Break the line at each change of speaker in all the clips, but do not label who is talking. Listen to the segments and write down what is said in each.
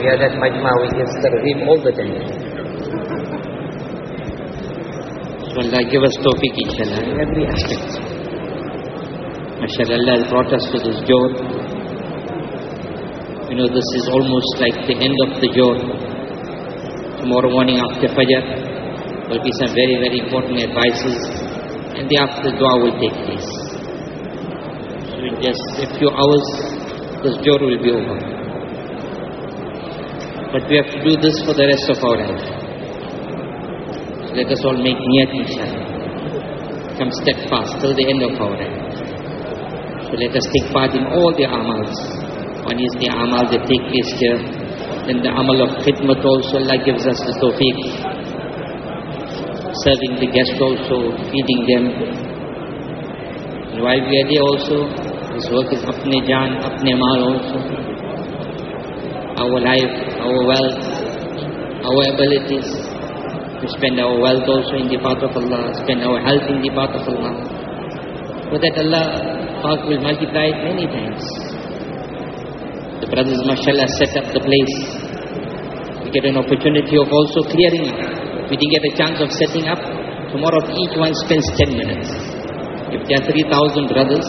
We are at Majma, we give targheeb all the time.
So Allah give us tawfiq inshallah in every aspect. MashaAllah, Allah has brought us to this Jor. You know, this is almost like the end of the Jor. Tomorrow morning after Fajr will be some very, very important advices and the after dua will take place. So in just a few hours, this Jor will be over. But we have to do this for the rest of our life. So let us all make niyat inshallah. Come steadfast till the end of our life. So let us take part in all the amals. One is the amal that take place here. Then the amal of khidmat also, Allah gives us the tawfiq. Serving the guests also, feeding them. And while we are there also, this work is apne jaan, apne mal also. Our life, our wealth, our abilities. We spend our wealth also in the path of Allah, spend our health in the path of Allah. So that Allah Park will multiply it many times. The brothers, mashallah, set up the place. We get an opportunity of also clearing it. We didn't get a chance of setting up. Tomorrow each one spends 10 minutes. If there are 3,000 brothers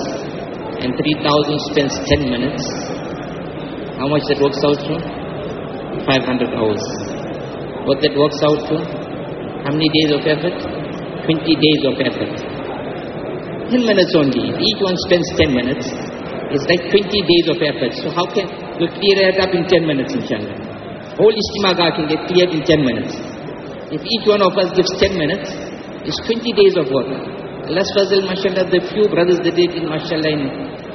and 3,000 spends 10 minutes, how much that works out to? 500 hours. What that works out to? How many days of effort? 20 days of effort. 10 minutes only. If each one spends 10 minutes, it's like 20 days of effort. So how can we clear it up in 10 minutes, in inshallah? Whole Istimaga can get cleared in 10 minutes. If each one of us gives 10 minutes, it's 20 days of work. Allah's fazl, mashallah, the few brothers that did in, mashallah, in,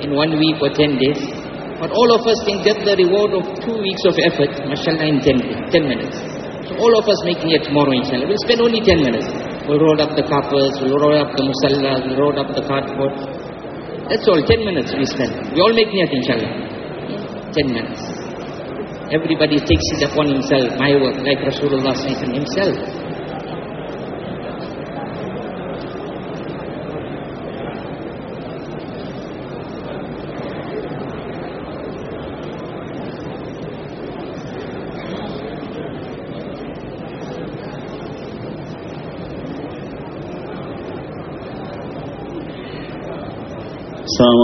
in one week or 10 days. But all of us can get the reward of two weeks of effort, mashallah, in 10, 10 minutes. So all of us making it tomorrow, inshallah. We'll spend only 10 minutes. We'll roll up the carpets, we'll roll up the musallas, we'll roll up the cardboard. That's all, 10 minutes we spend. We all make niyat, inshallah. 10 minutes. Everybody takes it upon himself, my work, like Rasulullah himself.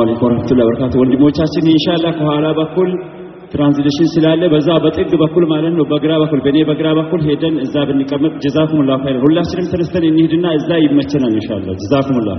አለይኩም ወራህመቱላሂ ወበረካቱ። ወንድሞቻችን ኢንሻአላህ ከኋላ በኩል ትራንዚሽን ስላለ በዛ በጥግ በኩል ማለት ነው፣ በግራ በኩል በኔ በግራ በኩል ሄደን እዛ ብንቀመጥ ጀዛኩሙላሁ ኸይር። ሁላችንም ተነስተን እንሂድና እዛ ይመቸናል ኢንሻአላህ። ጀዛኩሙላህ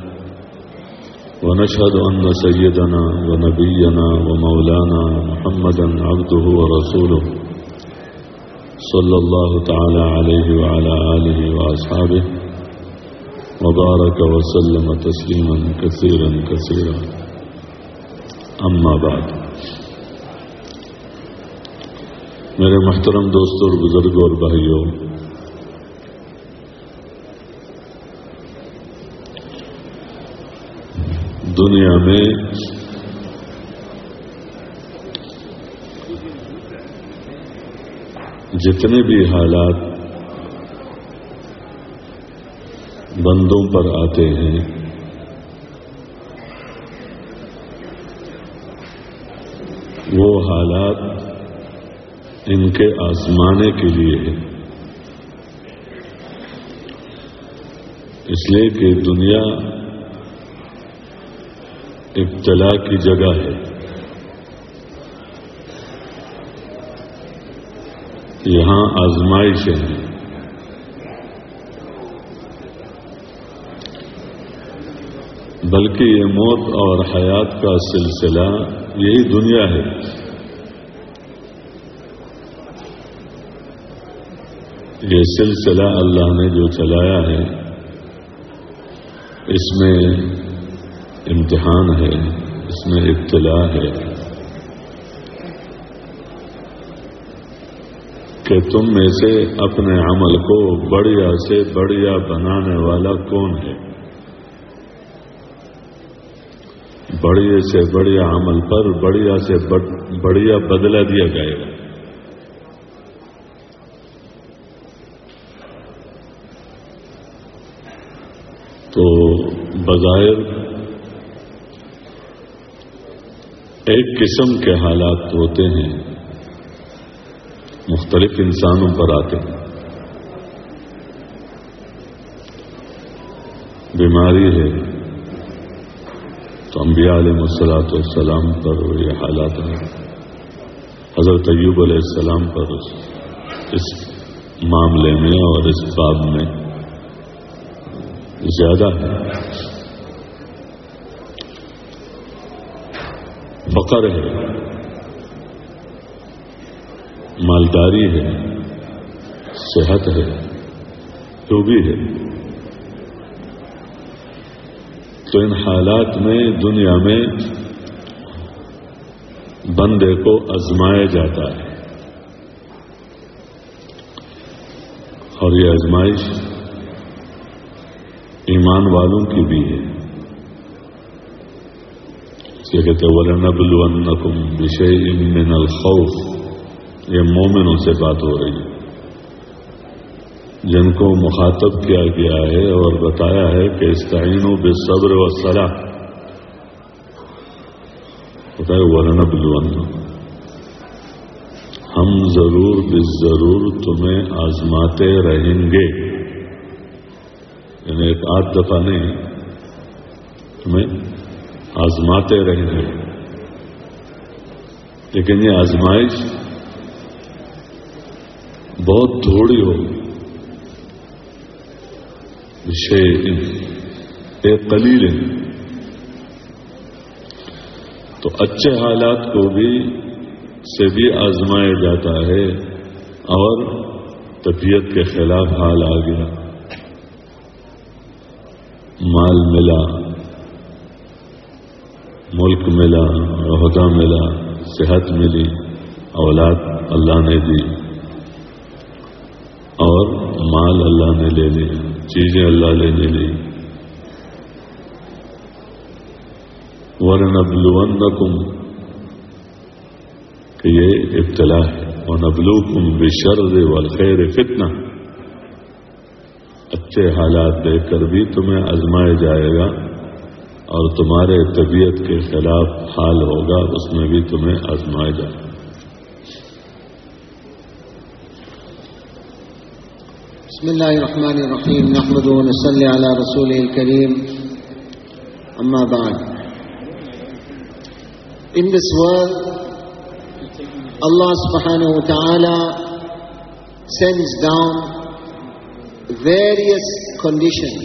ونشهد أن سيدنا ونبينا ومولانا محمدا عبده ورسوله صلى الله تعالى عليه وعلى آله وأصحابه وبارك وسلم تسليما كثيرا كثيرا. أما بعد. میرے محترم دوستوں اور بزرگوں اور بھائیوں دنیا میں جتنے بھی حالات بندوں پر آتے ہیں، وہ حالات ان کے آزمانے کے لیے ہیں۔ اس لیے کہ دنیا ابتلا کی جگہ ہے۔ یہاں آزمائشیں ہیں بلکہ یہ موت اور حیات کا سلسلہ یہی دنیا ہے۔ یہ سلسلہ اللہ نے جو چلایا ہے، اس میں امتحان ہے، اس میں ابتلا ہے۔ کہ تم میں سے اپنے عمل کو بڑھیا سے بڑھیا بنانے والا کون ہے؟ بڑھیا سے بڑھیا عمل پر بڑھیا سے بڑھیا بدلہ دیا جائے گا۔ تو بظاہر ایک قسم کے حالات ہوتے ہیں۔ مختلف انسانوں پر آتے ہیں۔ بیماری ہے۔ تو انبیاء علیہ مسلاط والسلام پر یہ حالات ہیں۔ حضرت ایوب علیہ السلام پر اس معاملے میں اور اس باب میں زیادہ ہے فقر ہے، مالداری ہے، صحت ہے جو بھی ہے۔ تو ان حالات میں دنیا میں بندے کو ازمایا جاتا ہے۔ اور یہ ازمائش ایمان والوں کی بھی ہے۔ یہ کہتے ولنبلونکم بشیء من الخوف. یہ مومنوں سے بات ہو رہی ہے۔ جن کو مخاطب کیا گیا ہے اور بتایا ہے کہ استعین بے صبر و صلاح بتائے ورن ہم ضرور بے ضرور تمہیں آزماتے رہیں گے۔ یعنی ایک آدھ دفعہ نہیں، تمہیں آزماتے رہیں گے لیکن یہ آزمائش بہت تھوڑی ہوگی ایک قلیل۔ تو اچھے حالات کو بھی سے بھی آزمایا جاتا ہے اور طبیعت کے خلاف حال آ گیا۔ مال ملا۔ ملک ملا، عہدہ ملا، صحت ملی، اولاد اللہ نے دی۔ اور مال اللہ نے لے لیا چیزیں اللہ لینے لی۔ ورنبلونکم کہ یہ ابتلا ہے۔ اور نبلو کم بشرد والخیر فتنہ اچھے حالات دیکھ کر بھی تمہیں آزمایا جائے گا۔ اور تمہارے طبیعت کے خلاف حال ہوگا اس میں بھی تمہیں آزمایا جائے گا
بسم الله الرحمن الرحيم نحمد ونصلي على رسوله الكريم أما بعد In this world, Allah subhanahu wa ta'ala sends down various conditions.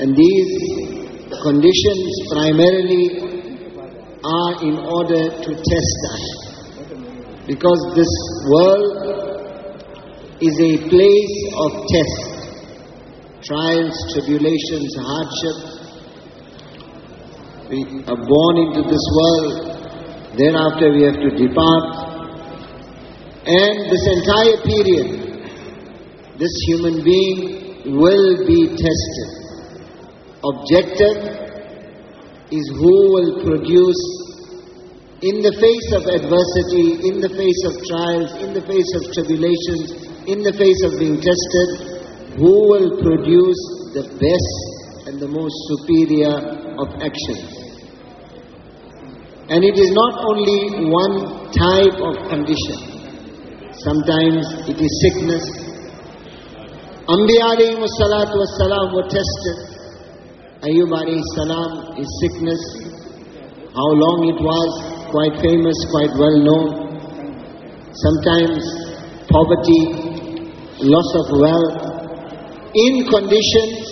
And these conditions primarily are in order to test us. Because this world is a place of test, trials, tribulations, hardship. We are born into this world, thereafter we have to depart. And this entire period, this human being will be tested. Objective is who will produce in the face of adversity, in the face of trials, in the face of tribulations, in the face of being tested, who will produce the best and the most superior of actions. And it is not only one type of condition. Sometimes it is sickness, Anbiya alayhi salatu wassalam were tested. Ayyub alayhi salam, his sickness, how long it was, quite famous, quite well known. Sometimes poverty, loss of wealth. In conditions,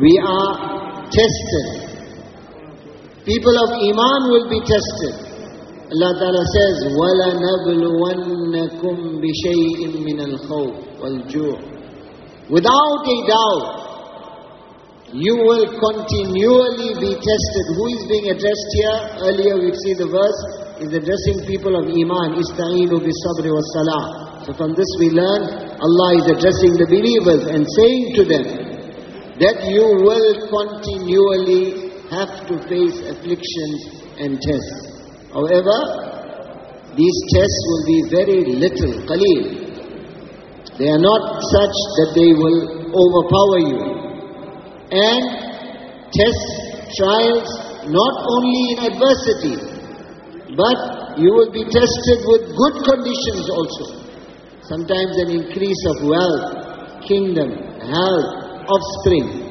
we are tested. People of Iman will be tested. Allah Ta'ala says, وَلَنَبْلُوَنَّكُمْ بِشَيْءٍ مِّنَ الْخَوْفِ وَالْجُوعِ Without a doubt, you will continually be tested. Who is being addressed here? Earlier we see the verse is addressing people of Iman. Ista'inu bi sabri wa salah. So from this we learn Allah is addressing the believers and saying to them that you will continually have to face afflictions and tests. However, these tests will be very little, qaleel. They are not such that they will overpower you And tests, trials, not only in adversity, but you will be tested with good conditions also. Sometimes an increase of wealth, kingdom, health, offspring.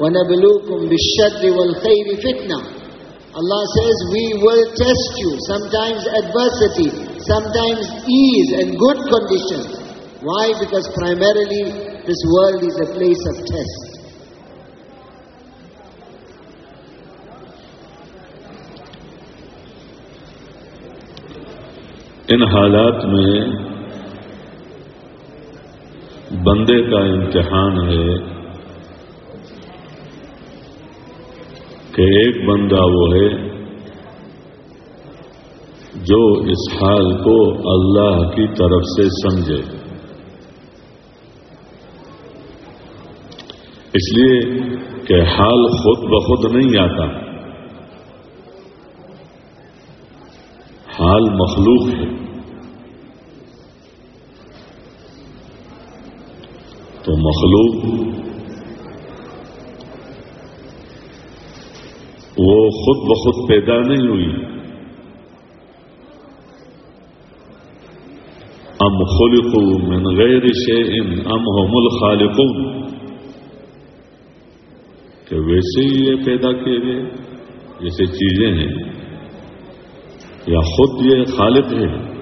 وَنَبْلُوكُمْ بِالشَّرِّ وَالْخَيْرِ فِتْنَةً Allah says we will test you. Sometimes adversity, sometimes ease and good conditions. Why? Because primarily this world is a place of test.
ان حالات میں بندے کا امتحان ہے کہ ایک بندہ وہ ہے جو اس حال کو اللہ کی طرف سے سمجھے۔ اس لیے کہ حال خود بخود نہیں آتا۔ حال مخلوق ہے۔ تو مخلوق وہ خود بخود پیدا نہیں ہوئی۔ ام خلقوا من غیر شیء ام هم الخالقون۔ کہ ویسے ہی یہ پیدا کیے گئے، جیسے چیزیں ہیں۔ یا خود یہ خالق ہے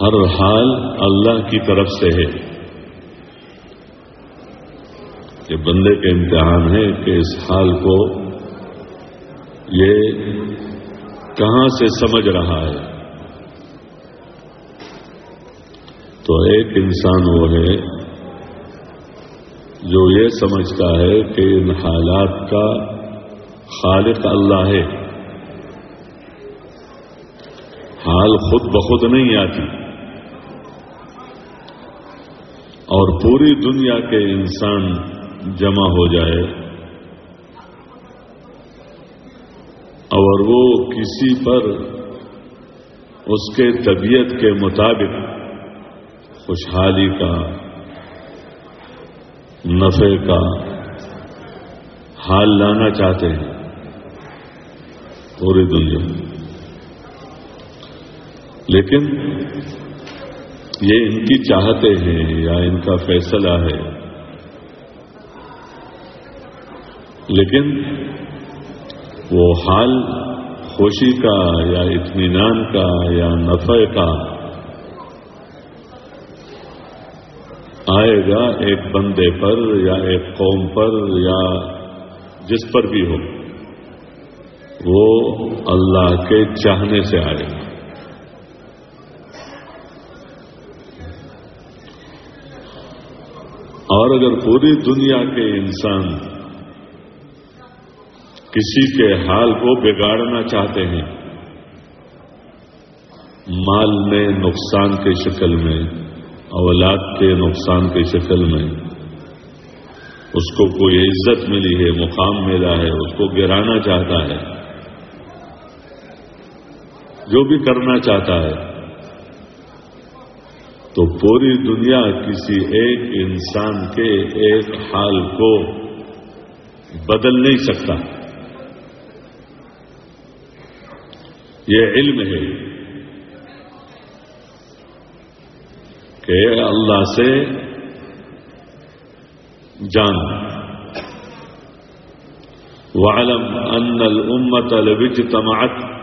ہر حال اللہ کی طرف سے ہے۔ کہ بندے کے امتحان ہے کہ اس حال کو یہ کہاں سے سمجھ رہا ہے؟ تو ایک انسان وہ ہے جو یہ سمجھتا ہے کہ ان حالات کا خالق اللہ ہے۔ حال خود بخود نہیں آتی۔ اور پوری دنیا کے انسان جمع ہو جائے۔ اور وہ کسی پر اس کے طبیعت کے مطابق خوشحالی کا نفے کا حال لانا چاہتے ہیں۔ پوری دنیا۔ لیکن یہ ان کی چاہتے ہیں یا ان کا فیصلہ ہے۔ لیکن وہ حال خوشی کا یا اطمینان کا یا نفع کا آئے گا ایک بندے پر یا ایک قوم پر یا جس پر بھی ہو۔ وہ اللہ کے چاہنے سے آئے۔ گا اور اگر پوری دنیا کے انسان کسی کے حال کو بگاڑنا چاہتے ہیں، مال میں نقصان کی شکل میں، اولاد کے نقصان کی شکل میں، اس کو کوئی عزت ملی ہے، مقام ملا ہے، اس کو گرانا چاہتا ہے جو بھی کرنا چاہتا ہے۔ تو پوری دنیا کسی ایک انسان کے ایک حال کو بدل نہیں سکتا۔ یہ علم ہے کہ اللہ سے جان۔ وعلم ان الامت لبجتمعت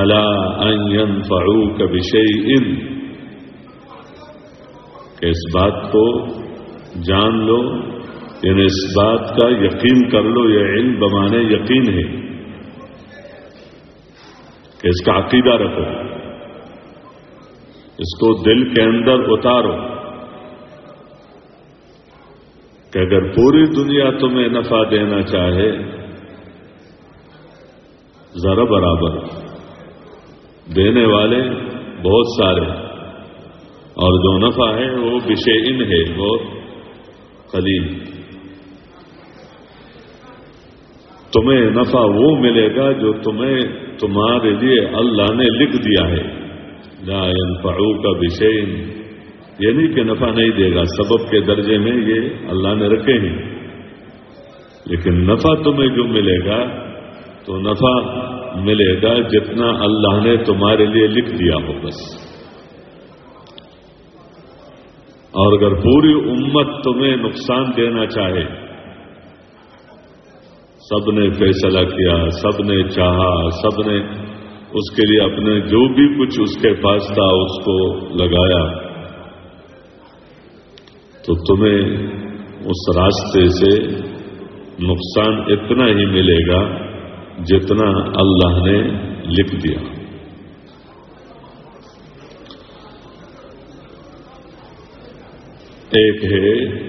على ان ينفعوك بشيء. کہ اس بات کو جان لو یعنی اس بات کا یقین کر لو، یہ علم بمانے یقین ہے کہ اس کا عقیدہ رکھو، اس کو دل کے اندر اتارو کہ اگر پوری دنیا تمہیں نفع دینا چاہے ذرا برابر۔ دینے والے بہت سارے اور جو نفع ہے وہ بشے ان ہے بہت قلیل۔ تمہیں نفع وہ ملے گا جو تمہیں تمہارے لیے اللہ نے لکھ دیا ہے۔ لا ينفعو کا بشین یہ یعنی نہیں کہ نفع نہیں دے گا، سبب کے درجے میں یہ اللہ نے رکھے ہیں۔ لیکن نفع تمہیں جو ملے گا تو نفع ملے گا جتنا اللہ نے تمہارے لیے لکھ دیا ہو، بس۔ اور اگر پوری امت تمہیں نقصان دینا چاہے، سب نے فیصلہ کیا، سب نے چاہا، سب نے اس کے لیے اپنے جو بھی کچھ اس کے پاس تھا، اس کو لگایا، تو تمہیں اس راستے سے نقصان اتنا ہی ملے گا جتنا اللہ نے لکھ دیا۔ ایک ہے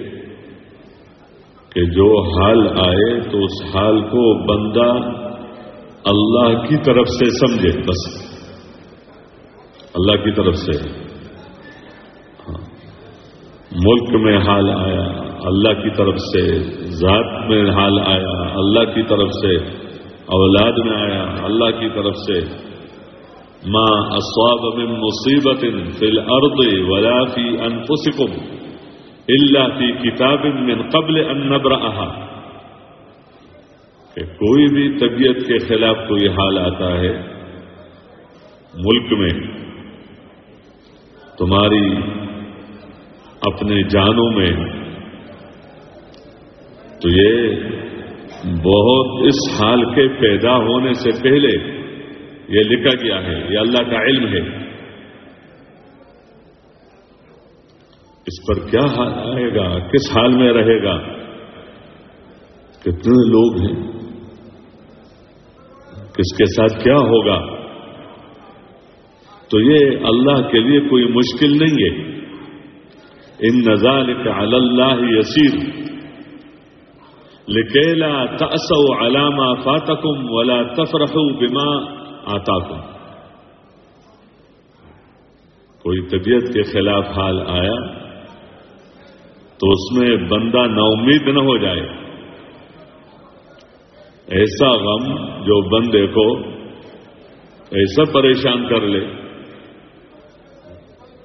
کہ جو حال آئے تو اس حال کو بندہ اللہ کی طرف سے سمجھے، بس۔ اللہ کی طرف سے۔ ہاں۔ ملک میں حال آیا، اللہ کی طرف سے۔ ذات میں حال آیا، اللہ کی طرف سے۔ اولاد میں آیا اللہ کی طرف سے ماں اصواب من مصیبت فی الارض ولا فی انفسکم الا فی کتاب من قبل ان نبرأها۔ کہ کوئی بھی طبیعت کے خلاف کوئی حال آتا ہے ملک میں، تمہاری اپنے جانوں میں، تو یہ بہت اس حال کے پیدا ہونے سے پہلے یہ لکھا گیا ہے، یہ اللہ کا علم ہے۔ اس پر کیا حال آئے گا؟ کس حال میں رہے گا؟ کتنے لوگ ہیں؟ کس کے ساتھ کیا ہوگا؟ تو یہ اللہ کے لیے کوئی مشکل نہیں ہے۔ ان نظال کے اللہ یسیر۔ لکیلا تسو علامہ فاتکم ولا تفرح بما آتا کوئی طبیعت کے خلاف حال آیا تو اس میں بندہ نا امید نہ ہو جائے۔ ایسا غم جو بندے کو ایسا پریشان کر لے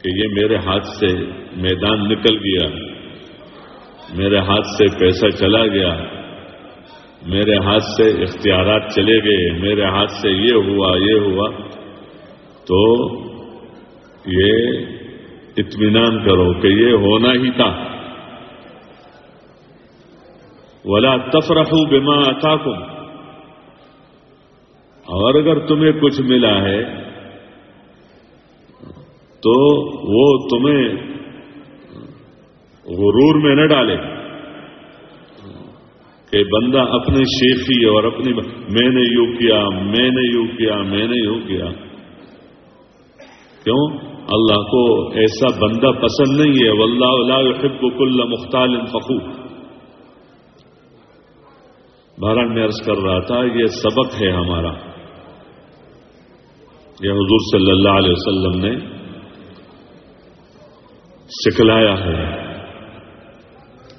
کہ یہ میرے ہاتھ سے میدان نکل گیا، میرے ہاتھ سے پیسہ چلا گیا۔ میرے ہاتھ سے اختیارات چلے گئے، میرے ہاتھ سے یہ ہوا یہ ہوا، تو یہ اطمینان کرو کہ یہ ہونا ہی تھا۔ ولا تفرحو بما اتاکم اور اگر تمہیں کچھ ملا ہے، تو وہ تمہیں غرور میں نہ ڈالے۔ کہ بندہ اپنی شیخی اور اپنی میں نے یوں کیا، میں نے یوں کیا، میں نے یوں کیا۔ کیوں؟ اللہ کو ایسا بندہ پسند نہیں ہے۔ واللہ لا يحب كل مختال فخور۔ بہرحال میں عرض کر رہا تھا، یہ سبق ہے ہمارا۔ یہ حضور صلی اللہ علیہ وسلم نے سکھلایا ہے۔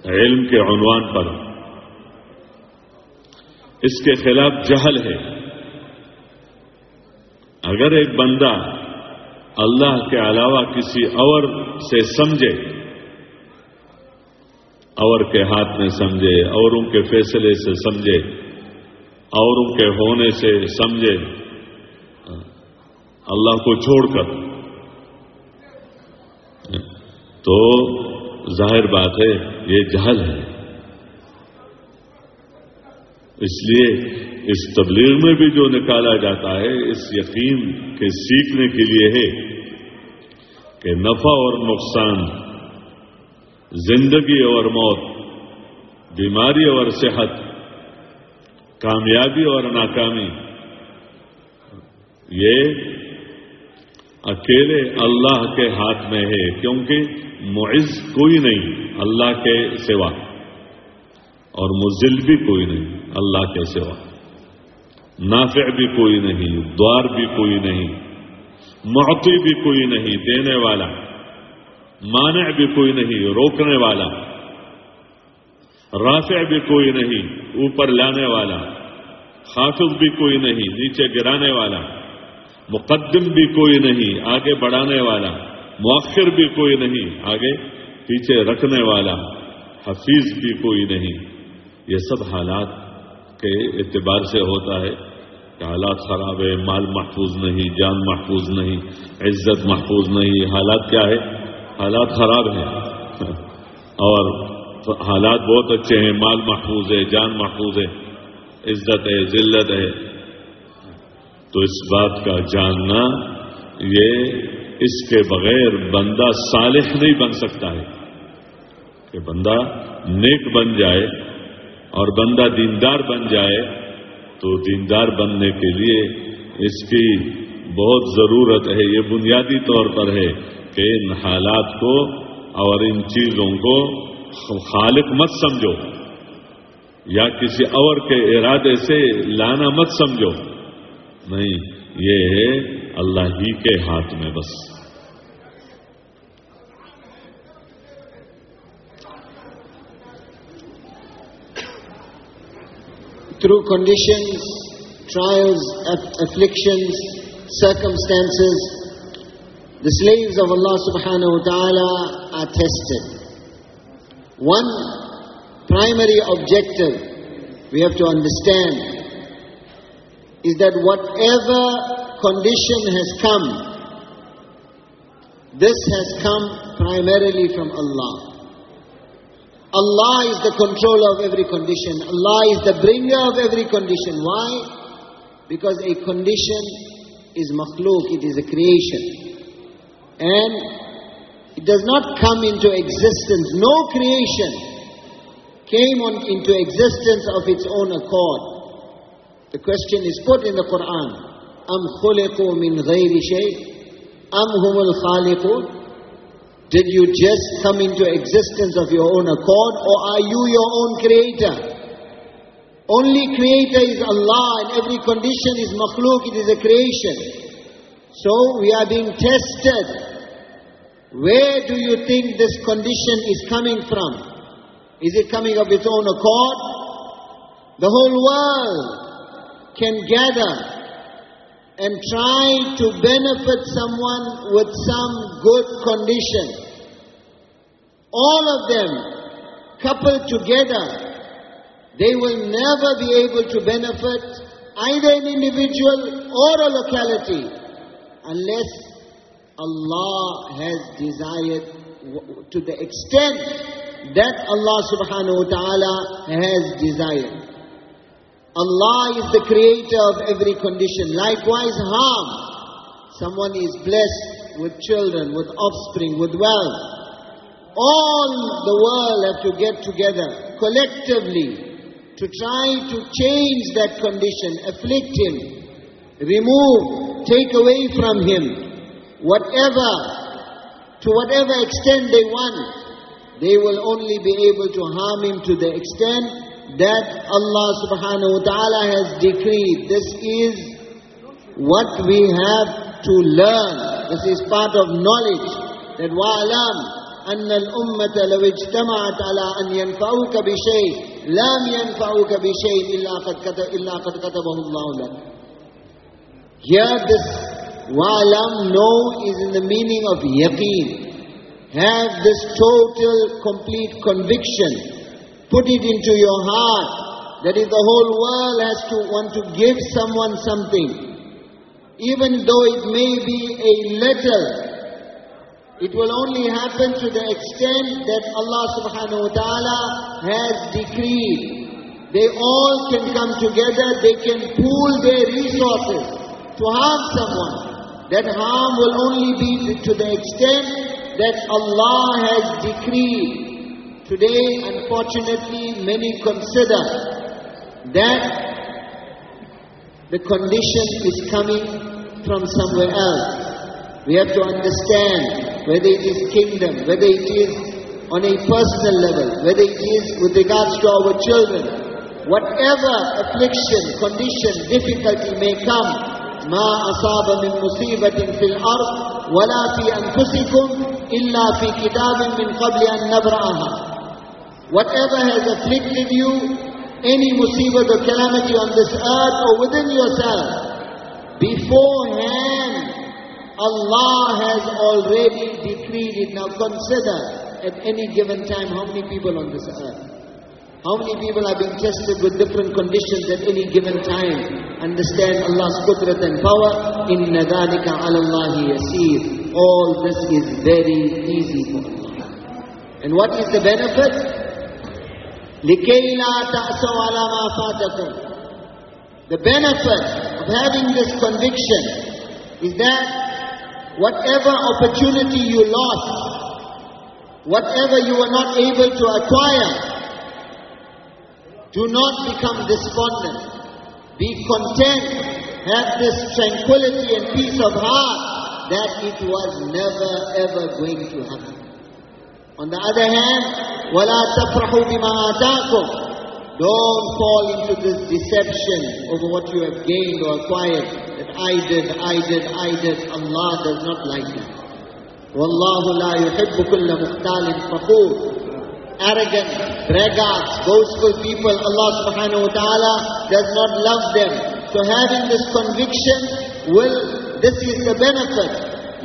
علم کے عنوان پر۔ اس کے خلاف جہل ہے۔ اگر ایک بندہ اللہ کے علاوہ کسی اور سے سمجھے، اور کے ہاتھ میں سمجھے اوروں کے فیصلے سے سمجھے اوروں کے ہونے سے سمجھے، اللہ کو چھوڑ کر۔ تو ظاہر بات ہے، یہ جہل ہے۔ اس لیے اس تبلیغ میں بھی جو نکالا جاتا ہے، اس یقین کے سیکھنے کے لیے ہے کہ نفع اور نقصان، زندگی اور موت، بیماری اور صحت، کامیابی اور ناکامی، یہ اکیلے اللہ کے ہاتھ میں ہے، کیونکہ معز کوئی نہیں، اللہ کے سوا، اور مزل بھی کوئی نہیں۔ اللہ کے سوا۔ نافع بھی کوئی نہیں، دوار بھی کوئی نہیں، معطی بھی کوئی نہیں، دینے والا، مانع بھی کوئی نہیں، روکنے والا۔ رافع بھی کوئی نہیں، اوپر لانے والا۔ خافظ بھی کوئی نہیں، نیچے گرانے والا۔ مقدم بھی کوئی نہیں، آگے بڑھانے والا۔ مؤخر بھی کوئی نہیں، آگے پیچھے رکھنے والا۔ حفیظ بھی کوئی نہیں۔ یہ سب حالات کے اعتبار سے ہوتا ہے کہ حالات خراب ہے مال محفوظ نہیں، جان محفوظ نہیں، عزت محفوظ نہیں، حالات کیا ہے حالات خراب ہیں۔ اور حالات بہت اچھے ہیں، مال محفوظ ہے، جان محفوظ ہے، عزت ہے، ذلت ہے۔ تو اس بات کا جاننا یہ اس کے بغیر بندہ صالح نہیں بن سکتا ہے۔ کہ بندہ نیک بن جائے اور بندہ دیندار بن جائے تو دیندار بننے کے لیے اس کی بہت ضرورت ہے۔ یہ بنیادی طور پر ہے کہ ان حالات کو اور ان چیزوں کو خالق مت سمجھو یا کسی اور کے ارادے سے لانا مت سمجھو۔ نہیں، یہ ہے اللہ ہی کے ہاتھ میں بس۔
Through conditions, trials, afflictions, circumstances, the slaves of Allah subhanahu wa ta'ala are tested. One primary objective we have to understand is that whatever condition has come, this has come primarily from Allah. Allah is the controller of every condition. Allah is the bringer of every condition. Why? Because a condition is makhluk, it is a creation. And it does not come into existence. No creation came on, into existence of its own accord. The question is put in the Quran. Am khuliqu min ghayri shay? Am humul khaliqun? Did you just come into existence of your own accord or are you your own creator? Only creator is Allah and every condition is makhluk, it is a creation. So we are being tested. Where do you think this condition is coming from? Is it coming of its own accord? The whole world can gather and try to benefit someone with some good condition. All of them coupled together, they will never be able to benefit either an individual or a locality unless Allah has desired to the extent that Allah subhanahu wa ta'ala has desired. Allah is the creator of every condition. Likewise, harm. Someone is blessed with children, with offspring, with wealth. All the world have to get together collectively to try to change that condition, afflict him, remove, take away from him, whatever, to whatever extent they want. They will only be able to harm him to the extent that Allah subhanahu wa ta'ala has decreed. This is what we have to learn. This is part of knowledge. That wa'alam أن الأمة لو اجتمعت على أن ينفعوك بشيء لم ينفعوك بشيء إلا قد كتب إلا قد كتبه الله لك. Here this wa'alam know is in the meaning of yaqeen. Have this total, complete conviction put it into your heart that if the whole world has to want to give someone something, even though it may be a little, It will only happen to the extent that Allah subhanahu wa ta'ala has decreed. They all can come together, they can pool their resources to harm someone. That harm will only be to the extent that Allah has decreed. Today, unfortunately, many consider that the condition is coming from somewhere else. We have to understand whether it is kingdom, whether it is on a personal level, whether it is with regards to our children. Whatever affliction, condition, difficulty may come, ما أصاب من مصيبة في الأرض ولا في أنفسكم إلا في كتاب من قبل أن نبرأها Whatever has afflicted you, any musibah or calamity on this earth or within yourself, beforehand, Allah has already decreed it. Now consider, at any given time, how many people on this earth? How many people are being tested with different conditions at any given time? Understand Allah's qudrat and power. Inna dhalika ala Allahi yasir. All this is very easy for Allah. And what is the benefit? لِكَيْ لَا تَأْسَوْا عَلَى مَا فَاتَكُمْ The benefit of having this conviction is that whatever opportunity you lost, whatever you were not able to acquire, do not become despondent. Be content. Have this tranquility and peace of heart that it was never ever going to happen. On the other hand, وَلَا تَفْرَحُوا بِمَا آتَاكُمْ Don't fall into this deception over what you have gained or acquired. That I did, I did, I did. Allah does not like that. وَاللَّهُ لَا يُحِبُّ كُلَّ مُخْتَالٍ فَخُورٍ arrogant, braggarts, boastful people, Allah subhanahu wa ta'ala does not love them. So having this conviction will, this is the benefit.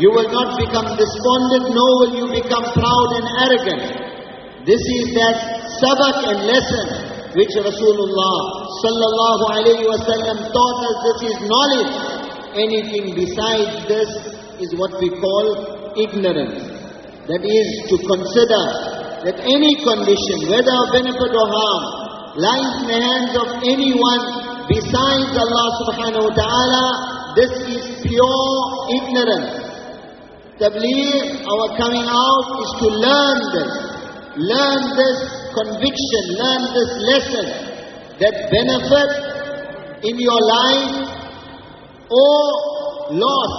you will not become despondent, nor will you become proud and arrogant. This is that sabak and lesson which Rasulullah sallallahu alayhi wa sallam taught us. This is knowledge. Anything besides this is what we call ignorance. That is to consider that any condition, whether of benefit or harm, lies in the hands of anyone besides Allah subhanahu wa ta'ala, this is pure ignorance. Tabligh, our coming out is to learn this. Learn this conviction, learn this lesson that benefit in your life or loss,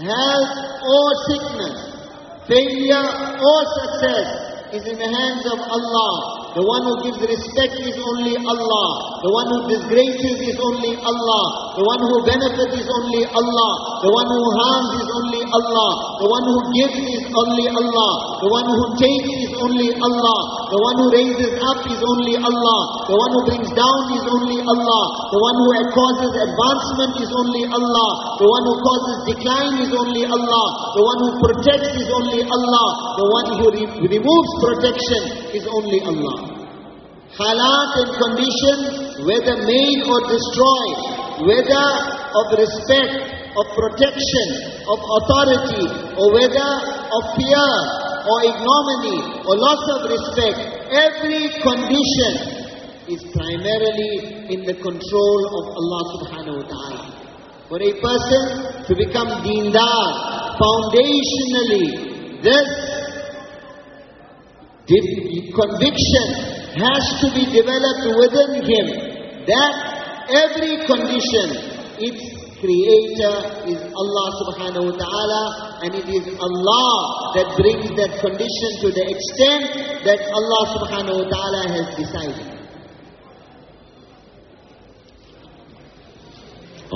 health or sickness, failure or success, is in the hands of Allah. The one who gives respect is only Allah. The one who disgraces is only Allah. The one who benefits is only Allah. The one who harms is only Allah. The one who gives is only Allah. The one who takes is only Allah. The one who raises up is only Allah. The one who brings down is only Allah. The one who causes advancement is only Allah. The one who causes decline is only Allah. The one who protects is only Allah. The one who re removes protection is only Allah. Halat and conditions, whether made or destroyed, whether of respect, of protection, of authority, or whether of fear, or ignominy, or loss of respect, every condition is primarily in the control of Allah subhanahu wa ta'ala. For a person to become dindar, foundationally, this conviction has to be developed within him. That every condition, its creator is Allah subhanahu wa ta'ala and it is Allah that brings that condition to the extent that Allah subhanahu wa ta'ala has decided.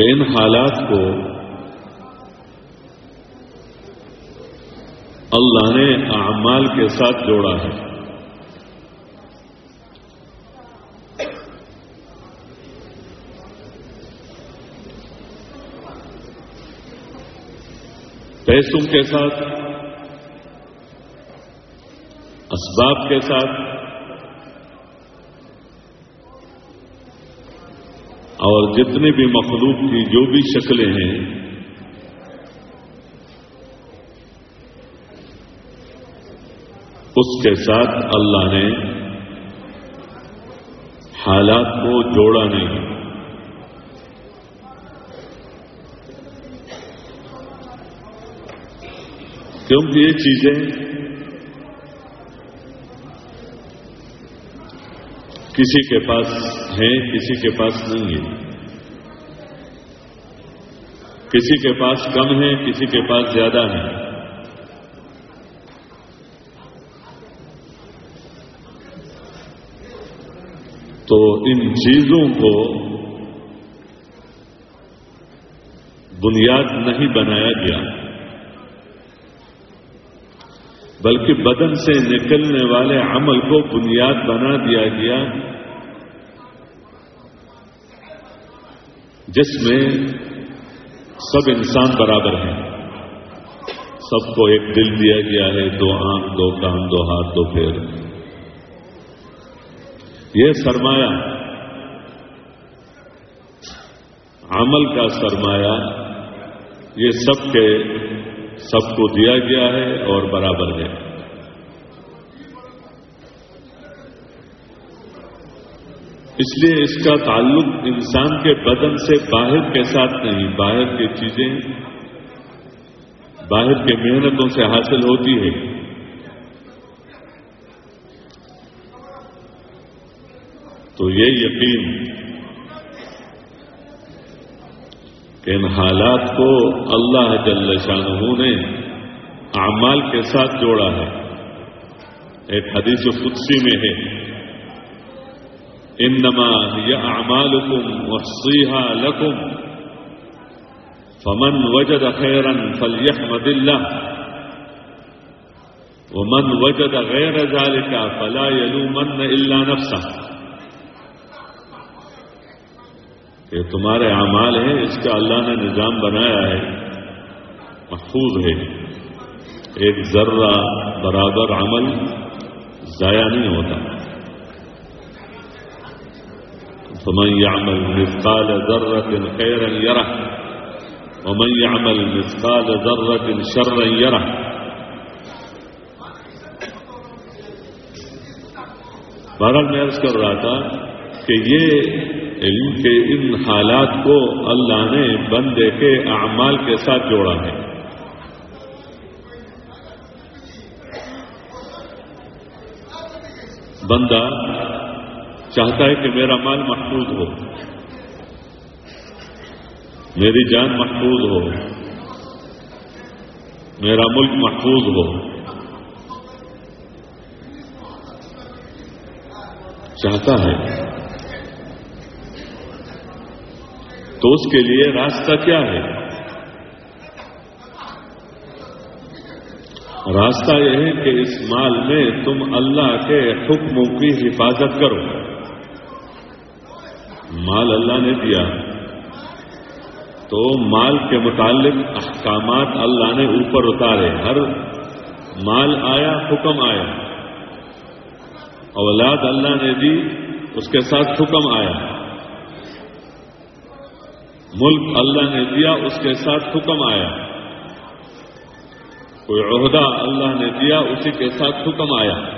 کہ ان حالات کو اللہ نے اعمال کے ساتھ جوڑا ہے۔ پیسوں کے ساتھ، اسباب کے ساتھ اور جتنے بھی مخلوق کی جو بھی شکلیں ہیں، اس کے ساتھ اللہ نے حالات کو جوڑا نہیں۔ کیونکہ یہ چیزیں کسی کے پاس ہیں، کسی کے پاس نہیں ہے کسی کے پاس کم ہے کسی کے پاس زیادہ ہے تو ان چیزوں کو بنیاد نہیں بنایا گیا۔ بلکہ بدن سے نکلنے والے عمل کو بنیاد بنا دیا گیا جس میں سب انسان برابر ہیں۔ سب کو ایک دل دیا گیا ہے، دو آنکھ، دو کان، دو ہاتھ، دو پیر۔ یہ سرمایہ، عمل کا سرمایہ، یہ سب کے سب کو دیا گیا ہے اور برابر ہے۔ اس لیے اس کا تعلق انسان کے بدن سے باہر کے ساتھ نہیں، باہر کی چیزیں، باہر کے محنتوں سے حاصل ہوتی ہے۔ تو یہ یقین کہ ان حالات کو اللہ جل شاہ نے اعمال کے ساتھ جوڑا ہے۔ ایک حدیث قدسی میں ہے۔ انما یہ اعمال کم وسیحا لکم۔ فمن وجد خیرن فلیحمد اللہ۔ ومن وجد غیر ذلك فلا يلومن الا نفسه یہ تمہارے اعمال ہیں، اس کا اللہ نے نظام بنایا ہے، محفوظ ہے۔ ایک ذرہ برابر عمل ضائع نہیں ہوتا۔ فمن يعمل مثقال ذرة خيرا يره، ومن يعمل مثقال ذرة شرا يره۔ بہرحال میں عرض کر رہا تھا کہ یہ علم کے ان حالات کو اللہ نے بندے کے اعمال کے ساتھ جوڑا ہے۔ بندہ چاہتا ہے کہ میرا مال محفوظ ہو۔ میری جان محفوظ ہو۔ میرا ملک محفوظ ہو۔ چاہتا ہے تو اس کے لیے راستہ کیا ہے؟ راستہ یہ ہے کہ اس مال میں تم اللہ کے حکموں کی حفاظت کرو۔ مال اللہ نے دیا۔ تو مال کے متعلق احکامات اللہ نے اوپر اتارے۔ ہر مال آیا، حکم آیا۔ اولاد اللہ نے دی، اس کے ساتھ حکم آیا۔ ملک اللہ نے دیا، اس کے ساتھ حکم آیا۔ کوئی عہدہ اللہ نے دیا، اسی کے ساتھ حکم آیا۔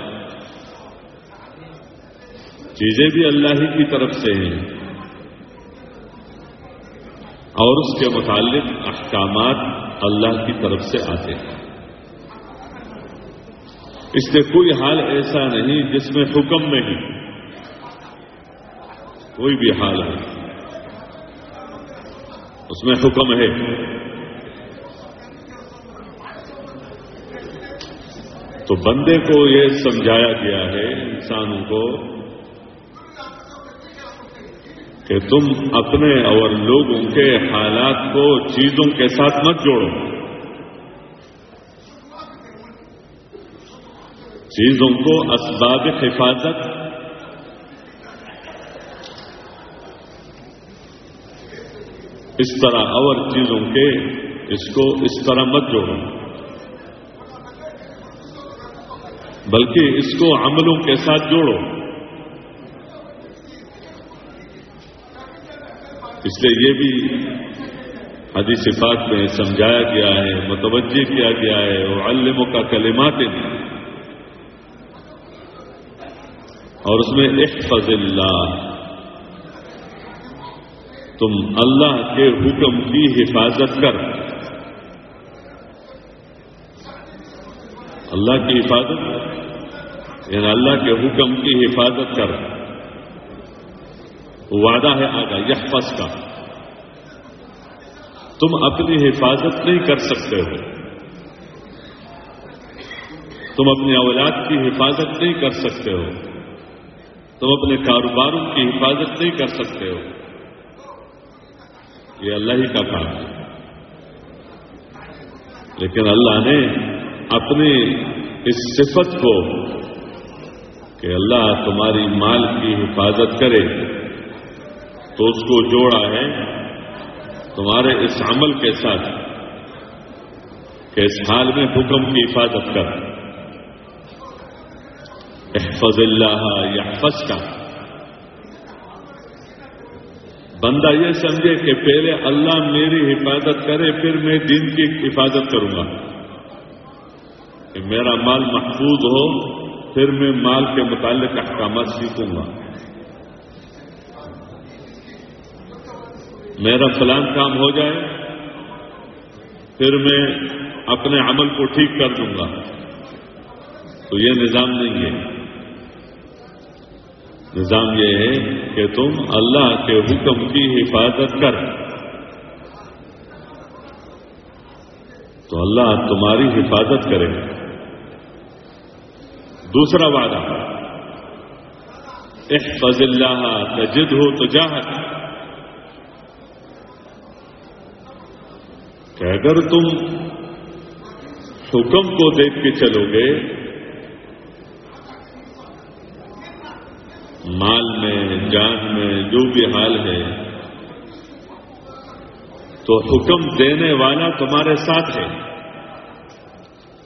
چیزیں بھی اللہ ہی کی طرف سے ہیں۔ اور اس کے متعلق احکامات اللہ کی طرف سے آتے ہیں۔ اس سے کوئی حال ایسا نہیں جس میں حکم نہیں کوئی بھی حال ہے۔ اس میں حکم ہے۔ تو بندے کو یہ سمجھایا گیا ہے، انسانوں کو، کہ تم اپنے اور لوگوں کے حالات کو چیزوں کے ساتھ مت جوڑو۔ چیزوں کو اسباب حفاظت اس طرح اور چیزوں کے، اس کو اس طرح مت جوڑو بلکہ اس کو عملوں کے ساتھ جوڑو۔ اس لیے یہ بھی حدیث پاک میں سمجھایا گیا ہے، متوجہ کیا گیا ہے اور علموں کا کلمات اور اس میں احفظ اللہ۔ تم اللہ کے حکم کی حفاظت کر۔ اللہ کی حفاظت یعنی اللہ کے حکم کی حفاظت کر۔ وعدہ ہے آگا، یحفظ کا۔ تم اپنی حفاظت نہیں کر سکتے ہو۔ تم اپنی اولاد کی حفاظت نہیں کر سکتے ہو۔ تم اپنے کاروباروں کی حفاظت نہیں کر سکتے ہو۔ یہ اللہ ہی کا کام ہے۔ لیکن اللہ نے اپنی اس صفت کو کہ اللہ تمہاری مال کی حفاظت کرے تو اس کو جوڑا ہے تمہارے اس عمل کے ساتھ کہ اس حال میں حکم کی حفاظت کر۔ احفظ اللہ یا کا بندہ یہ سمجھے کہ پہلے اللہ میری حفاظت کرے، پھر میں دین کی حفاظت کروں گا۔ کہ میرا مال محفوظ ہو، پھر میں مال کے متعلق احکامات سیکھوں گا۔ میرا فلان کام ہو جائے، پھر میں اپنے عمل کو ٹھیک کر دوں گا۔ تو یہ نظام نہیں ہے۔ نظام یہ ہے کہ تم اللہ کے حکم کی حفاظت کر۔ تو اللہ تمہاری حفاظت کرے۔ دوسرا وعدہ۔ احفظ اللہ تجد ہو تو جاہت کہ اگر تم حکم کو دیکھ کے چلو گے مال میں، جان میں، جو بھی حال ہے، تو حکم دینے والا تمہارے ساتھ ہے۔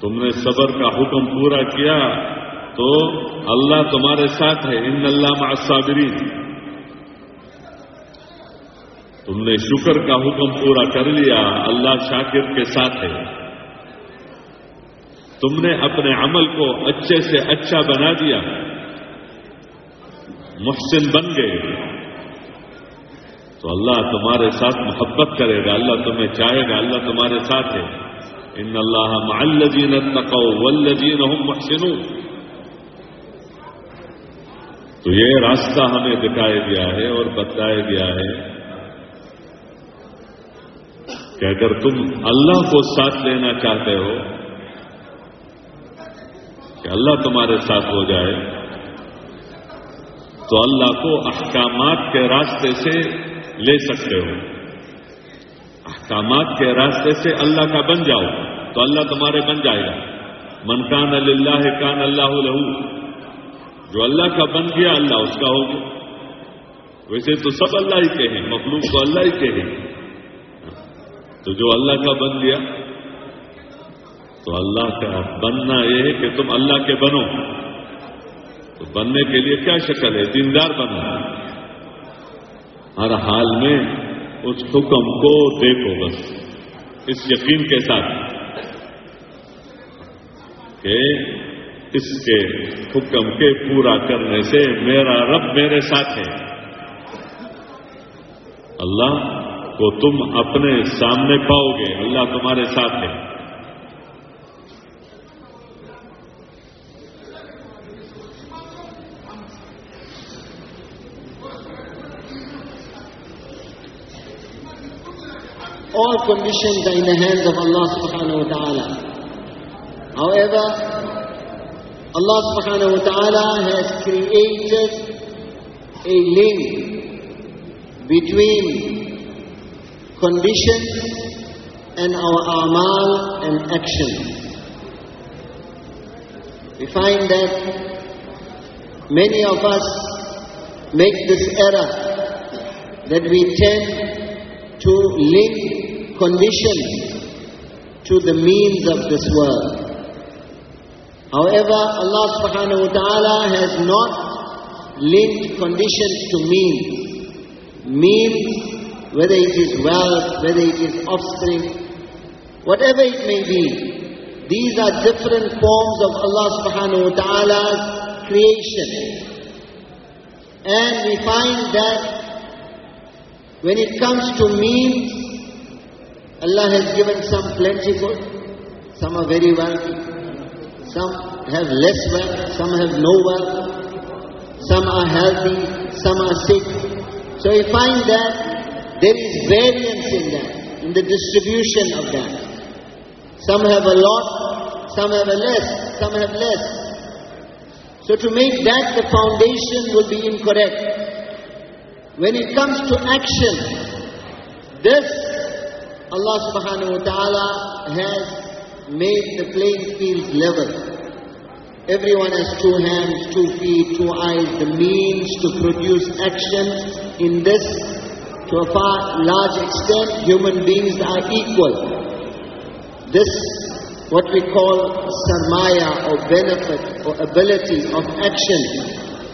تم نے صبر کا حکم پورا کیا، تو اللہ تمہارے ساتھ ہے۔ ان اللہ معصابرین تم نے شکر کا حکم پورا کر لیا، اللہ شاکر کے ساتھ ہے۔ تم نے اپنے عمل کو اچھے سے اچھا بنا دیا۔ محسن بن گئے۔ تو اللہ تمہارے ساتھ محبت کرے گا، اللہ تمہیں چاہے گا، اللہ تمہارے ساتھ ہے۔ ان اللہ معلجین تقو والذین هم محسنون۔ تو یہ راستہ ہمیں دکھایا گیا ہے اور بتایا گیا ہے کہ اگر تم اللہ کو ساتھ لینا چاہتے ہو، کہ اللہ تمہارے ساتھ ہو جائے تو اللہ کو احکامات کے راستے سے لے سکتے ہو۔ احکامات کے راستے سے اللہ کا بن جاؤ تو اللہ تمہارے بن جائے گا۔ من کان اللہ کان اللہ لہو۔ جو اللہ کا بن گیا اللہ اس کا ہوگا ویسے تو سب اللہ ہی کے ہیں، مخلوق تو اللہ ہی کے ہیں۔ تو جو اللہ کا بن گیا، تو اللہ کا بننا یہ ہے کہ تم اللہ کے بنو۔ تو بننے کے لیے کیا شکل ہے؟ دیندار بننا۔ ہر حال میں اس حکم کو دیکھو بس، اس یقین کے ساتھ۔ کہ اس کے حکم کے پورا کرنے سے میرا رب میرے ساتھ ہے۔ اللہ کو تم اپنے سامنے پاؤ گے، اللہ تمہارے ساتھ ہے۔
All conditions are in the hands of Allah subhanahu wa ta'ala. However, Allah subhanahu wa ta'ala has created a link between conditions and our amal and action. We find that many of us make this error that we tend to link conditioned to the means of this world. However, Allah subhanahu wa ta'ala has not linked conditions to means. Means, whether it is wealth, whether it is offspring, whatever it may be, these are different forms of Allah subhanahu wa ta'ala's creation. And we find that when it comes to means, Allah has given some plentiful, some are very wealthy, some have less wealth, some have no wealth, some are healthy, some are sick. So we find that there is variance in that, in the distribution of that. Some have a lot, some have a less, some have less. So to make that the foundation will be incorrect. When it comes to action, this Allah subhanahu wa ta'ala has made the playing field level. Everyone has two hands, two feet, two eyes, the means to produce action in this to a far large extent human beings are equal. This what we call sarmaya or benefit or ability of action.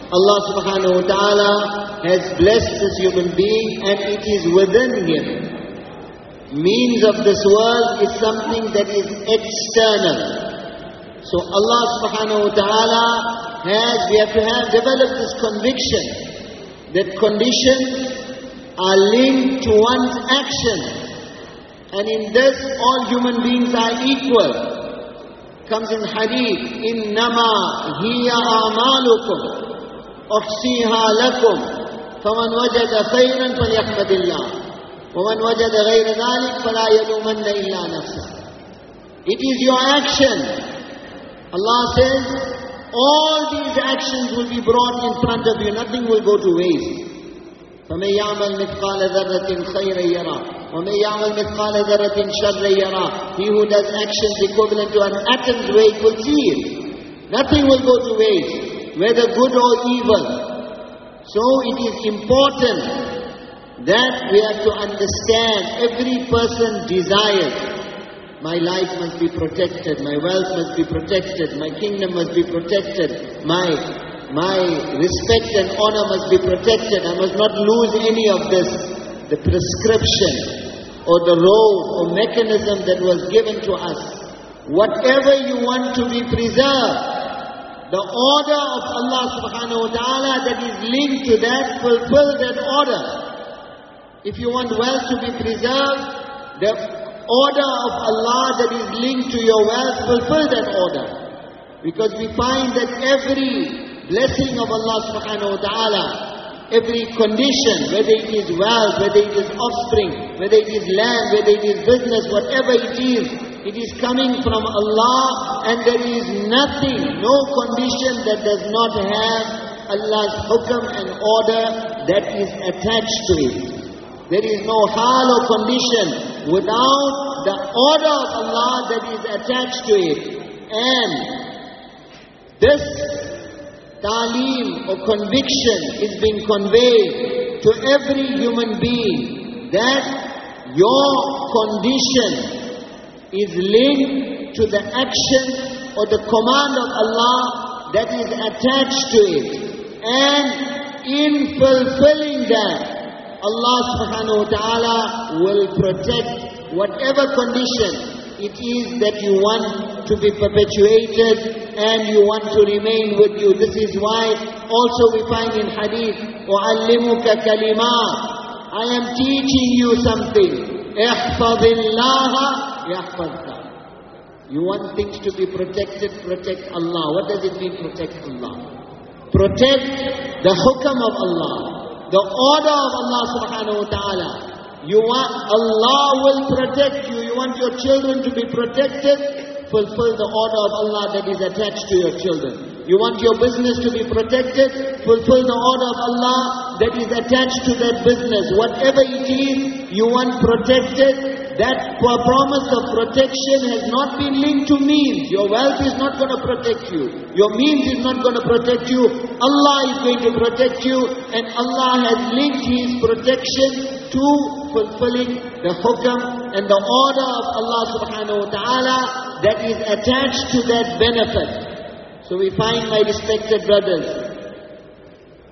Allah subhanahu wa ta'ala has blessed this human being and it is within him Means of this world is something that is external. So Allah subhanahu wa ta'ala has, we have to have developed this conviction that conditions are linked to one's action. And in this, all human beings are equal. Comes in hadith, إِنَّمَا هِيَ أَعْمَالُكُمْ أُحْصِيهَا لَكُمْ فَمَنْ وَجَدَ خَيْرًا فَلْيَحْمَدِ اللَّهِ وَمَنْ وَجَدَ غَيْرَ ذَلِكَ فَلَا يَلُومَنَّ إِلَّا نَفْسَهُ It is your action. Allah says, all these actions will be brought in front of you. Nothing will go to waste. فمن يعمل مثقال ذرة خيرا يرى ومن يعمل مثقال ذرة شرا يرى He who does actions equivalent to an atom's weight will see it. Nothing will go to waste, whether good or evil. So it is important that we have to understand every person desires my life must be protected, my wealth must be protected, my kingdom must be protected, my my respect and honor must be protected. I must not lose any of this. The prescription or the road or mechanism that was given to us. Whatever you want to be preserved, the order of Allah subhanahu wa ta'ala that is linked to that, fulfill that order. If you want wealth to be preserved, the order of Allah that is linked to your wealth, fulfill that order. Because we find that every blessing of Allah subhanahu wa ta'ala, every condition, whether it is wealth, whether it is offspring, whether it is land, whether it is business, whatever it is, it is coming from Allah and there is nothing, no condition that does not have Allah's hukam and order that is attached to it. There is no hal or condition without the order of Allah that is attached to it. And this Talim or conviction is being conveyed to every human being that your condition is linked to the action or the command of Allah that is attached to it. And in fulfilling that, Allah subhanahu wa ta'ala will protect whatever condition it is that you want to be perpetuated and you want to remain with you. This is why also we find in hadith, أُعَلِّمُكَ كَلِمَاتٍ I am teaching you something. احفظ الله يحفظك. You want things to be protected, protect Allah. What does it mean protect Allah? Protect the hukam of Allah, the order of Allah subhanahu wa ta'ala. You want, Allah will protect you. You want your children to be protected, fulfill the order of Allah that is attached to your children. You want your business to be protected, fulfill the order of Allah that is attached to that business. Whatever it is you want protected, that promise of protection has not been linked to means. Your wealth is not going to protect you. Your means is not going to protect you. Allah is going to protect you and Allah has linked His protection to fulfilling the hukam and the order of Allah subhanahu wa ta'ala that is attached to that benefit. So we find, my respected brothers,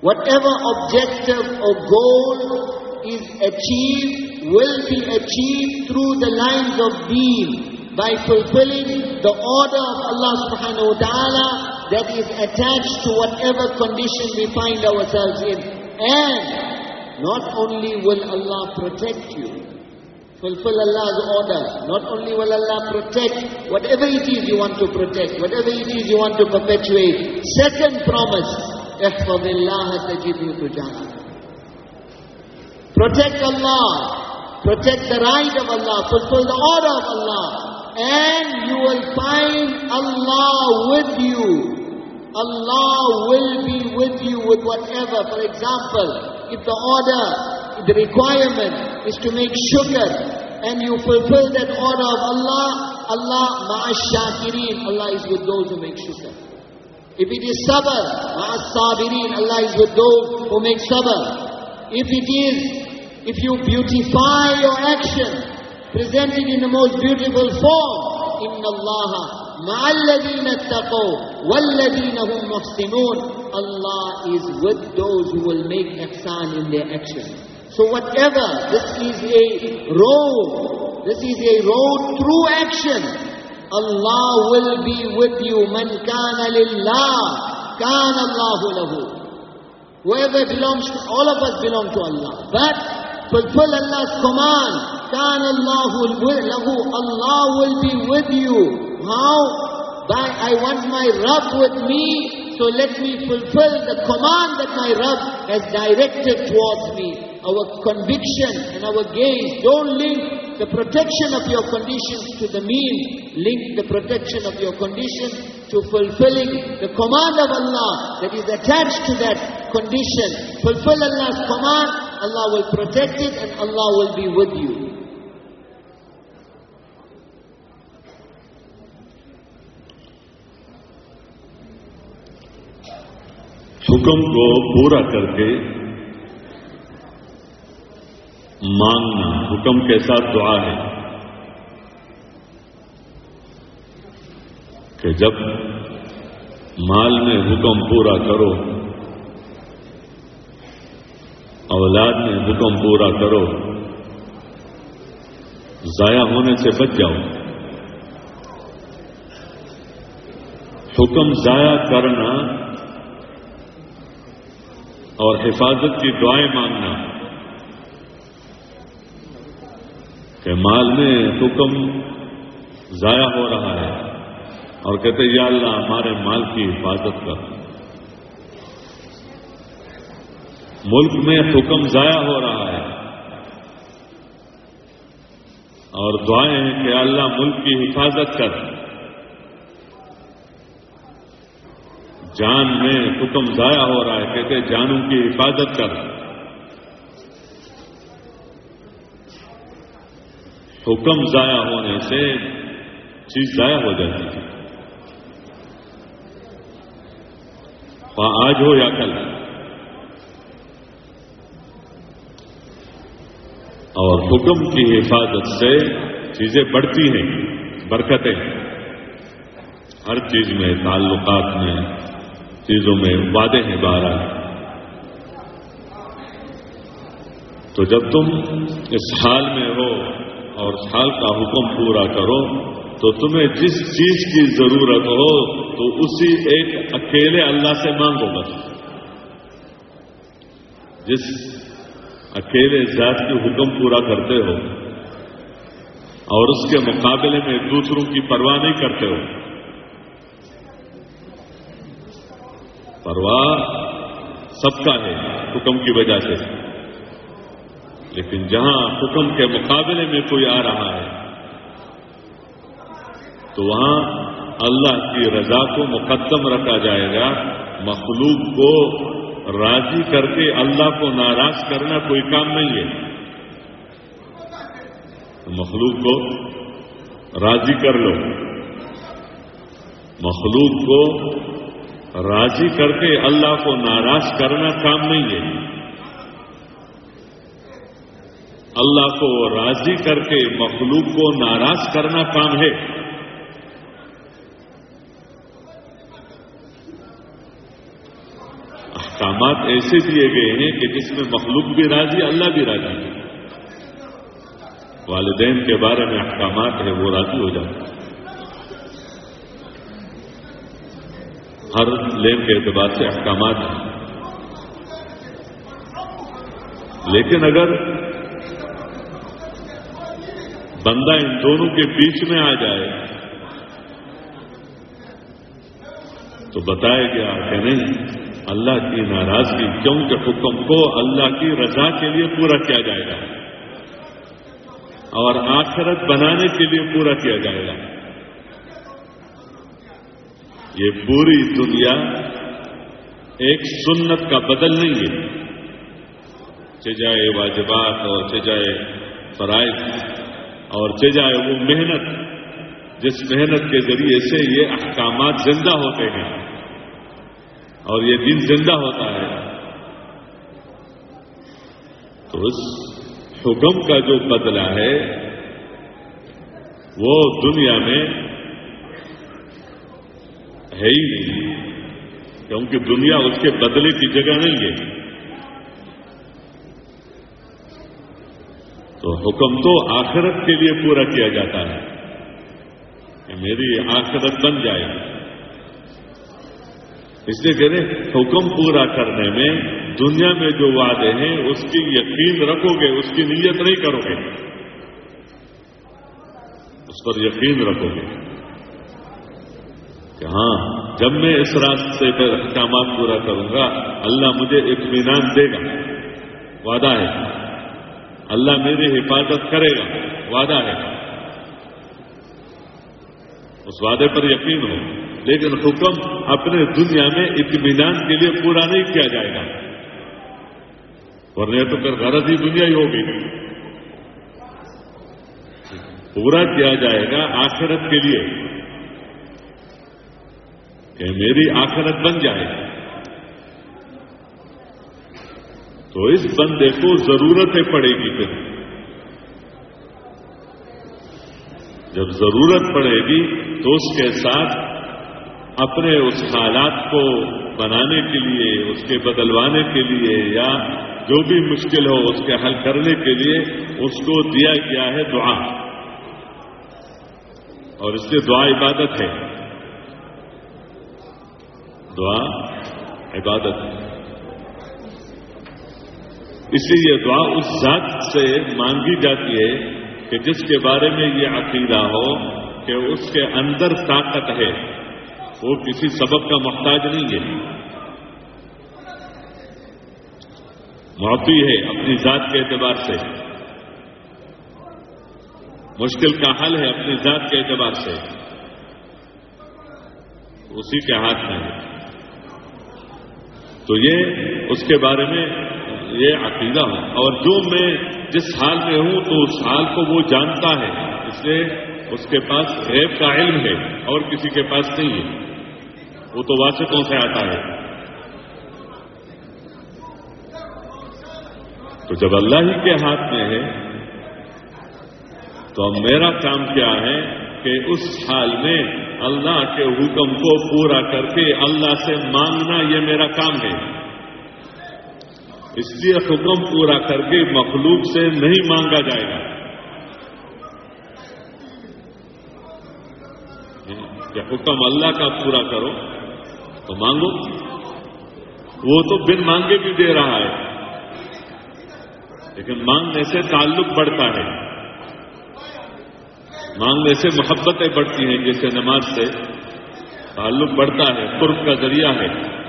whatever objective or goal is achieved will be achieved through the lines of deen by fulfilling the order of Allah subhanahu wa ta'ala that is attached to whatever condition we find ourselves in. And not only will Allah protect you, fulfill Allah's orders, not only will Allah protect whatever it is you want to protect, whatever it is you want to perpetuate. Second promise, احفظ الله تجده تجاهك. Protect Allah, protect the right of Allah, fulfill the order of Allah, and you will find Allah with you. Allah will be with you with whatever. For example, if the order, the requirement is to make sugar, and you fulfill that order of Allah, Allah ma'ash shakirin, Allah is with those who make sugar. If it is sabr, ma'as sabirin, Allah is with those who make sabr. If it is, if you beautify your action, present it in the most beautiful form, inna Allah مع الذين اتقوا والذين هم محسنون Allah is with those who will make ihsan in their action. So whatever, this is a road, this is a road through action. Allah will be with you. Man kana lillah, kana Allahu lahu. Whoever belongs to, all of us belong to Allah. But fulfill Allah's command. Kana Allahu lahu. Allah will be with you. How? By I want my Rabb with me, so let me fulfill the command that my Rabb has directed towards me. Our conviction and our gaze don't link the protection of your conditions to the mean. Link the protection of your condition to fulfilling the command of Allah that is attached to that condition. Fulfill Allah's command, Allah will protect it and Allah will be with you.
حکم کو پورا کر کے مانگنا، حکم کے ساتھ دعا ہے کہ جب مال میں حکم پورا کرو اولاد میں حکم پورا کرو۔ ضائع ہونے سے بچ جاؤ۔ حکم ضائع کرنا اور حفاظت کی دعائیں مانگنا۔ کہ مال میں حکم ضائع ہو رہا ہے اور کہتے یا اللہ، ہمارے مال کی حفاظت کر۔ ملک میں حکم ضائع ہو رہا ہے۔ اور دعائیں ہیں کہ اللہ ملک کی حفاظت کر۔ جان میں حکم ضائع ہو رہا ہے کہتے جانوں کی حفاظت کر۔ حکم ضائع ہونے سے چیز ضائع ہو جاتی ہے آج ہو یا کل۔ اور حکم کی حفاظت سے چیزیں بڑھتی ہیں، برکتیں ہر چیز میں تعلقات میں، چیزوں میں وعدے ہیں بارہ۔ تو جب تم اس حال میں ہو اور اس حال کا حکم پورا کرو، تو تمہیں جس چیز کی ضرورت ہو، تو اسی ایک اکیلے اللہ سے مانگو بس جس اکیلے ذات کی حکم پورا کرتے ہو اور اس کے مقابلے میں دوسروں کی پرواہ نہیں کرتے ہو۔ پرواہ سب کا ہے حکم کی وجہ سے۔ لیکن جہاں حکم کے مقابلے میں کوئی آ رہا ہے، تو وہاں اللہ کی رضا کو مقدم رکھا جائے گا، مخلوق کو راضی کر کے اللہ کو ناراض کرنا کوئی کام نہیں ہے۔ مخلوق کو راضی کر لو۔ مخلوق کو راضی کر کے اللہ کو ناراض کرنا کام نہیں ہے۔ اللہ کو راضی کر کے مخلوق کو ناراض کرنا کام ہے۔ احکامات ایسے دیے گئے ہیں کہ جس میں مخلوق بھی راضی، اللہ بھی راضی ہے۔ والدین کے بارے میں احکامات ہیں، وہ راضی ہو جاتے ہیں۔ ہر لین کے اعتبار سے احکامات ہیں۔ لیکن اگر بندہ ان دونوں کے بیچ میں آ جائے، تو بتایا گیا کہ نہیں اللہ کی ناراضگی کیونکہ حکم کو اللہ کی رضا کے لیے پورا کیا جائے گا اور آخرت بنانے کے لیے پورا کیا جائے گا یہ پوری دنیا ایک سنت کا بدل نہیں ہے چجائے واجبات اور چجائے فرائض اور چجائے وہ محنت جس محنت کے ذریعے سے یہ احکامات زندہ ہوتے ہیں اور یہ دن زندہ ہوتا ہے۔ تو اس حکم کا جو بدلہ ہے، وہ دنیا میں ہے ہی نہیں۔ کیونکہ دنیا اس کے بدلے کی جگہ نہیں ہے۔ تو حکم تو آخرت کے لیے پورا کیا جاتا ہے۔ کہ میری آخرت بن جائے۔ اس لیے کہہ رہے حکم پورا کرنے میں دنیا میں جو وعدے ہیں، اس کی یقین رکھو گے، اس کی نیت نہیں کرو گے۔ اس پر یقین رکھو گے کہ ہاں جب میں اس راستے پر احکامات پورا کروں گا، اللہ مجھے اطمینان دے گا۔ وعدہ ہے۔ اللہ میری حفاظت کرے گا۔ وعدہ ہے۔ اس وعدے پر یقین ہو۔ لیکن حکم اپنے دنیا میں اطمینان کے لیے پورا نہیں کیا جائے گا۔ ورنہ تو پھر غرض ہی دنیا ہی ہوگی۔ پورا کیا جائے گا آخرت کے لیے۔ کہ میری آخرت بن جائے۔ تو اس بندے کو ضرورتیں پڑے گی پھر۔ جب ضرورت پڑے گی تو اس کے ساتھ اپنے اس حالات کو بنانے کے لیے، اس کے بدلوانے کے لیے یا جو بھی مشکل ہو اس کے حل کرنے کے لیے اس کو دیا گیا ہے دعا۔ اور اس سے دعا عبادت ہے۔ دعا عبادت ہے۔ اس لیے یہ دعا اس ذات سے مانگی جاتی ہے کہ جس کے بارے میں یہ عقیدہ ہو کہ اس کے اندر طاقت ہے۔ وہ کسی سبب کا محتاج نہیں ہے۔ معافی ہے اپنی ذات کے اعتبار سے۔ مشکل کا حل ہے اپنی ذات کے اعتبار سے۔ اسی کے ہاتھ میں ہے۔ تو یہ اس کے بارے میں یہ عقیدہ ہوں اور جو میں جس حال میں ہوں تو اس حال کو وہ جانتا ہے۔ اس لیے اس کے پاس غیب کا علم ہے اور کسی کے پاس نہیں ہے۔ وہ تو واسطوں سے آتا ہے۔ تو جب اللہ ہی کے ہاتھ میں ہے، تو اب میرا کام کیا ہے کہ اس حال میں اللہ کے حکم کو پورا کر کے اللہ سے مانگنا یہ میرا کام ہے۔ اس لیے حکم پورا کر کے مخلوق سے نہیں مانگا جائے گا۔ کہ حکم اللہ کا پورا کرو۔ تو مانگو۔ وہ تو بن مانگے بھی دے رہا ہے۔ لیکن مانگنے سے تعلق بڑھتا ہے۔ مانگنے سے محبتیں بڑھتی ہیں، جیسے نماز سے تعلق بڑھتا ہے، قرب کا ذریعہ ہے۔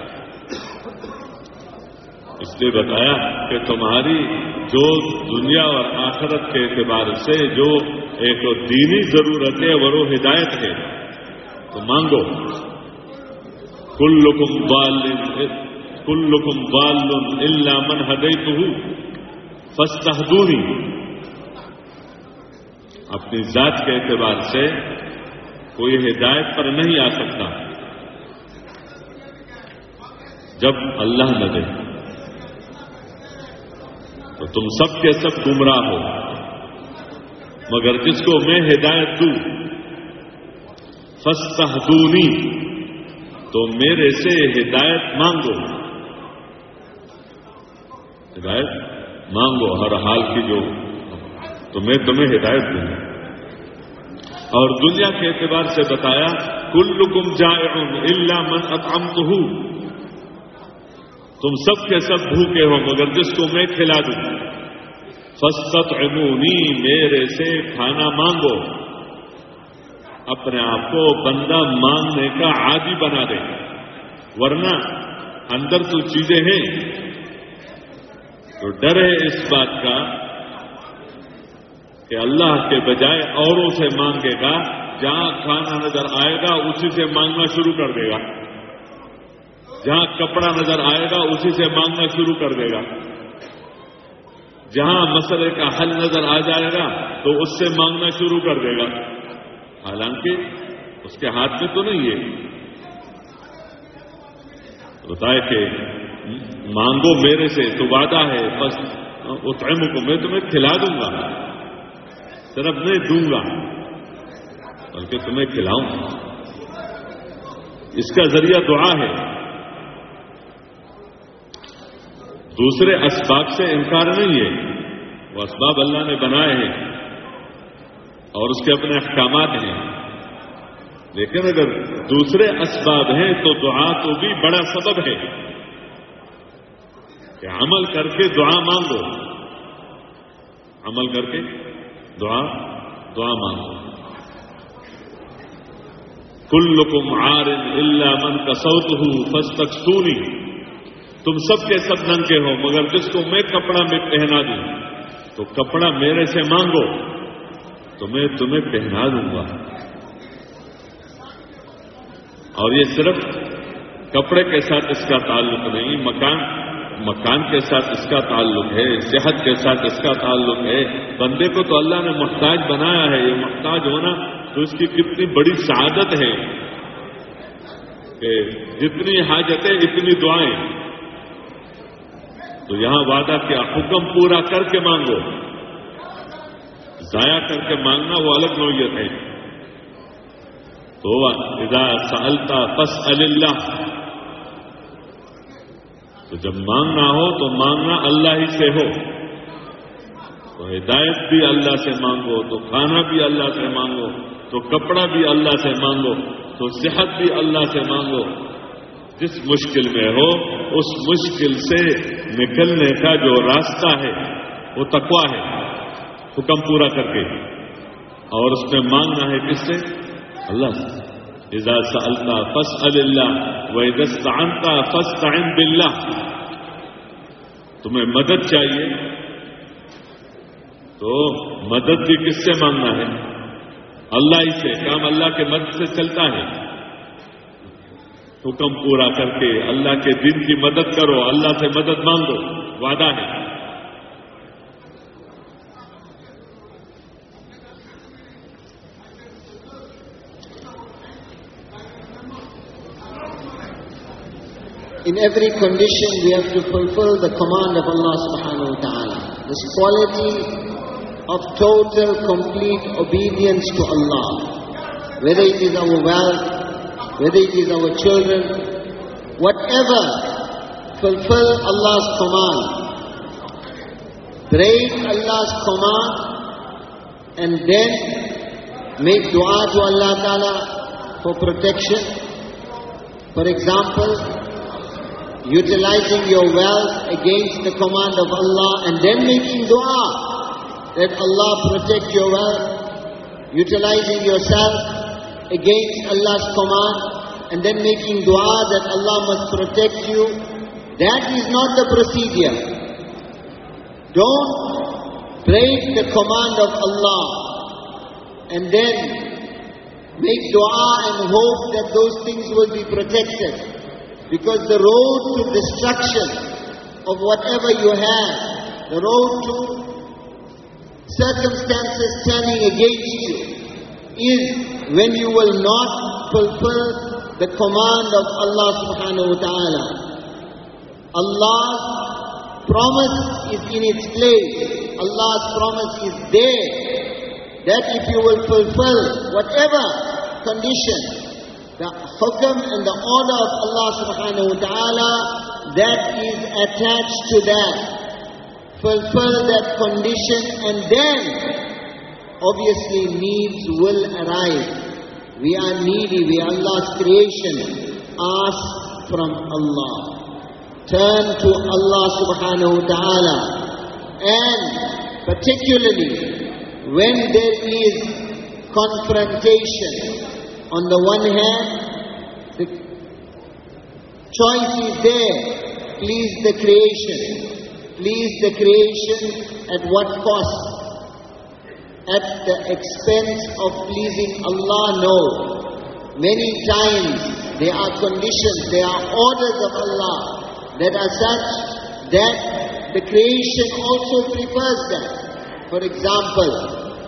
اس لیے بتایا کہ تمہاری جو دنیا اور آخرت کے اعتبار سے جو ایک دینی ضرورت ہے وہ ہدایت ہے، تو مانگو۔ کل لکم بال کل لکم بال اللہ من ہدئی تو ہوں اپنی ذات کے اعتبار سے کوئی ہدایت پر نہیں آ سکتا۔ جب اللہ نہ دے، تو تم سب کے سب گمراہ ہو۔ مگر جس کو میں ہدایت دوں فستہ تو میرے سے ہدایت مانگو۔ ہدایت مانگو ہر حال کی جو تو میں تمہیں ہدایت دوں۔ گا اور دنیا کے اعتبار سے بتایا کل لکم جائے اللہ من اطعمتہ تم سب کے سب بھوکے ہو، مگر جس کو میں کھلا دوں۔ فسط میرے سے کھانا مانگو۔ اپنے آپ کو بندہ مانگنے کا عادی بنا دے، ورنہ اندر تو چیزیں ہیں۔ تو ڈر ہے اس بات کا کہ اللہ کے بجائے اوروں سے مانگے گا، جہاں کھانا نظر آئے گا، اسی سے مانگنا شروع کر دے گا۔ جہاں کپڑا نظر آئے گا، اسی سے مانگنا شروع کر دے گا۔ جہاں مسئلے کا حل نظر آ جائے گا، تو اس سے مانگنا شروع کر دے گا۔ حالانکہ اس کے ہاتھ میں تو نہیں ہے۔ بتائے کہ مانگو میرے سے تو وعدہ ہے، بس اتم کو میں تمہیں کھلا دوں گا۔ صرف میں دوں گا۔ بلکہ تمہیں کھلاؤں۔ اس کا ذریعہ دعا ہے۔ دوسرے اسباب سے انکار نہیں ہے۔ وہ اسباب اللہ نے بنائے ہیں۔ اور اس کے اپنے احکامات ہیں۔ لیکن اگر دوسرے اسباب ہیں تو دعا تو بھی بڑا سبب ہے۔ کہ عمل کر کے دعا مانگو عمل کر کے دعا دعا مانگو کل لکم آر اللہ من کا سوت ہوں فس تک سونی تم سب کے سب ننگے ہو، مگر جس کو میں کپڑا میں پہنا دوں، تو کپڑا میرے سے مانگو۔ تو میں تمہیں پہنا دوں گا۔ اور یہ صرف کپڑے کے ساتھ اس کا تعلق نہیں، مکان مکان کے ساتھ اس کا تعلق ہے، صحت کے ساتھ اس کا تعلق ہے۔ بندے کو تو اللہ نے محتاج بنایا ہے، یہ محتاج ہونا تو اس کی کتنی بڑی سعادت ہے کہ جتنی حاجتیں، اتنی دعائیں۔ تو یہاں وعدہ کیا، حکم پورا کر کے مانگو۔ ضائع کر کے مانگنا وہ الگ نوعیت ہے۔ تو اذا سالتا پس اللہ۔ تو جب مانگنا ہو تو مانگنا اللہ ہی سے ہو۔ تو ہدایت بھی اللہ سے مانگو، تو کھانا بھی اللہ سے مانگو، تو کپڑا بھی اللہ سے مانگو، تو صحت بھی اللہ سے مانگو۔ جس مشکل میں ہو، اس مشکل سے نکلنے کا جو راستہ ہے، وہ تقوا ہے۔ حکم پورا کر کے۔ اور اس میں مانگنا ہے کس سے؟ اللہ سے۔ اجاز اللہ فس اللہ وہ دستانتا فس تعین تمہیں مدد چاہیے۔ تو مدد بھی کس سے مانگنا ہے؟ اللہ ہی سے۔ کام اللہ کے مدد سے چلتا ہے۔ حکم پورا کر کے اللہ کے دن کی مدد کرو، اللہ سے مدد مانگو۔ وعدہ ہے۔
In every condition, we have to fulfill the command of Allah subhanahu wa ta'ala. This quality of total, complete obedience to Allah. Whether it is our wealth, whether it is our children, whatever, fulfill Allah's command. Break Allah's command and then make dua to Allah Ta'ala for protection. For example, utilizing your wealth against the command of Allah and then making dua that Allah protect your wealth, utilizing yourself against Allah's command and then making dua that Allah must protect you, that is not the procedure. Don't break the command of Allah and then make dua and hope that those things will be protected. Because the road to destruction of whatever you have, the road to circumstances turning against you, is when you will not fulfill the command of Allah subhanahu wa ta'ala. Allah's promise is in its place. Allah's promise is there. That if you will fulfill whatever condition, the hukam and the order of Allah subhanahu wa ta'ala, that is attached to that. fulfill that condition and then obviously needs will arise. We are needy, we are Allah's creation. Ask from Allah. Turn to Allah subhanahu wa ta'ala. And particularly when there is confrontation, on the one hand, the choice is there. Please the creation. Please the creation at what cost? At the expense of pleasing Allah? No. Many times there are conditions, there are orders of Allah that are such that the creation also prefers that. For example,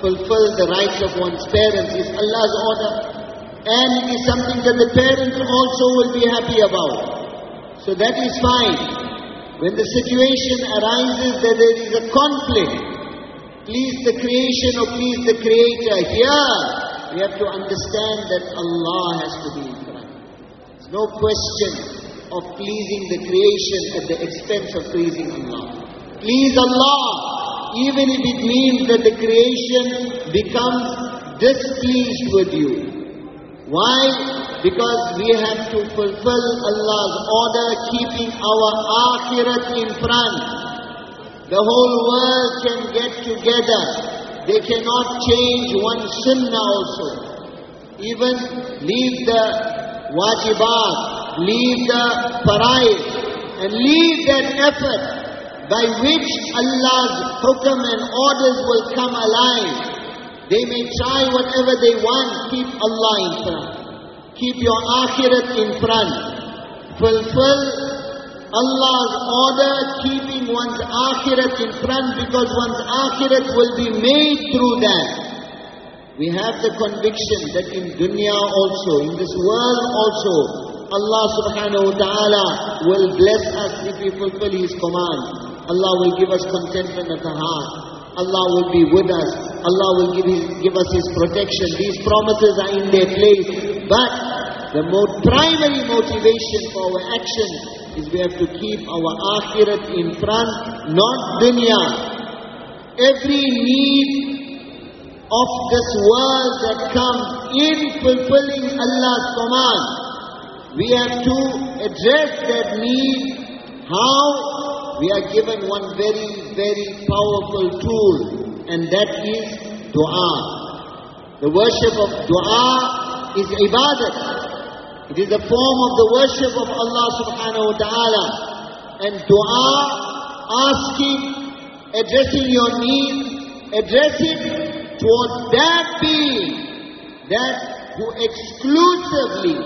fulfill the rights of one's parents is Allah's order. And it is something that the parents also will be happy about. So that is fine. When the situation arises that there is a conflict, please the creation or please the creator, here we have to understand that Allah has to be in front. There's no question of pleasing the creation at the expense of pleasing Allah. Please Allah, even if it means that the creation becomes displeased with you. Why? Because we have to fulfill Allah's order, keeping our akhirat in front. The whole world can get together. They cannot change one sunnah also. Even leave the wajibat, leave the faraid, and leave that effort by which Allah's hukam and orders will come alive. They may try whatever they want, keep Allah in front. Keep your akhirat in front. Fulfill Allah's order, keeping one's akhirat in front because one's akhirat will be made through that. We have the conviction that in dunya also, in this world also, Allah subhanahu wa ta'ala will bless us if we fulfill His command. Allah will give us contentment of the heart. Allah will be with us. Allah will give, his, give us His protection. These promises are in their place. But the mo- primary motivation for our action is we have to keep our akhirat in front, not dunya. Every need of this world that comes in fulfilling Allah's command, we have to address that need. How? We are given one very, very powerful tool, and that is dua. The worship of dua is ibadat. It is a form of the worship of Allah subhanahu wa ta'ala. And dua, asking, addressing your need, addressing towards that being that who exclusively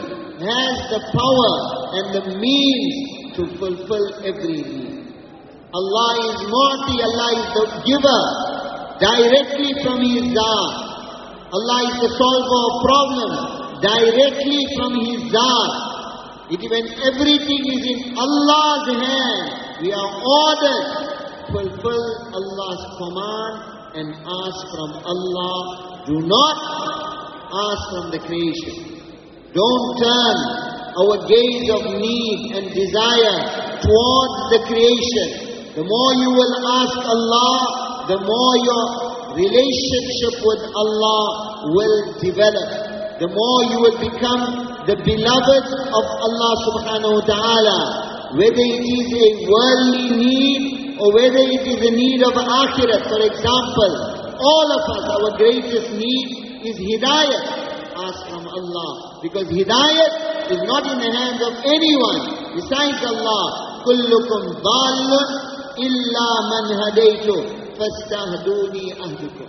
has the power and the means to fulfill every need. Allah is Mu'ti, Allah is the giver, directly from His Zat. Allah is the solver of problems, directly from His Zat. It, when everything is in Allah's hand, we are ordered to fulfill Allah's command and ask from Allah. Do not ask from the creation. Don't turn our gaze of need and desire towards the creation. The more you will ask Allah, the more your relationship with Allah will develop. The more you will become the beloved of Allah subhanahu wa ta'ala. Whether it is a worldly need or whether it is a need of akhirat. For example, all of us, our greatest need is hidayah. Ask from Allah. Because hidayat is not in the hands of anyone besides Allah. كلكم ضال إلا من هديته فاستهدوني أهدكم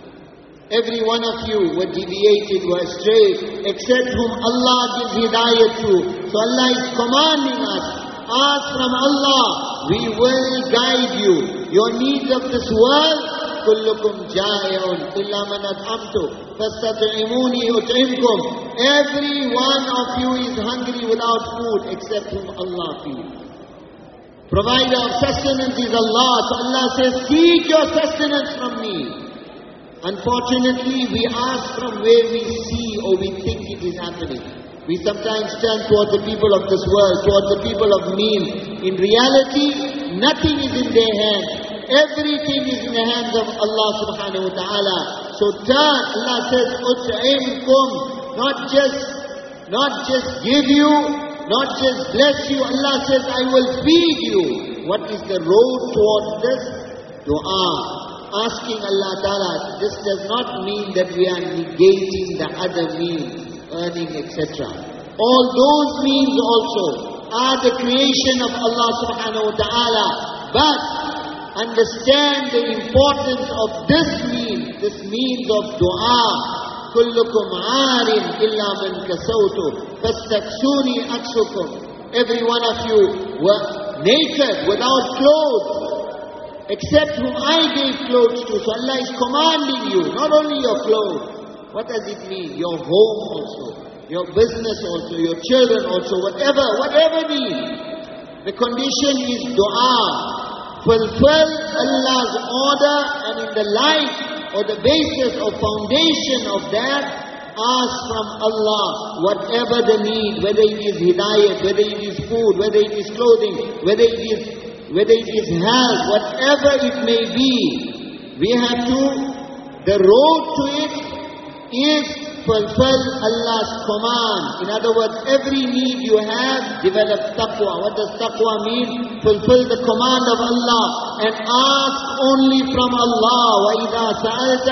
Every one of you were deviated, were astray, except whom Allah gives hidayah to. So Allah is commanding us, ask from Allah, we will guide you. Your needs of this world, كلكم جائع إلا من أطعمت فاستطعموني أطعمكم Every one of you is hungry without food except whom Allah feeds. Provider of sustenance is Allah. So Allah says, seek your sustenance from me. Unfortunately, we ask from where we see or we think it is happening. We sometimes turn towards the people of this world, towards the people of means. In reality, nothing is in their hands. everything is in the hands of Allah subhanahu wa ta'ala. So turn, Allah says, not just, not just give you, not just bless you. Allah says, I will feed you. What is the road towards this? Dua. Asking Allah Ta'ala. This does not mean that we are negating the other means, earning, etc. All those means also are the creation of Allah subhanahu wa ta'ala. But understand the importance of this means, this means of dua. كلكم عار إلا من كسوته فاستكسوني أكسكم Every one of you were naked, without clothes, except whom I gave clothes to. So Allah is commanding you, not only your clothes. What does it mean? Your home also, your business also, your children also, whatever, whatever needs. The condition is dua. Fulfill Allah's order and in the light or the basis or foundation of that, ask from Allah. Whatever the need, whether it is hidayat, whether it is food, whether it is clothing, whether it is whether it is health, whatever it may be, we have to, the road to it is fulfill Allah's command. In other words, every need you have, develop taqwa. What does taqwa mean? Fulfill the command of Allah and ask only from Allah. وَإِذَا سَأَلْتَ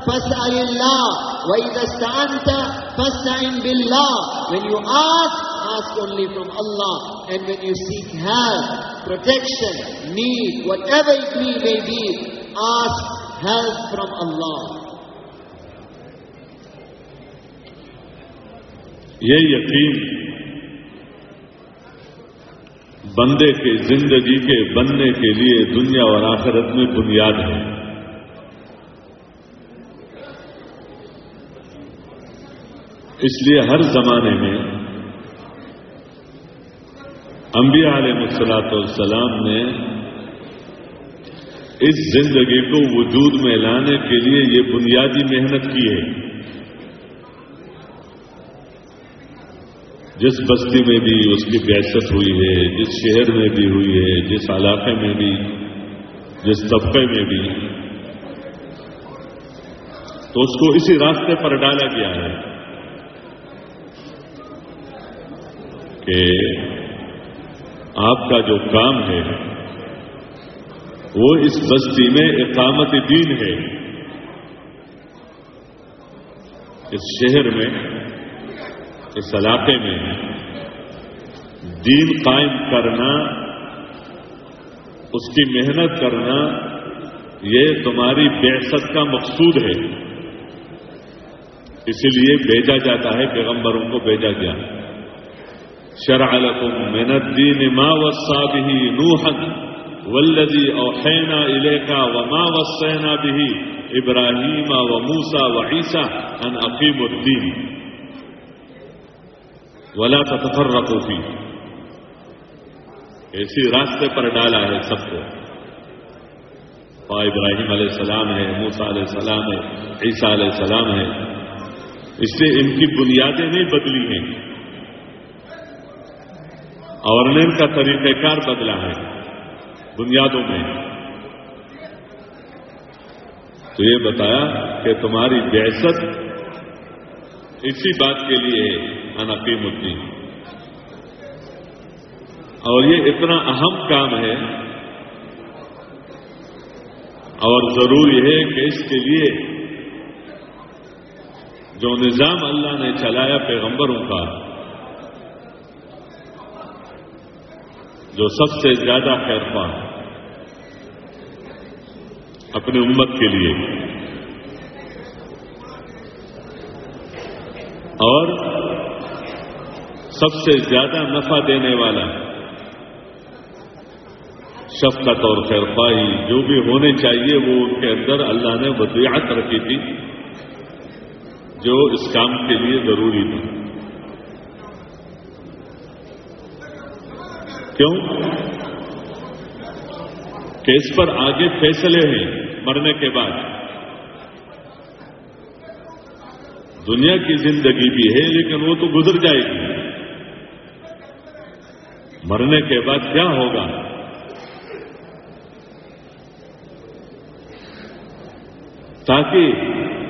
فَاسْأَلِ اللَّهِ وَإِذَا اسْتَعَنْتَ فَاسْتَعِنْ بِاللَّهِ When you ask, ask only from Allah. And when you seek help, protection, need, whatever it may be, ask help from Allah.
یہ یقین بندے کے زندگی کے بننے کے لیے دنیا اور آخرت میں بنیاد ہے۔ اس لیے ہر زمانے میں انبیاء علیہ السلاط والسلام نے اس زندگی کو وجود میں لانے کے لیے یہ بنیادی محنت کی ہے۔ جس بستی میں بھی اس کی بحثت ہوئی ہے، جس شہر میں بھی ہوئی ہے، جس علاقے میں بھی، جس طبقے میں بھی، تو اس کو اسی راستے پر ڈالا گیا ہے کہ آپ کا جو کام ہے، وہ اس بستی میں اقامت دین ہے۔ اس شہر میں اس علاقے میں دین قائم کرنا، اس کی محنت کرنا، یہ تمہاری بیست کا مقصود ہے۔ اسی لیے بھیجا جاتا ہے، پیغمبروں کو بھیجا گیا۔ شرع لكم من الدين ما وصى به نوحا والذي اوحينا اليك وما وصينا به ابراهيم وموسى وعيسى ان اقيموا الدين ولا تتفرقوا فيه. ایسی راستے پر ڈالا ہے سب کو۔ پا ابراہیم علیہ السلام ہے موسا علیہ السلام ہے، عیسیٰ علیہ السلام ہے۔ اس سے ان کی بنیادیں نہیں بدلی ہیں۔ اور ان کا طریقہ کار بدلا ہے بنیادوں میں۔ تو یہ بتایا کہ تمہاری بحثت اسی بات کے لیے انقیم الدین اور یہ اتنا اہم کام ہے۔ اور ضروری ہے کہ اس کے لیے جو نظام اللہ نے چلایا پیغمبروں کا، جو سب سے زیادہ خیرفا اپنی امت کے لیے۔ اور سب سے زیادہ نفع دینے والا، شفقت اور خیرفائی جو بھی ہونے چاہیے وہ ان کے اندر اللہ نے وضیعت رکھی تھی، جو اس کام کے لیے ضروری تھی کیوں؟ کہ اس پر آگے فیصلے ہیں مرنے کے بعد۔ دنیا کی زندگی بھی ہے لیکن وہ تو گزر جائے گی۔ مرنے کے بعد کیا ہوگا؟ تاکہ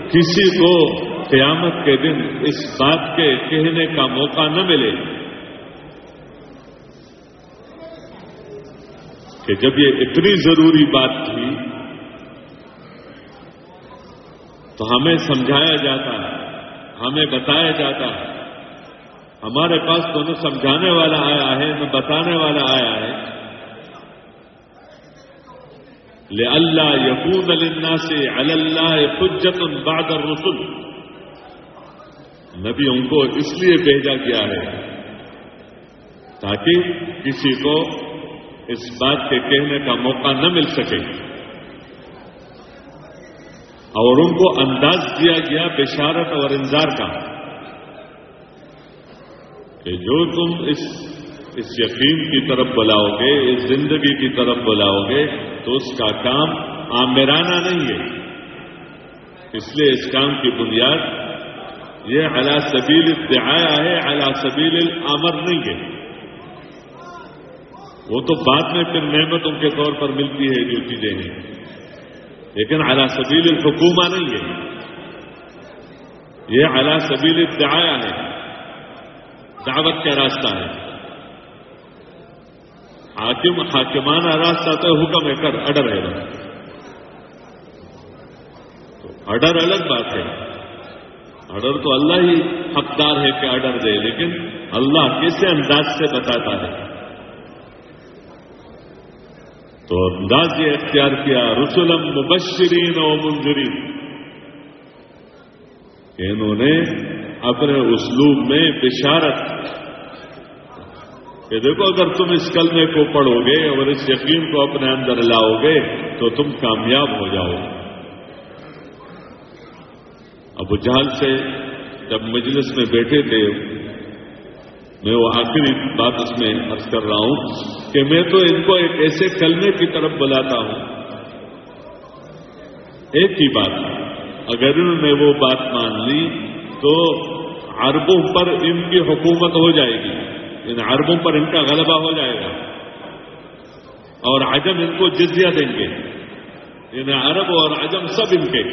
کسی کو قیامت کے دن اس بات کے کہنے کا موقع نہ ملے کہ جب یہ اتنی ضروری بات تھی تو ہمیں سمجھایا جاتا، ہمیں بتایا جاتا ہے ہمارے پاس تو نہ سمجھانے والا آیا ہے نہ بتانے والا آیا ہے۔ لے اللہ یقون اللہ سے اللہ حجت بعد الرسل۔ نبی ان کو اس لیے بھیجا گیا ہے تاکہ کسی کو اس بات کے کہنے کا موقع نہ مل سکے۔ اور ان کو انداز دیا گیا بشارت اور انذار کا۔ کہ جو تم اس اس یقین کی طرف بلاؤ گے، اس زندگی کی طرف بلاؤ گے، تو اس کا کام آمرانہ نہیں ہے۔ اس لیے اس کام کی بنیاد یہ اعلی سبیل ادعایا ہے اعلی سبیل الامر نہیں ہے۔ وہ تو بعد میں پھر نعمتوں کے طور پر ملتی ہے جو چیزیں ہیں۔ لیکن اعلی سبیل الحکومہ نہیں ہے۔ یہ اعلی سبیل ادعایا ہے۔ دعوت کا راستہ ہے۔ حاکم حاکمانہ راستہ تو حکم ہے، کر، اڈر ہے۔ تو اڈر الگ بات ہے۔ اڈر تو اللہ ہی حقدار ہے کہ اڈر دے، لیکن اللہ کیسے انداز سے بتاتا ہے۔ تو انداز یہ اختیار کیا رسولم مبشرین و منظرین انہوں نے اپنے اسلوب میں بشارت کہ دیکھو، اگر تم اس کلمے کو پڑھو گے اور اس یقین کو اپنے اندر لاؤ گے تو تم کامیاب ہو جاؤ گے۔ ابو جہل سے جب مجلس میں بیٹھے تھے، میں وہ آخری بات اس میں عرض کر رہا ہوں کہ میں تو ان کو ایک ایسے کلمے کی طرف بلاتا ہوں۔ ایک ہی بات، اگر انہوں نے وہ بات مان لی تو عربوں پر ان کی حکومت ہو جائے گی۔ ان عربوں پر ان کا غلبہ ہو جائے گا۔ اور عجم ان کو جزیہ دیں گے۔ ان عرب اور عجم سب ان کے۔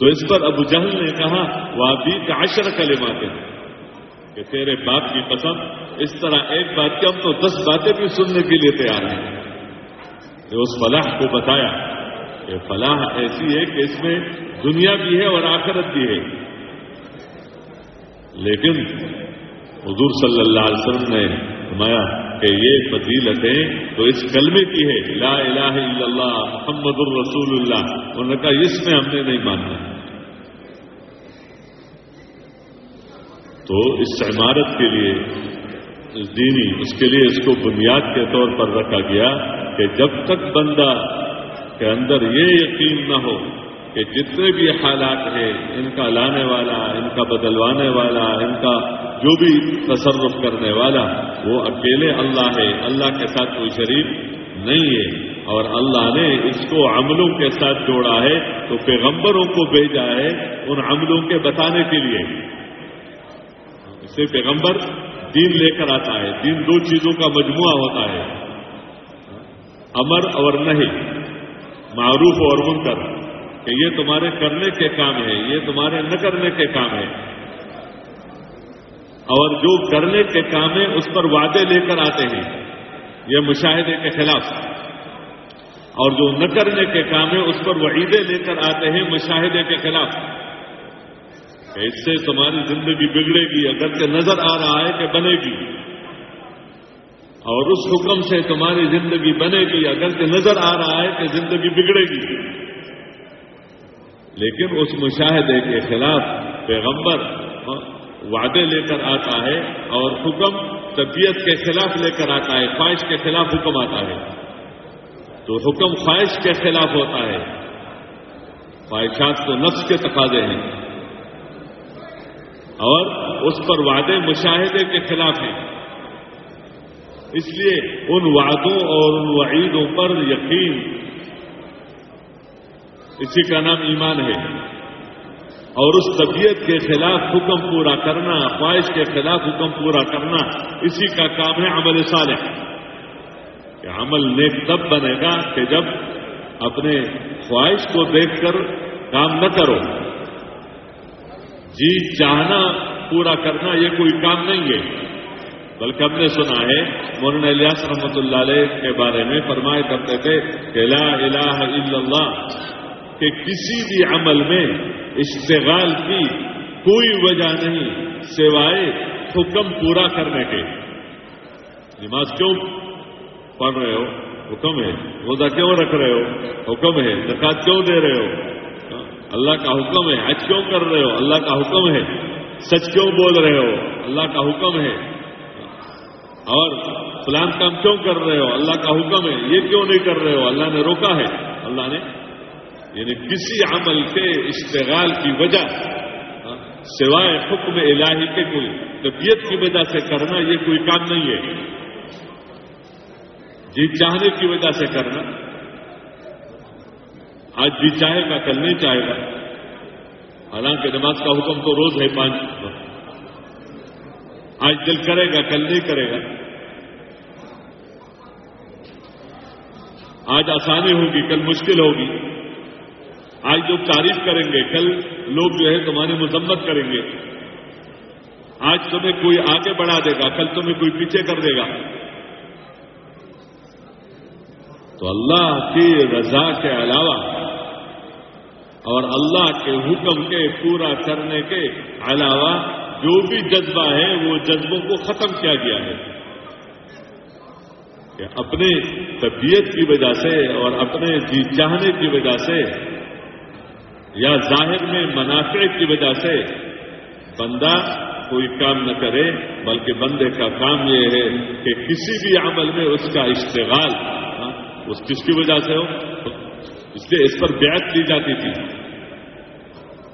تو اس پر ابو جہل نے کہا وہ ابھی کا عشر کلمات ہیں۔ کہ تیرے باپ کی قسم، اس طرح ایک بات کی ہم تو دس باتیں بھی سننے کے لیے تیار ہیں۔ کہ اس فلاح کو بتایا کہ فلاح ایسی ہے کہ اس میں دنیا بھی ہے اور آخرت بھی ہے۔ لیکن حضور صلی اللہ علیہ وسلم نے فرمایا کہ یہ فضیلتیں تو اس کلمے کی ہے لا الہ الا اللہ، محمد الرسول اللہ، انہوں نے کہا اس میں ہم نے نہیں ماننا۔ تو اس عمارت کے لیے، اس دینی، اس کے لیے اس کو بنیاد کے طور پر رکھا گیا کہ جب تک بندہ کے اندر یہ یقین نہ ہو کہ جتنے بھی حالات ہیں، ان کا لانے والا، ان کا بدلوانے والا، ان کا جو بھی تصرف کرنے والا، وہ اکیلے اللہ ہے، اللہ کے ساتھ کوئی شریف نہیں ہے۔ اور اللہ نے اس کو عملوں کے ساتھ جوڑا ہے، تو پیغمبروں کو بھیجا ہے ان عملوں کے بتانے کے لیے۔ اسے پیغمبر دین لے کر آتا ہے، دین دو چیزوں کا مجموعہ ہوتا ہے۔ امر اور نہیں معروف اور منکر۔ کہ یہ تمہارے کرنے کے کام ہے، یہ تمہارے نہ کرنے کے کام ہے۔ اور جو کرنے کے کام ہے اس پر وعدے لے کر آتے ہیں۔ یہ مشاہدے کے خلاف۔ اور جو نہ کرنے کے کام ہے اس پر وعیدے لے کر آتے ہیں، مشاہدے کے خلاف۔ کہ اس سے تمہاری زندگی بگڑے گی، اگر کہ نظر آ رہا ہے کہ بنے گی۔ اور اس حکم سے تمہاری زندگی بنے گی، اگر کہ نظر آ رہا ہے کہ زندگی بگڑے گی۔ لیکن اس مشاہدے کے خلاف پیغمبر وعدے لے کر آتا ہے اور حکم طبیعت کے خلاف لے کر آتا ہے، خواہش کے خلاف حکم آتا ہے۔ تو حکم خواہش کے خلاف ہوتا ہے۔ خواہشات تو نفس کے تقاضے ہیں۔ اور اس پر وعدے مشاہدے کے خلاف ہیں۔ اس لیے ان وعدوں اور ان وعیدوں پر یقین اسی کا نام ایمان ہے۔ اور اس طبیعت کے خلاف حکم پورا کرنا، خواہش کے خلاف حکم پورا کرنا اسی کا کام ہے عمل صالح۔ کہ عمل نیک تب بنے گا کہ جب اپنے خواہش کو دیکھ کر کام نہ کرو۔ جی چاہنا پورا کرنا یہ کوئی کام نہیں ہے۔ بلکہ ہم نے سنا ہے، مولانا الیاس رحمۃ اللہ علیہ کے بارے میں فرمائے کرتے تھے کہ لا الہ الا اللہ کہ کسی بھی عمل میں اشتغال کی کوئی وجہ نہیں سوائے حکم پورا کرنے کے۔ نماز کیوں پڑھ رہے ہو؟ حکم ہے۔ روزہ کیوں رکھ رہے ہو؟ حکم ہے۔ زکات کیوں دے رہے ہو؟ اللہ کا حکم ہے۔ حج کیوں کر رہے ہو؟ اللہ کا حکم ہے۔ سچ کیوں بول رہے ہو؟ اللہ کا حکم ہے۔ اور فلان کام کیوں کر رہے ہو؟ اللہ کا حکم ہے۔ یہ کیوں نہیں کر رہے ہو؟ اللہ نے روکا ہے۔ اللہ نے یعنی کسی عمل کے اشتغال کی وجہ ہاں، سوائے حکم الہی کے کوئی طبیعت کی وجہ سے کرنا، یہ کوئی کام نہیں ہے۔ جی چاہنے کی وجہ سے کرنا، آج جی چاہے گا، کل نہیں چاہے گا۔ حالانکہ نماز کا حکم تو روز ہے، پانچ آج دل کرے گا، کل نہیں کرے گا۔ آج آسانی ہوگی، کل مشکل ہوگی۔ آج جو تعریف کریں گے، کل لوگ جو ہے تمہاری مذمت کریں گے۔ آج تمہیں کوئی آگے بڑھا دے گا، کل تمہیں کوئی پیچھے کر دے گا۔ تو اللہ کی رضا کے علاوہ اور اللہ کے حکم کے پورا کرنے کے علاوہ جو بھی جذبہ ہے، وہ جذبوں کو ختم کیا گیا ہے۔ کہ اپنے طبیعت کی وجہ سے اور اپنے جی چاہنے کی وجہ سے یا ظاہر میں منافع کی وجہ سے بندہ کوئی کام نہ کرے، بلکہ بندے کا کام یہ ہے کہ کسی بھی عمل میں اس کا اشتغال ہاں، اس کس کی وجہ سے ہو؟ اس لیے اس پر بیعت کی جاتی تھی۔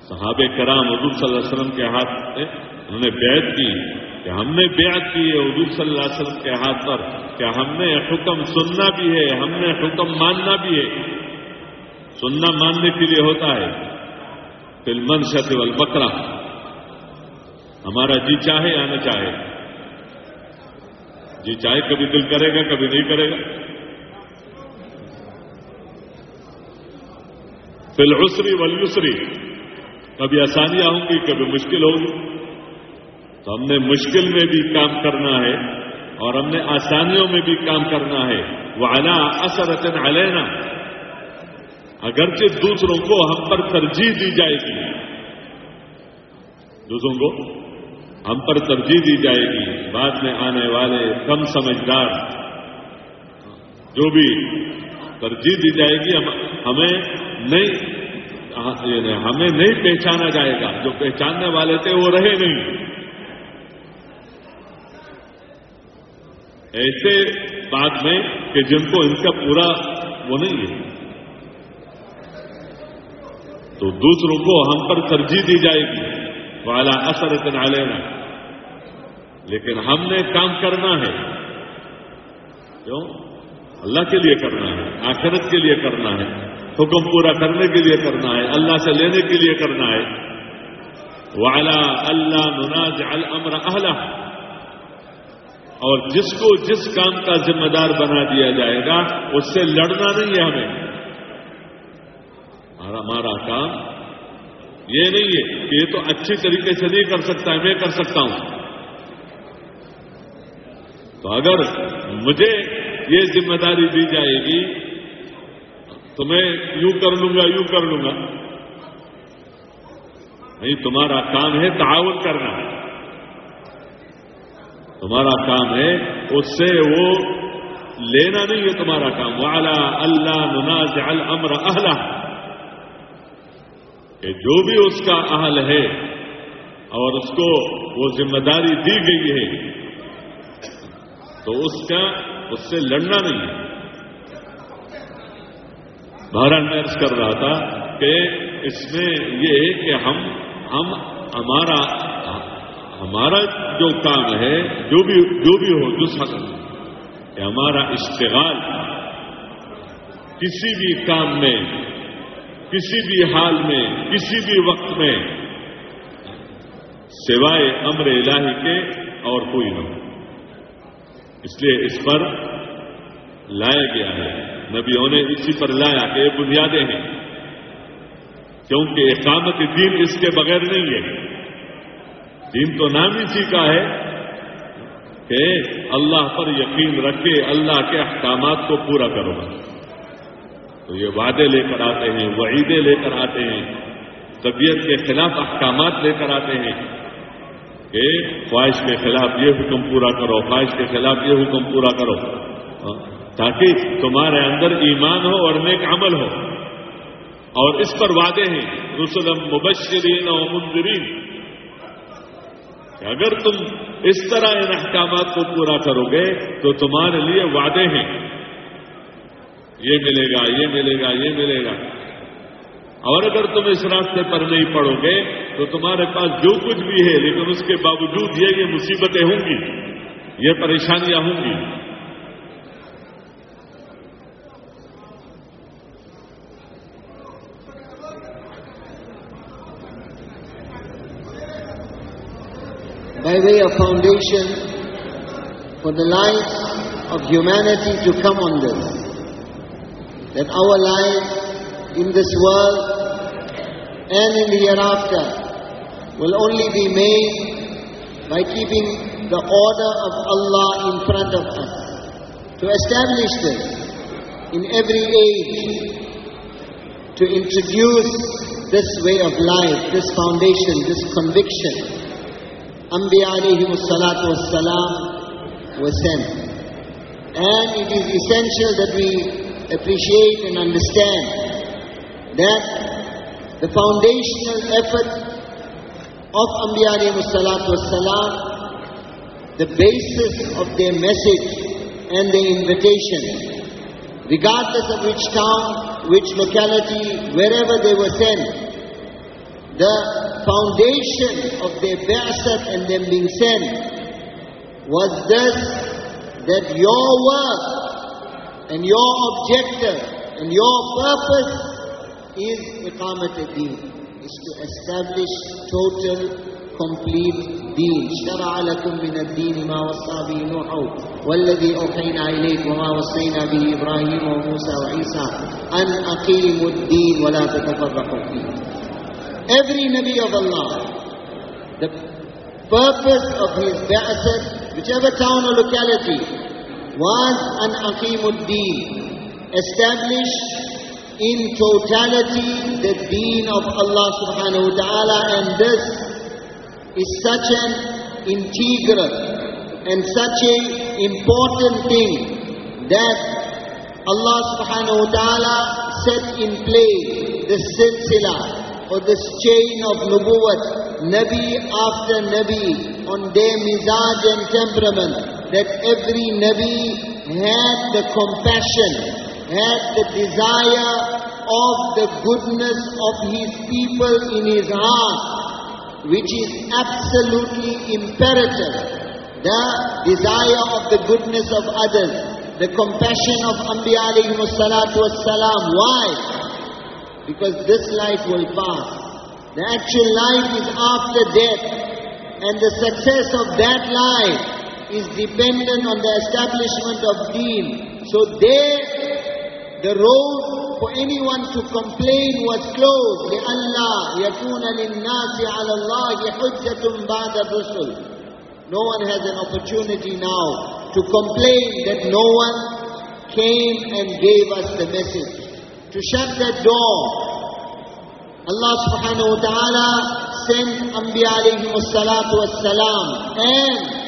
صحابہ کرام حضور صلی اللہ علیہ وسلم کے ہاتھ میں انہوں نے بیعت کی کہ ہم نے بیعت کی ہے حضور صلی اللہ علیہ وسلم کے ہاتھ پر، کہ ہم نے حکم سننا بھی ہے، ہم نے حکم ماننا بھی ہے۔ سننا ماننے کے لیے ہوتا ہے۔ فل منشت والبکرا ہمارا جی چاہے یا نہ چاہے۔ جی چاہے کبھی دل کرے گا، کبھی نہیں کرے گا۔ فل عسری ولیسری کبھی آسانیاں ہوں گی، کبھی مشکل ہوگی تو ہم نے مشکل میں بھی کام کرنا ہے اور ہم نے آسانیوں میں بھی کام کرنا ہے۔ وہ انا اثر علینا اگرچہ دوسروں کو ہم پر ترجیح دی جائے گی۔ دوسروں کو ہم پر ترجیح دی جائے گی۔ بعد میں آنے والے کم سمجھدار جو بھی ترجیح دی جائے گی ہمیں نہیں یعنی ہمیں نہیں پہچانا جائے گا۔ جو پہچاننے والے تھے، وہ رہے نہیں۔ ایسے بات میں کہ جن کو ان کا پورا وہ نہیں ہے۔ تو دوسروں کو ہم پر ترجیح دی جائے گی۔ والا اثر اتنا لینا لیکن ہم نے کام کرنا ہے۔ کیوں؟ اللہ کے لیے کرنا ہے، آخرت کے لیے کرنا ہے، حکم پورا کرنے کے لیے کرنا ہے، اللہ سے لینے کے لیے کرنا ہے۔ والا اللہ نناز المر اہلا اور جس کو جس کام کا ذمہ دار بنا دیا جائے گا، اس سے لڑنا نہیں ہے ہمیں۔ ہمارا کام یہ نہیں ہے کہ یہ تو اچھی طریقے سے نہیں کر سکتا میں کر سکتا ہوں۔ تو اگر مجھے یہ ذمہ داری دی جائے گی، تو میں یوں کر لوں گا، یوں کر لوں گا۔ نہیں، تمہارا کام ہے تعاون کرنا۔ تمہارا کام ہے اس سے وہ لینا نہیں ہے تمہارا کام۔ والا اللہ مناز الامر اہلا کہ جو بھی اس کا اہل ہے اور اس کو وہ ذمہ داری دی گئی ہے، تو اس کا اس سے لڑنا نہیں ہے۔ بہرحال میں عرض کر رہا تھا کہ اس میں یہ ہے کہ ہم ہم ہمارا ہمارا جو کام ہے، جو بھی جو بھی ہو، جو سک کہ ہمارا اشتغال کسی بھی کام میں کسی بھی حال میں، کسی بھی وقت میں، سوائے امر الہی کے اور کوئی نہ ہو۔ اس لیے اس پر لایا گیا ہے۔ نبیوں نے اسی پر لایا کہ یہ بنیادیں ہیں۔ کیونکہ اقامت دین اس کے بغیر نہیں ہے۔ دین تو نام اسی کا ہے کہ اللہ پر یقین رکھے، اللہ کے احکامات کو پورا کرو۔ تو یہ وعدے لے کر آتے ہیں وعیدے لے کر آتے ہیں، طبیعت کے خلاف احکامات لے کر آتے ہیں کہ خواہش کے خلاف یہ حکم پورا کرو، خواہش کے خلاف یہ حکم پورا کرو۔ ہاں، تاکہ تمہارے اندر ایمان ہو اور نیک عمل ہو۔ اور اس پر وعدے ہیں رسول مبشرین و منظرین اگر تم اس طرح ان احکامات کو پورا کرو گے، تو تمہارے لیے وعدے ہیں۔ یہ ملے گا، یہ ملے گا، یہ ملے گا اور اگر تم اس راستے پر نہیں پڑو گے، تو تمہارے پاس جو کچھ بھی ہے، لیکن اس کے باوجود یہ یہ مصیبتیں ہوں گی، یہ پریشانیاں ہوں گی
by way of foundation for the lives of humanity to come on this. That our lives in this world and in the hereafter will only be made by keeping the order of Allah in front of us. To establish this in every age, to introduce this way of life, this foundation, this conviction. Anbiya alayhi salatu were sent. And it is essential that we appreciate and understand that the foundational effort of Anbiya salatu wassalam, the basis of their message and their invitation, regardless of which town, which locality, wherever they were sent, the foundation of their ba'asat and them being sent was this, that your work and your objective and your purpose is iqamat ad-deen, is to establish total, complete deen. شرع لكم من الدين ما وصى به نوح والذي أوحينا إليك وما وصينا به إبراهيم وموسى وعيسى أن أقيموا الدين ولا تتفرقوا فيه. Every Nabi of Allah, the purpose of his ba'asat, whichever town or locality, was an aqimuddin, establish in totality the deen of Allah subhanahu wa ta'ala and this is such an integral and such a important thing that Allah subhanahu wa ta'ala set in place the silsila or this chain of nubuwwat, Nabi after Nabi, on their mizaj and temperament, that every Nabi had the compassion, had the desire of the goodness of his people in his heart, which is absolutely imperative. The desire of the goodness of others, the compassion of Anbiya alayhi salatu wassalam. Why? because this life will pass. The actual life is after death, and the success of that life is dependent on the establishment of deen. So there, the road for anyone to complain was closed. لِأَلَّا يَكُونَ لِلنَّاسِ عَلَى اللَّهِ حُجَّةٌ بَعْدَ الرُّسُلِ No one has an opportunity now to complain that no one came and gave us the message to shut that door. Allah subhanahu wa ta'ala sent Anbiya alayhi salatu wassalam and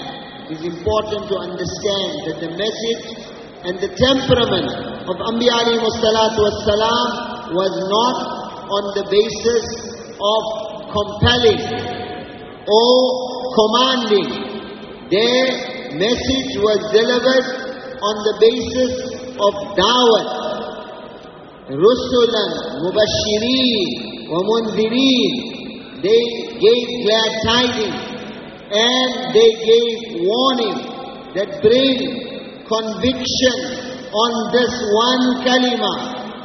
it is important to understand that the message and the temperament of Anbiya alayhi salatu wassalam was not on the basis of compelling or commanding. Their message was delivered on the basis of da'wat. رسلا مبشرين ومنذرين they gave glad tidings and they gave warning that bring conviction on this one kalima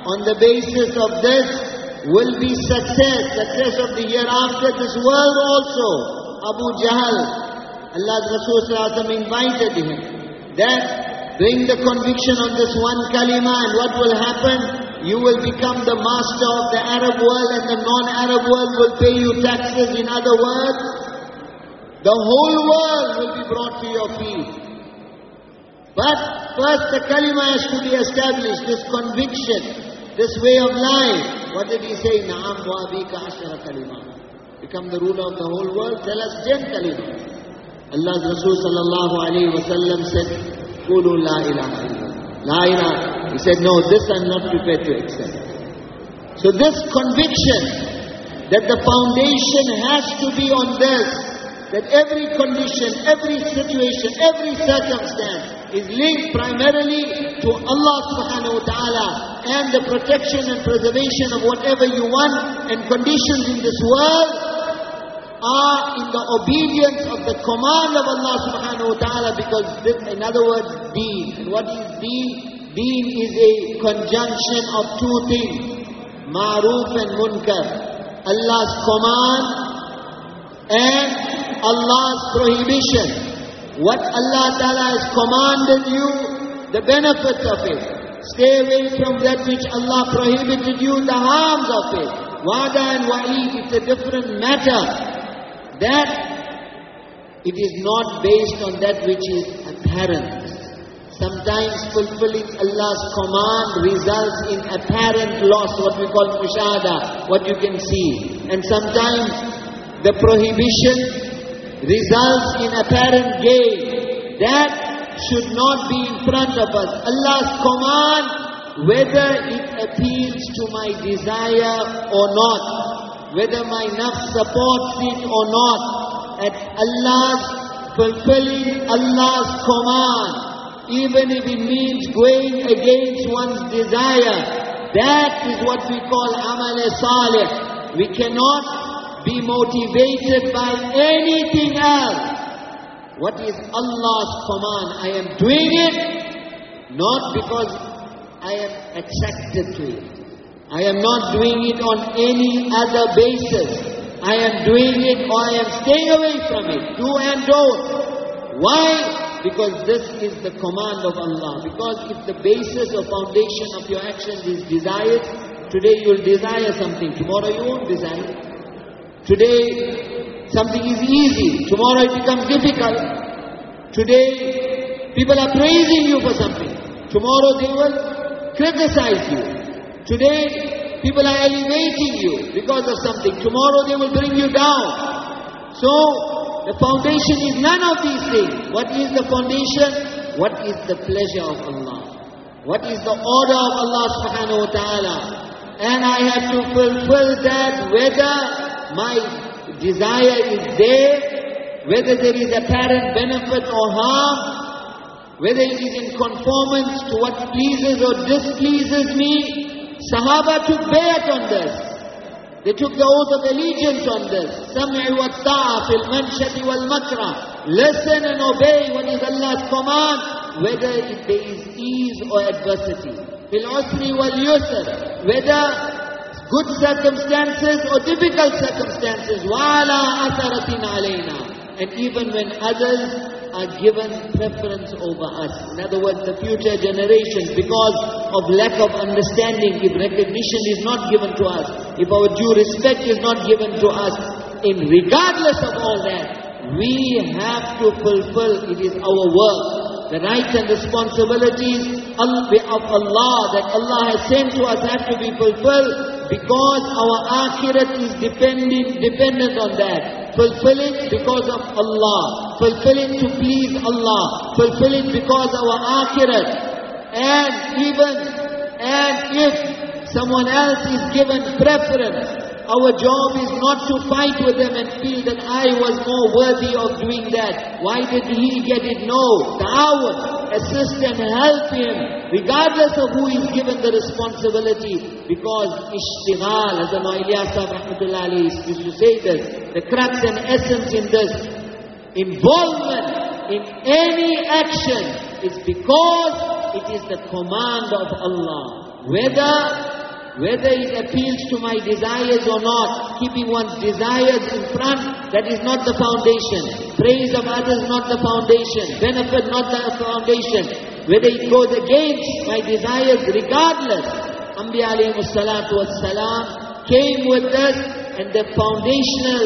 on the basis of this will be success success of the year after this world also Abu Jahl Allah's Rasul invited him that bring the conviction on this one kalima and what will happen? You will become the master of the Arab world and the non-Arab world will pay you taxes. In other words, the whole world will be brought to your feet. But first the kalima has to be established, this conviction, this way of life. What did he say? Na'am wa abika ashara kalima. Become the ruler of the whole world, tell us ten kalima. Allah's Rasul sallallahu alayhi wa sallam said, Qulu la ilaha. La ilaha. He said, no, this I'm not prepared to accept. So this conviction that the foundation has to be on this, that every condition, every situation, every circumstance is linked primarily to Allah subhanahu wa ta'ala and the protection and preservation of whatever you want and conditions in this world are in the obedience of the command of Allah subhanahu wa ta'ala because this, in other words, deen. And what is deen? Deen is a conjunction of two things, ma'roof and munkar. Allah's command and Allah's prohibition. What Allah Ta'ala has commanded you, the benefits of it. Stay away from that which Allah prohibited you, the harms of it. Wada and wa'id, it's a different matter. That it is not based on that which is apparent. Sometimes fulfilling Allah's command results in apparent loss, what we call mushahada, what you can see. And sometimes the prohibition results in apparent gain. That should not be in front of us. Allah's command, whether it appeals to my desire or not, whether my nafs supports it or not, at Allah's fulfilling Allah's command, even if it means going against one's desire, that is what we call amal salih. We cannot be motivated by anything else. What is Allah's command? I am doing it not because I am attracted to it. I am not doing it on any other basis. I am doing it or I am staying away from it. Do and don't. Why? Because this is the command of Allah. Because if the basis or foundation of your actions is desires, today you'll desire something, tomorrow you won't desire. Today something is easy, tomorrow it becomes difficult. Today people are praising you for something, tomorrow they will criticize you. Today people are elevating you because of something, tomorrow they will bring you down. So the foundation is none of these things. What is the foundation? What is the pleasure of Allah? What is the order of Allah subhanahu wa ta'ala? And I have to fulfill that whether my desire is there, whether there is apparent benefit or harm, whether it is in conformance to what pleases or displeases me. Sahaba took bayat on this. They took the oath of allegiance on this. Ta'a fil manshati wal makra. Listen and obey what is Allah's command, whether it there is ease or adversity. Usri wal yusr. Whether good circumstances or difficult circumstances. Wala atharatin alayna. And even when others are given preference over us. In other words, the future generations, because of lack of understanding, if recognition is not given to us, if our due respect is not given to us, in regardless of all that, we have to fulfill, it is our work, the rights and responsibilities of Allah that Allah has sent to us have to be fulfilled because our akhirat is dependent, dependent on that. Fulfill it because of Allah. Fulfill it to please Allah. Fulfill it because our akhirat. And even, and if someone else is given preference, our job is not to fight with them and feel that I was more worthy of doing that. Why did he get it? No. Ta'awun, assist and help him, regardless of who is given the responsibility. Because ishtighal, as the Ilyas Rahmatullah used to say this, the crux and essence in this, involvement in any action is because it is the command of Allah. Whether whether it appeals to my desires or not, keeping one's desires in front, that is not the foundation. Praise of others not the foundation. Benefit not the foundation. whether it goes against my desires, regardless. Anbiya alayhi salatu wassalam came with us and the foundational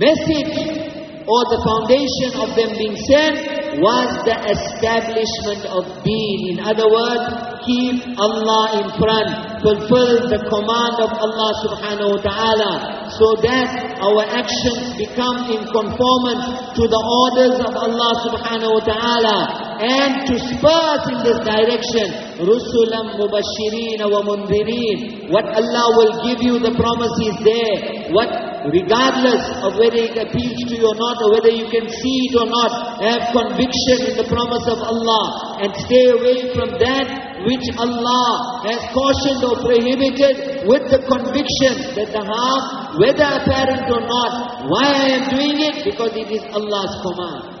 message or the foundation of them being sent was the establishment of deen. In other words, keep Allah in front, fulfill the command of Allah subhanahu wa ta'ala, so that our actions become in conformance to the orders of Allah subhanahu wa ta'ala, and to spur us in this direction, mubashirin wa mundhirin. What Allah will give you, the promise is there. What regardless of whether it appeals to you or not, or whether you can see it or not, have conviction in the promise of Allah, and stay away from that which Allah has cautioned or prohibited with the conviction that the harm, whether apparent or not, why I am doing it? Because it is Allah's command.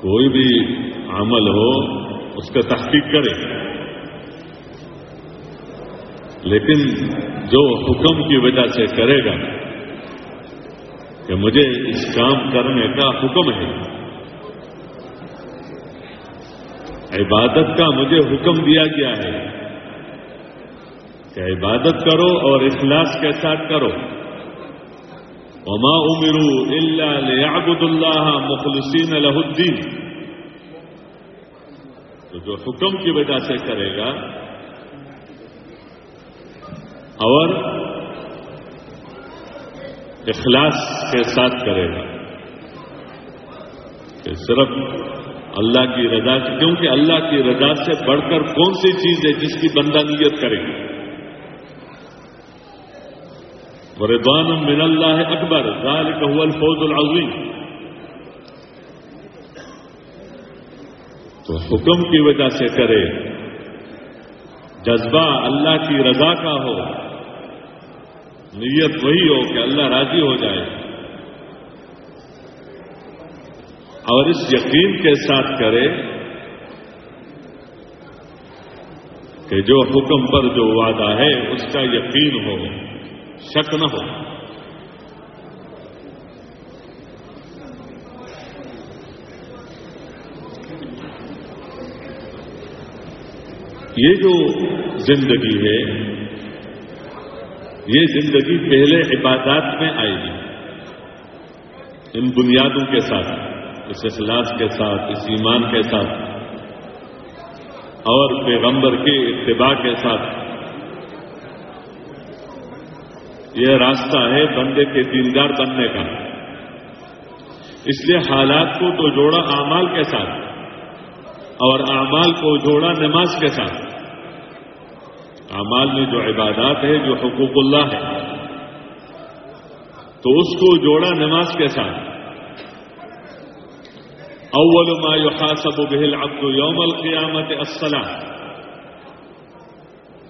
کوئی بھی عمل ہو، اس کا تحقیق کرے۔ لیکن جو حکم کی وجہ سے کرے گا کہ مجھے اس کام کرنے کا حکم ہے۔ عبادت کا مجھے حکم دیا گیا ہے کہ عبادت کرو اور اخلاص کے ساتھ کرو۔ وما امروا الا ليعبدوا الله مخلصين له الدين. تو جو حکم کی وجہ سے کرے گا، اور اخلاص کے ساتھ کرے گا کہ صرف اللہ کی رضا، کیونکہ اللہ کی رضا سے بڑھ کر کون سی چیز ہے جس کی بندہ نیت کرے گی ورضوان من اللہ اکبر، ذالک هو الفوز العظیم۔ تو حکم کی وجہ سے کرے، جذبہ اللہ کی رضا کا ہو۔ نیت وہی ہو کہ اللہ راضی ہو جائے۔ اور اس یقین کے ساتھ کرے کہ جو حکم پر جو وعدہ ہے، اس کا یقین ہو۔ شک نہ ہو۔ یہ جو زندگی ہے، یہ زندگی پہلے عبادات میں آئے گی ان بنیادوں کے ساتھ، اس اخلاص کے ساتھ، اس ایمان کے ساتھ اور پیغمبر کے اتباع کے ساتھ یہ راستہ ہے بندے کے دیندار بننے کا۔ اس لیے حالات کو تو جوڑا اعمال کے ساتھ اور اعمال کو جوڑا نماز کے ساتھ۔ اعمال میں جو عبادات ہے جو حقوق اللہ ہے تو اس کو جوڑا نماز کے ساتھ۔ اول ما يحاسب به العبد يوم القيامة الصلاة۔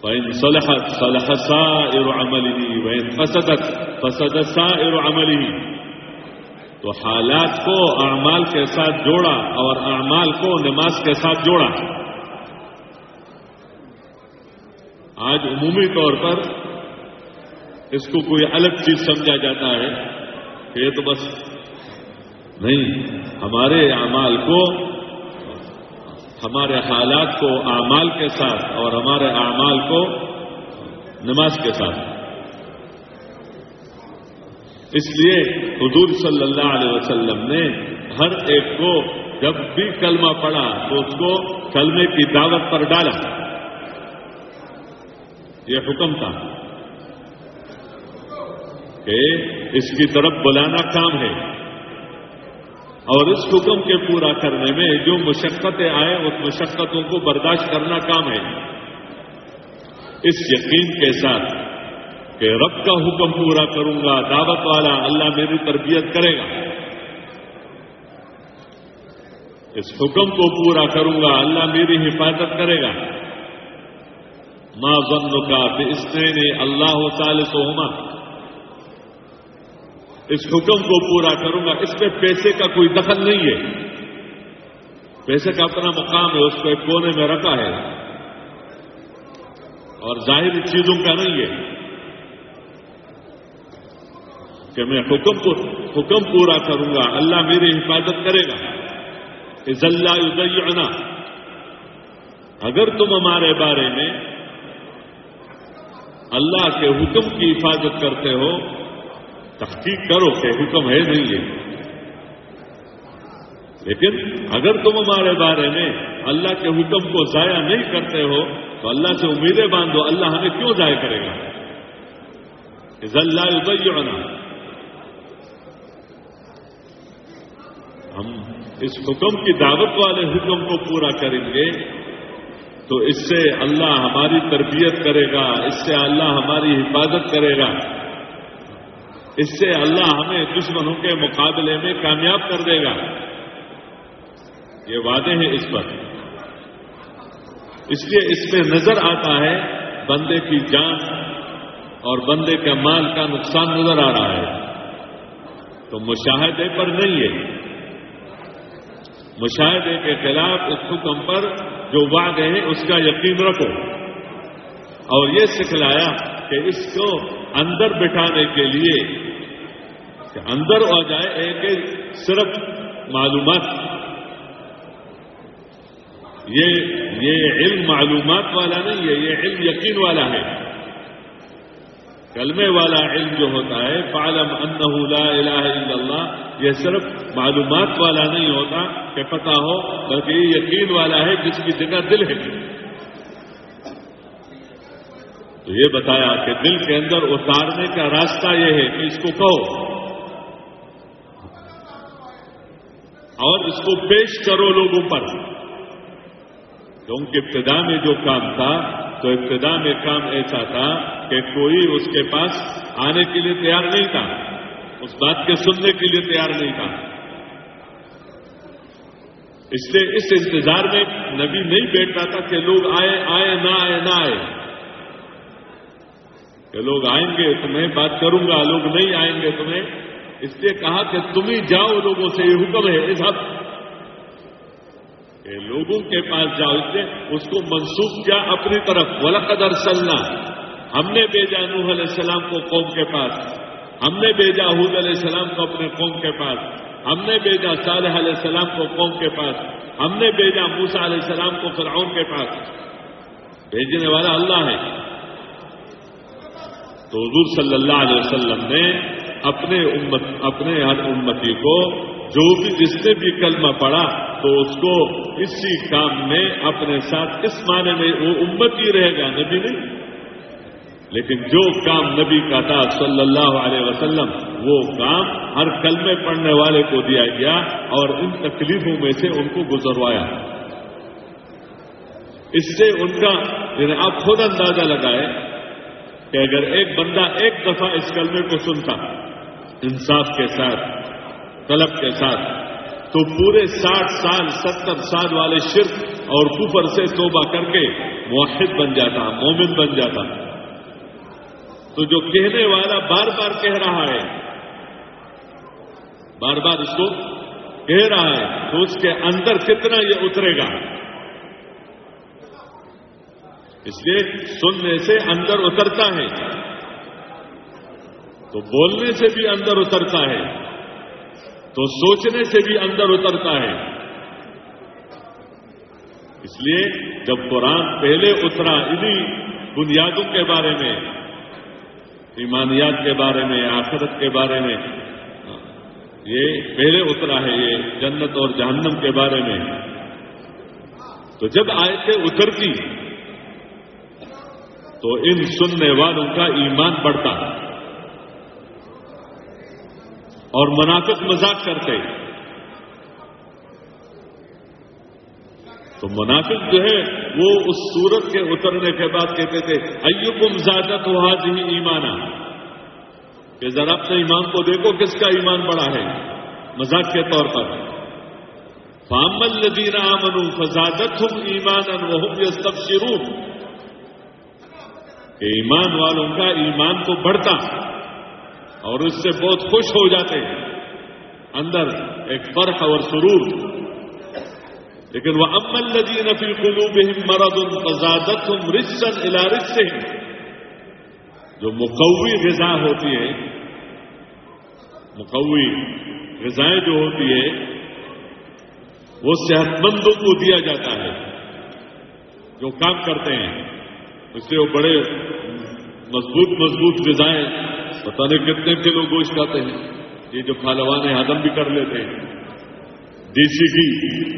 فإن صلحت، صلح سائر عمله، وإن فسدت، فسد سائر عمله. تو حالات کو، اعمال کے ساتھ جوڑا اور اعمال کو نماز کے ساتھ جوڑا۔ آج عمومی طور پر اس کو کوئی الگ چیز سمجھا جاتا ہے۔ کہ یہ تو بس نہیں، ہمارے اعمال کو ہمارے حالات کو اعمال کے ساتھ اور ہمارے اعمال کو نماز کے ساتھ۔ اس لیے حضور صلی اللہ علیہ وسلم نے ہر ایک کو جب بھی کلمہ پڑھا تو اس کو کلمے کی دعوت پر ڈالا۔ یہ حکم تھا کہ اس کی طرف بلانا کام ہے۔ اور اس حکم کے پورا کرنے میں جو مشقتیں آئے اس مشقتوں کو برداشت کرنا کام ہے۔ اس یقین کے ساتھ کہ رب کا حکم پورا کروں گا، دعوت والا اللہ میری تربیت کرے گا۔ اس حکم کو پورا کروں گا، اللہ میری حفاظت کرے گا۔ ماں ظن کا اس نے اللہ تعالی سوما اس حکم کو پورا کروں گا، اس میں پیسے کا کوئی دخل نہیں ہے۔ پیسے کا اپنا مقام ہے، اس کو ایک کونے میں رکھا ہے۔ اور ظاہری چیزوں کا نہیں ہے۔ کہ میں حکم کو، حکم پورا کروں گا، اللہ میری حفاظت کرے گا۔ عزلہ یضیعنا اگر تم ہمارے بارے میں اللہ کے حکم کی حفاظت کرتے ہو تحقیق کرو کہ حکم ہے نہیں ہے۔ لیکن اگر تم ہمارے بارے میں اللہ کے حکم کو ضائع نہیں کرتے ہو، تو اللہ سے امیدیں باندھو، اللہ ہمیں کیوں ضائع کرے گا؟ اللہ یضیعنا ہم اس حکم کی دعوت والے حکم کو پورا کریں گے، تو اس سے اللہ ہماری تربیت کرے گا، اس سے اللہ ہماری حفاظت کرے گا۔ اس سے اللہ ہمیں دشمنوں کے مقابلے میں کامیاب کر دے گا۔ یہ وعدے ہیں اس پر۔ اس لیے اس میں نظر آتا ہے، بندے کی جان اور بندے کا مال کا نقصان نظر آ رہا ہے۔ تو مشاہدے پر نہیں ہے۔ مشاہدے کے خلاف اس حکم پر جو وعدے ہیں، اس کا یقین رکھو۔ اور یہ سکھلایا کہ اس کو اندر بٹھانے کے لیے کہ اندر آ جائے ایک صرف معلومات۔ یہ یہ علم معلومات والا نہیں ہے، یہ علم یقین والا ہے۔ کلمے والا علم جو ہوتا ہے، فعلم انہ لا الہ الا اللہ یہ صرف معلومات والا نہیں ہوتا کہ پتا ہو، بلکہ یہ یقین والا ہے جس کی جگہ دل ہے۔ تو یہ بتایا کہ دل کے اندر اتارنے کا راستہ یہ ہے کہ اس کو کہو۔ اور اس کو پیش کرو لوگوں پر۔ کیونکہ ابتدا میں جو کام تھا، تو ابتدا میں کام ایسا تھا کہ کوئی اس کے پاس آنے کے لیے تیار نہیں تھا، اس بات کے سننے کے لیے تیار نہیں تھا۔ اس لیے اس انتظار میں نبی نہیں بیٹھتا تھا کہ لوگ آئے آئے، نہ آئے نہ آئے۔ کہ لوگ آئیں گے، تمہیں بات کروں گا، لوگ نہیں آئیں گے تمہیں۔ اس لیے کہا کہ تم ہی جاؤ، لوگوں سے یہ حکم ہے، اس حد۔ کہ لوگوں کے پاس جاؤ، اس لیے اس کو منسوخ کیا اپنی طرف۔ ولقد ارسلنا ہم نے بھیجا نوح علیہ السلام کو قوم کے پاس۔ ہم نے بھیجا حود علیہ السلام کو اپنے قوم کے پاس۔ ہم نے بھیجا صالح علیہ السلام کو قوم کے پاس۔ ہم نے بھیجا موسا علیہ السلام کو فرعون کے پاس۔ بھیجنے والا اللہ ہے۔ تو حضور صلی اللہ علیہ وسلم نے اپنے امت، اپنے ہر امتی کو جو بھی جس نے بھی کلمہ پڑا تو اس کو اسی کام میں اپنے ساتھ، اس معنی میں وہ امت ہی رہے گا، نبی نہیں۔ لیکن جو کام نبی کا تھا صلی اللہ علیہ وسلم، وہ کام ہر کلمے پڑھنے والے کو دیا گیا اور ان تکلیفوں میں سے ان کو گزروایا۔ اس سے ان کا یعنی آپ خود اندازہ لگائے کہ اگر ایک بندہ ایک دفعہ اس کلمے کو سنتا انصاف کے ساتھ، طلب کے ساتھ، تو پورے ساٹھ سال، ستر سال والے شرک اور کفر سے توبہ کر کے موحد بن جاتا، مومن بن جاتا۔ تو جو کہنے والا بار بار کہہ رہا ہے، بار بار اس کو کہہ رہا ہے، تو اس کے اندر کتنا یہ اترے گا؟ اس لیے سننے سے اندر اترتا ہے۔ تو بولنے سے بھی اندر اترتا ہے۔ تو سوچنے سے بھی اندر اترتا ہے۔ اس لیے جب قرآن پہلے اترا انہیں بنیادوں کے بارے میں، ایمانیات کے بارے میں، آخرت کے بارے میں، یہ پہلے اترا ہے، یہ جنت اور جہنم کے بارے میں۔ تو جب آیتیں اترتی تو ان سننے والوں کا ایمان بڑھتا۔ اور منافق مذاق کرتے۔ تو منافق جو ہے وہ اس سورت کے اترنے کے بعد کہتے تھے، ایوکم زیادہ تو آج ہی ایمانا کہ ذرا اپنے ایمان کو دیکھو کس کا ایمان بڑا ہے، مذاق کے طور پر۔ فامل الدین آمن فزادت ہوں ایمان وہ یہ سب کہ ایمان والوں کا ایمان تو بڑھتا اور اس سے بہت خوش ہو جاتے اندر ایک فرق اور سرور۔ لیکن وہ امن لدی نفی قلوب مرد ان فضادت رسن الارس سے جو مقوی غذا ہوتی ہے، مقوی غذائیں جو ہوتی ہے، وہ صحت مندوں کو دیا جاتا ہے۔ جو کام کرتے ہیں۔ اس سے وہ بڑے مضبوط مضبوط غذائیں پتہ نہیں کتنے کلو گوشت کھاتے ہیں۔ یہ جو پھالوان ہے ہدم بھی کر لیتے ہیں۔ دیسی گھی۔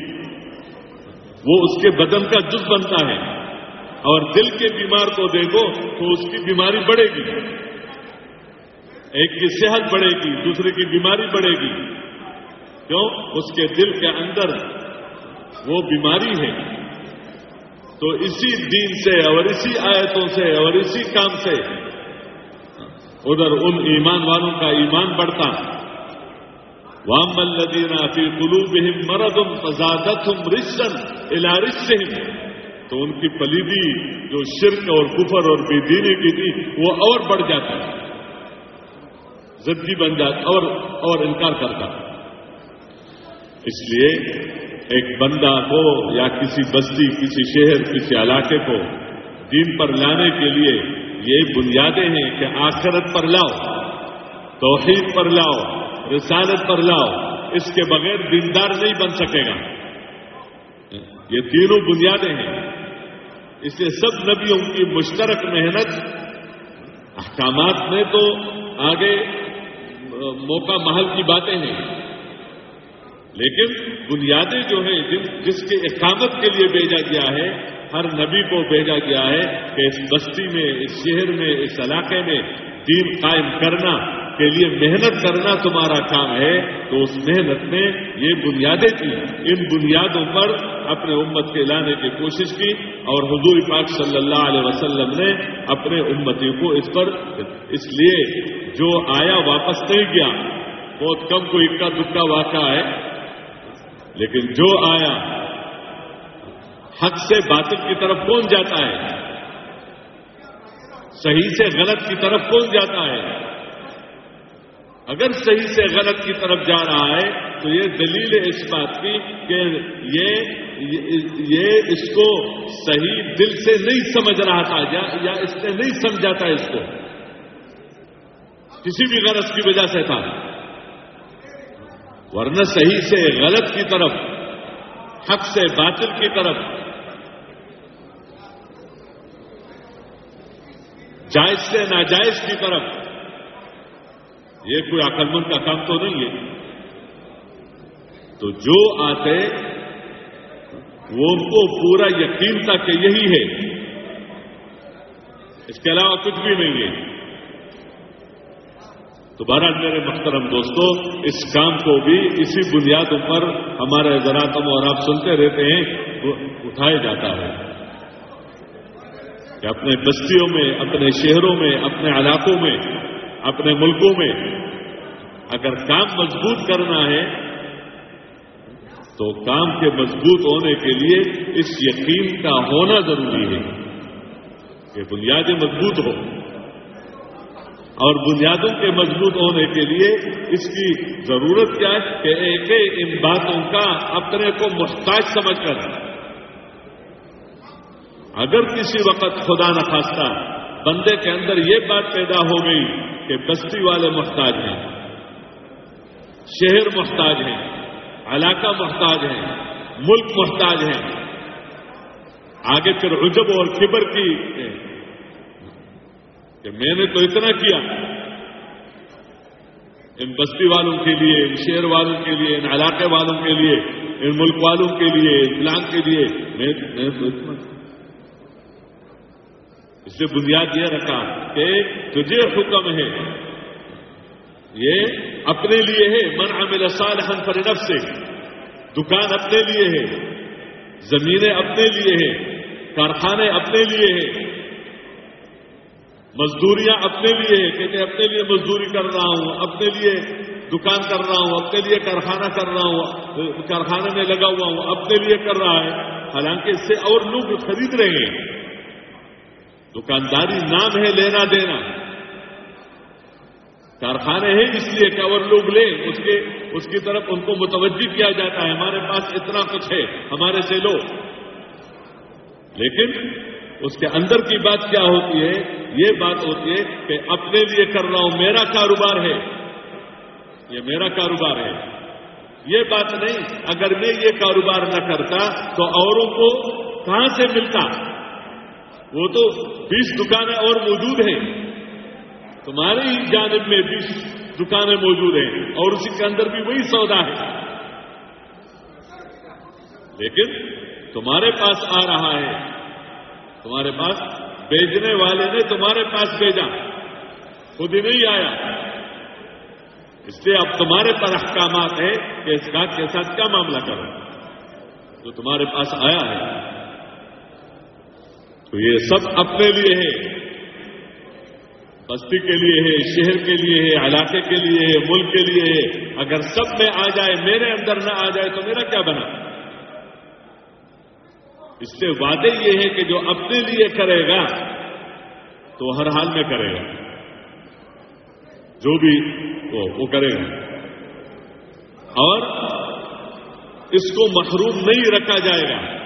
وہ اس کے بدن کا جز بنتا ہے۔ اور دل کے بیمار کو دیکھو تو اس کی بیماری بڑھے گی۔ ایک کی صحت بڑھے گی، دوسرے کی بیماری بڑھے گی۔ کیوں؟ اس کے دل کے اندر وہ بیماری ہے۔ تو اسی دین سے اور اسی آیتوں سے اور اسی کام سے ادھر ان ایمان والوں کا ایمان بڑھتا۔ وام الدینہ فی قلوبہم مرض فزادتہم رشن الى رشہم تو ان کی پلیدی جو شرک اور کفر اور بے دینی کی تھی، وہ اور بڑھ جاتا۔ ہے زدگی بن جاتا اور اور انکار کرتا۔ اس لیے ایک بندہ کو یا کسی بستی، کسی شہر، کسی علاقے کو دین پر لانے کے لیے یہ بنیادیں ہیں کہ آخرت پر لاؤ، توحید پر لاؤ، رسالت پر لاؤ، اس کے بغیر دیندار نہیں بن سکے گا۔ یہ تینوں بنیادیں ہیں۔ اس لیے سب نبیوں کی مشترک محنت، احکامات میں تو آگے موقع محل کی باتیں ہیں۔ لیکن بنیادیں جو ہیں جس کے اقامت کے لیے بھیجا گیا ہے، ہر نبی کو بھیجا گیا ہے کہ اس بستی میں، اس شہر میں، اس علاقے میں دین قائم کرنا، کے لیے محنت کرنا تمہارا کام ہے۔ تو اس محنت نے یہ بنیادیں تھی ان بنیادوں پر اپنے امت کے لانے کی کوشش کی اور حضور پاک صلی اللہ علیہ وسلم نے اپنے امتی کو اس پر اس لیے جو آیا واپس نہیں گیا۔ بہت کم کو اکا دکا واقعہ ہے۔ لیکن جو آیا حق سے باطل کی طرف کون جاتا ہے؟ صحیح سے غلط کی طرف کون جاتا ہے؟ اگر صحیح سے غلط کی طرف جا رہا ہے، تو یہ دلیل ہے اس بات کی کہ یہ یہ اس کو صحیح دل سے نہیں سمجھ رہا تھا یا اس نے نہیں سمجھا تھا اس کو۔ کسی بھی غرض کی وجہ سے تھا۔ ورنہ صحیح سے غلط کی طرف، حق سے باطل کی طرف۔ جائز سے ناجائز کی طرف۔ یہ کوئی عقلمند کا کام تو نہیں ہے۔ تو جو آتے، وہ ان کو پورا یقین تھا کہ یہی ہے۔ اس کے علاوہ کچھ بھی نہیں ہے۔ تو بہرحال میرے محترم دوستوں اس کام کو بھی اسی بنیادوں پر ہمارے زراعتم اور آپ سنتے رہتے ہیں اٹھایا جاتا ہے۔ کہ اپنے بستیوں میں، اپنے شہروں میں، اپنے علاقوں میں، اپنے ملکوں میں اگر کام مضبوط کرنا ہے، تو کام کے مضبوط ہونے کے لیے اس یقین کا ہونا ضروری ہے کہ بنیادیں مضبوط ہو اور بنیادوں کے مضبوط ہونے کے لیے اس کی ضرورت کیا ہے کہ ایک ان باتوں کا اپنے کو محتاج سمجھ کر اگر کسی وقت خدا نخواستہ بندے کے اندر یہ بات پیدا ہو گئی کہ بستی والے محتاج ہیں، شہر محتاج ہیں، علاقہ محتاج ہیں، ملک محتاج ہیں، آگے پھر عجب اور کبر کی کہ میں نے تو اتنا کیا۔ ان بستی والوں کے لیے، ان شہر والوں کے لیے، ان علاقے والوں کے لیے، ان ملک والوں کے لیے فلان کے لیے میں نے تو اتنا اس سے بنیاد یہ رکھا کہ تجھے حکم ہے۔ یہ اپنے لیے ہے۔ من عمل صالحا فلنفسه سے دکان اپنے لیے ہے۔ زمینیں اپنے لیے ہیں کارخانے اپنے لیے ہیں مزدوریاں اپنے لیے، کہتے اپنے لیے مزدوری کر رہا ہوں، اپنے لیے دکان کر رہا ہوں، اپنے لیے کارخانہ کر رہا ہوں، کارخانے میں لگا ہوا ہوں، اپنے لیے کر رہا ہے۔ حالانکہ اس سے اور لوگ خرید رہے ہیں۔ دکانداری نام ہے لینا دینا۔ کارخانے ہیں اس لیے کہ اور لوگ لیں، اس کے، اس کی طرف ان کو متوجہ کیا جاتا ہے۔ ہمارے پاس اتنا کچھ ہے، ہمارے سے لو۔ لیکن اس کے اندر کی بات کیا ہوتی ہے؟ یہ بات ہوتی ہے کہ اپنے لیے کر رہا ہوں، میرا کاروبار ہے۔ یہ میرا کاروبار ہے۔ یہ بات نہیں، اگر میں یہ کاروبار نہ کرتا تو اوروں کو کہاں سے ملتا؟ وہ تو بیس دکانیں اور موجود ہیں۔ تمہاری ہی جانب میں بیس دکانیں موجود ہیں اور اسی کے اندر بھی وہی سودا ہے۔ لیکن تمہارے پاس آ رہا ہے۔ تمہارے پاس بیچنے والے نے تمہارے پاس بھیجا۔ خود ہی نہیں آیا۔ اس لیے اب تمہارے پر احکامات ہیں کہ اس گاہک کے ساتھ کیا معاملہ کرو۔ جو تمہارے پاس آیا ہے۔ تو یہ سب اپنے لیے ہے۔ بستی کے لیے ہے، شہر کے لیے ہے، علاقے کے لیے ہے، ملک کے لیے ہے۔ اگر سب میں آ جائے، میرے اندر نہ آ جائے تو میرا کیا بنا؟ اس سے وعدے یہ ہے کہ جو اپنے لیے کرے گا تو ہر حال میں کرے گا۔ جو بھی وہ وہ کرے گا۔ اور اس کو محروم نہیں رکھا جائے گا۔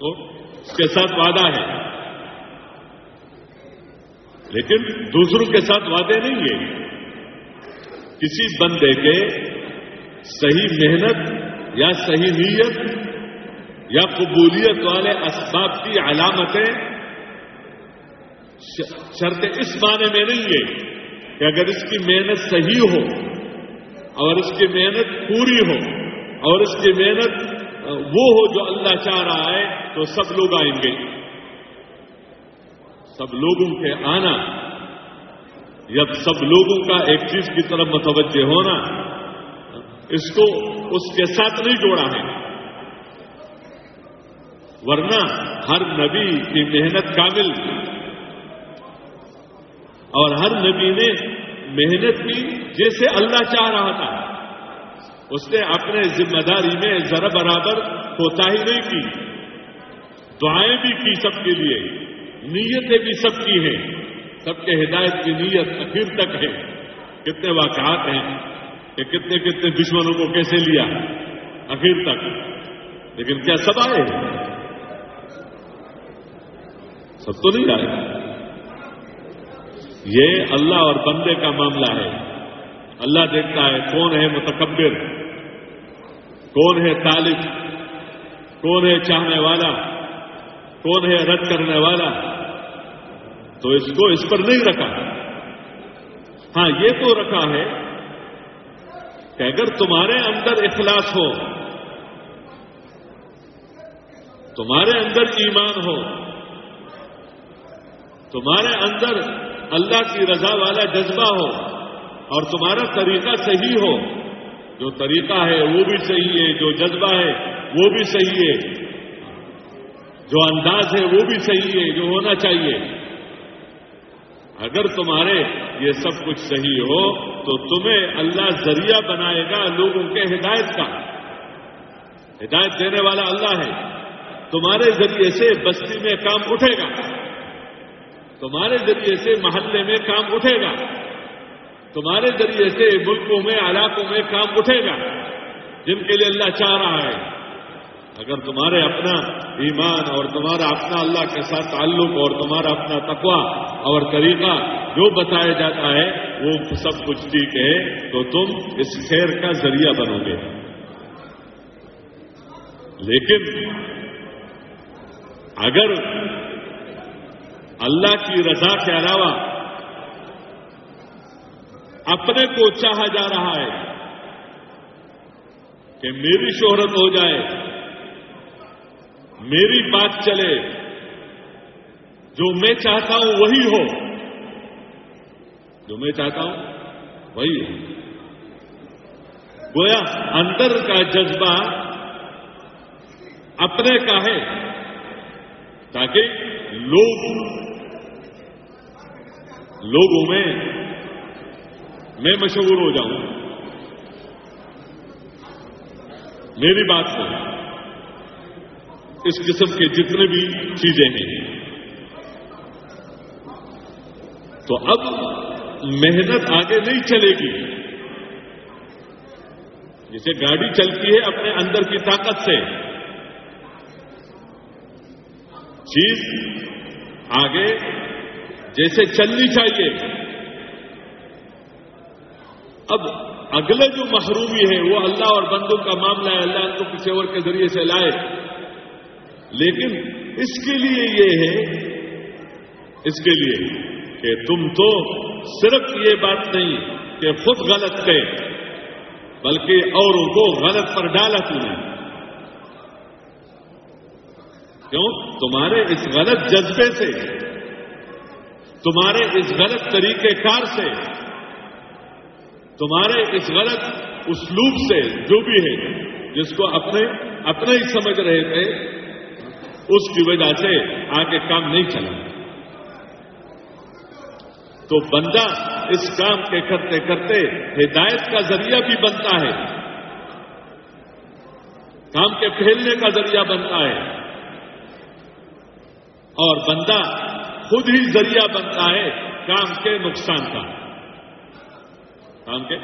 تو اس کے ساتھ وعدہ ہے۔ لیکن دوسروں کے ساتھ وعدے نہیں ہے۔ کسی بندے کے صحیح محنت یا صحیح نیت، یا قبولیت والے اسباب کی علامتیں۔ شرط اس معنی میں نہیں ہے کہ اگر اس کی محنت صحیح ہو اور اس کی محنت پوری ہو اور اس کی محنت، وہ ہو جو اللہ چاہ رہا ہے، تو سب لوگ آئیں گے۔ سب لوگوں کے آنا، یا سب لوگوں کا ایک چیز کی طرف متوجہ ہونا، اس کو اس کے ساتھ نہیں جوڑا ہے ورنہ ہر نبی کی محنت کامل اور ہر نبی نے محنت کی جیسے اللہ چاہ رہا تھا۔ اس نے اپنے ذمہ داری میں ذرا برابر کوتا ہی نہیں کی۔ دعائیں بھی کی سب کے لیے۔ نیتیں بھی سب کی ہیں۔ سب کے ہدایت کی نیت اخیر تک ہے۔ کتنے واقعات ہیں۔ کہ کتنے کتنے دشمنوں کو کیسے لیا اخیر تک؟ لیکن کیا سب آئے؟ سب تو نہیں آئے۔ یہ اللہ اور بندے کا معاملہ ہے۔ اللہ دیکھتا ہے کون ہے متکبر، کون ہے طالب، کون ہے چاہنے والا، کون ہے رد کرنے والا۔ تو اس کو اس پر نہیں رکھا۔ ہاں یہ تو رکھا ہے کہ اگر تمہارے اندر اخلاص ہو، تمہارے اندر ایمان ہو، تمہارے اندر اللہ کی رضا والا جذبہ ہو اور تمہارا طریقہ صحیح ہو، جو طریقہ ہے وہ بھی صحیح ہے، جو جذبہ ہے وہ بھی صحیح ہے، جو انداز ہے وہ بھی صحیح ہے، جو ہونا چاہیے۔ اگر تمہارے یہ سب کچھ صحیح ہو تو تمہیں اللہ ذریعہ بنائے گا لوگوں کے ہدایت کا۔ ہدایت دینے والا اللہ ہے۔ تمہارے ذریعے سے بستی میں کام اٹھے گا۔ تمہارے ذریعے سے محلے میں کام اٹھے گا۔ تمہارے ذریعے سے ملکوں میں، علاقوں میں کام اٹھے گا۔ جن کے لیے اللہ چاہ رہا ہے۔ اگر تمہارے اپنا ایمان اور تمہارا اپنا اللہ کے ساتھ تعلق اور تمہارا اپنا تقوا اور طریقہ جو بتایا جاتا ہے، وہ سب کچھ ٹھیک ہے، تو تم اس خیر کا ذریعہ بنو گے۔ لیکن اگر اللہ کی رضا کے علاوہ اپنے کو چاہا جا رہا ہے کہ میری شہرت ہو جائے میری بات چلے۔ جو میں چاہتا ہوں وہی ہو۔ جو میں چاہتا ہوں وہی ہو۔ گویا اندر کا جذبہ اپنے کا ہے تاکہ لوگ لوگوں میں میں مشہور ہو جاؤں۔ میری بات کو اس قسم کے جتنے بھی چیزیں ہیں۔ تو اب محنت آگے نہیں چلے گی۔ جیسے گاڑی چلتی ہے اپنے اندر کی طاقت سے۔ چیز آگے جیسے چلنی چاہیے۔ اب اگلے جو محرومی ہے وہ اللہ اور بندوں کا معاملہ ہے، اللہ ان کو کسی اور کے ذریعے سے لائے۔ لیکن اس کے لیے یہ ہے، اس کے لیے کہ تم تو صرف یہ بات نہیں کہ خود غلط تھے بلکہ اوروں کو غلط پر ڈالا تم نے۔ کیوں؟ تمہارے اس غلط جذبے سے، تمہارے اس غلط طریقہ کار سے، تمہارے اس غلط اسلوب سے جو بھی ہے، جس کو اپنے، اپنا ہی سمجھ رہے تھے اس کی وجہ سے آگے کام نہیں چلا۔ تو بندہ اس کام کے کرتے کرتے ہدایت کا ذریعہ بھی بنتا ہے۔ کام کے پھیلنے کا ذریعہ بنتا ہے۔ اور بندہ خود ہی ذریعہ بنتا ہے کام کے نقصان کا۔ کام کے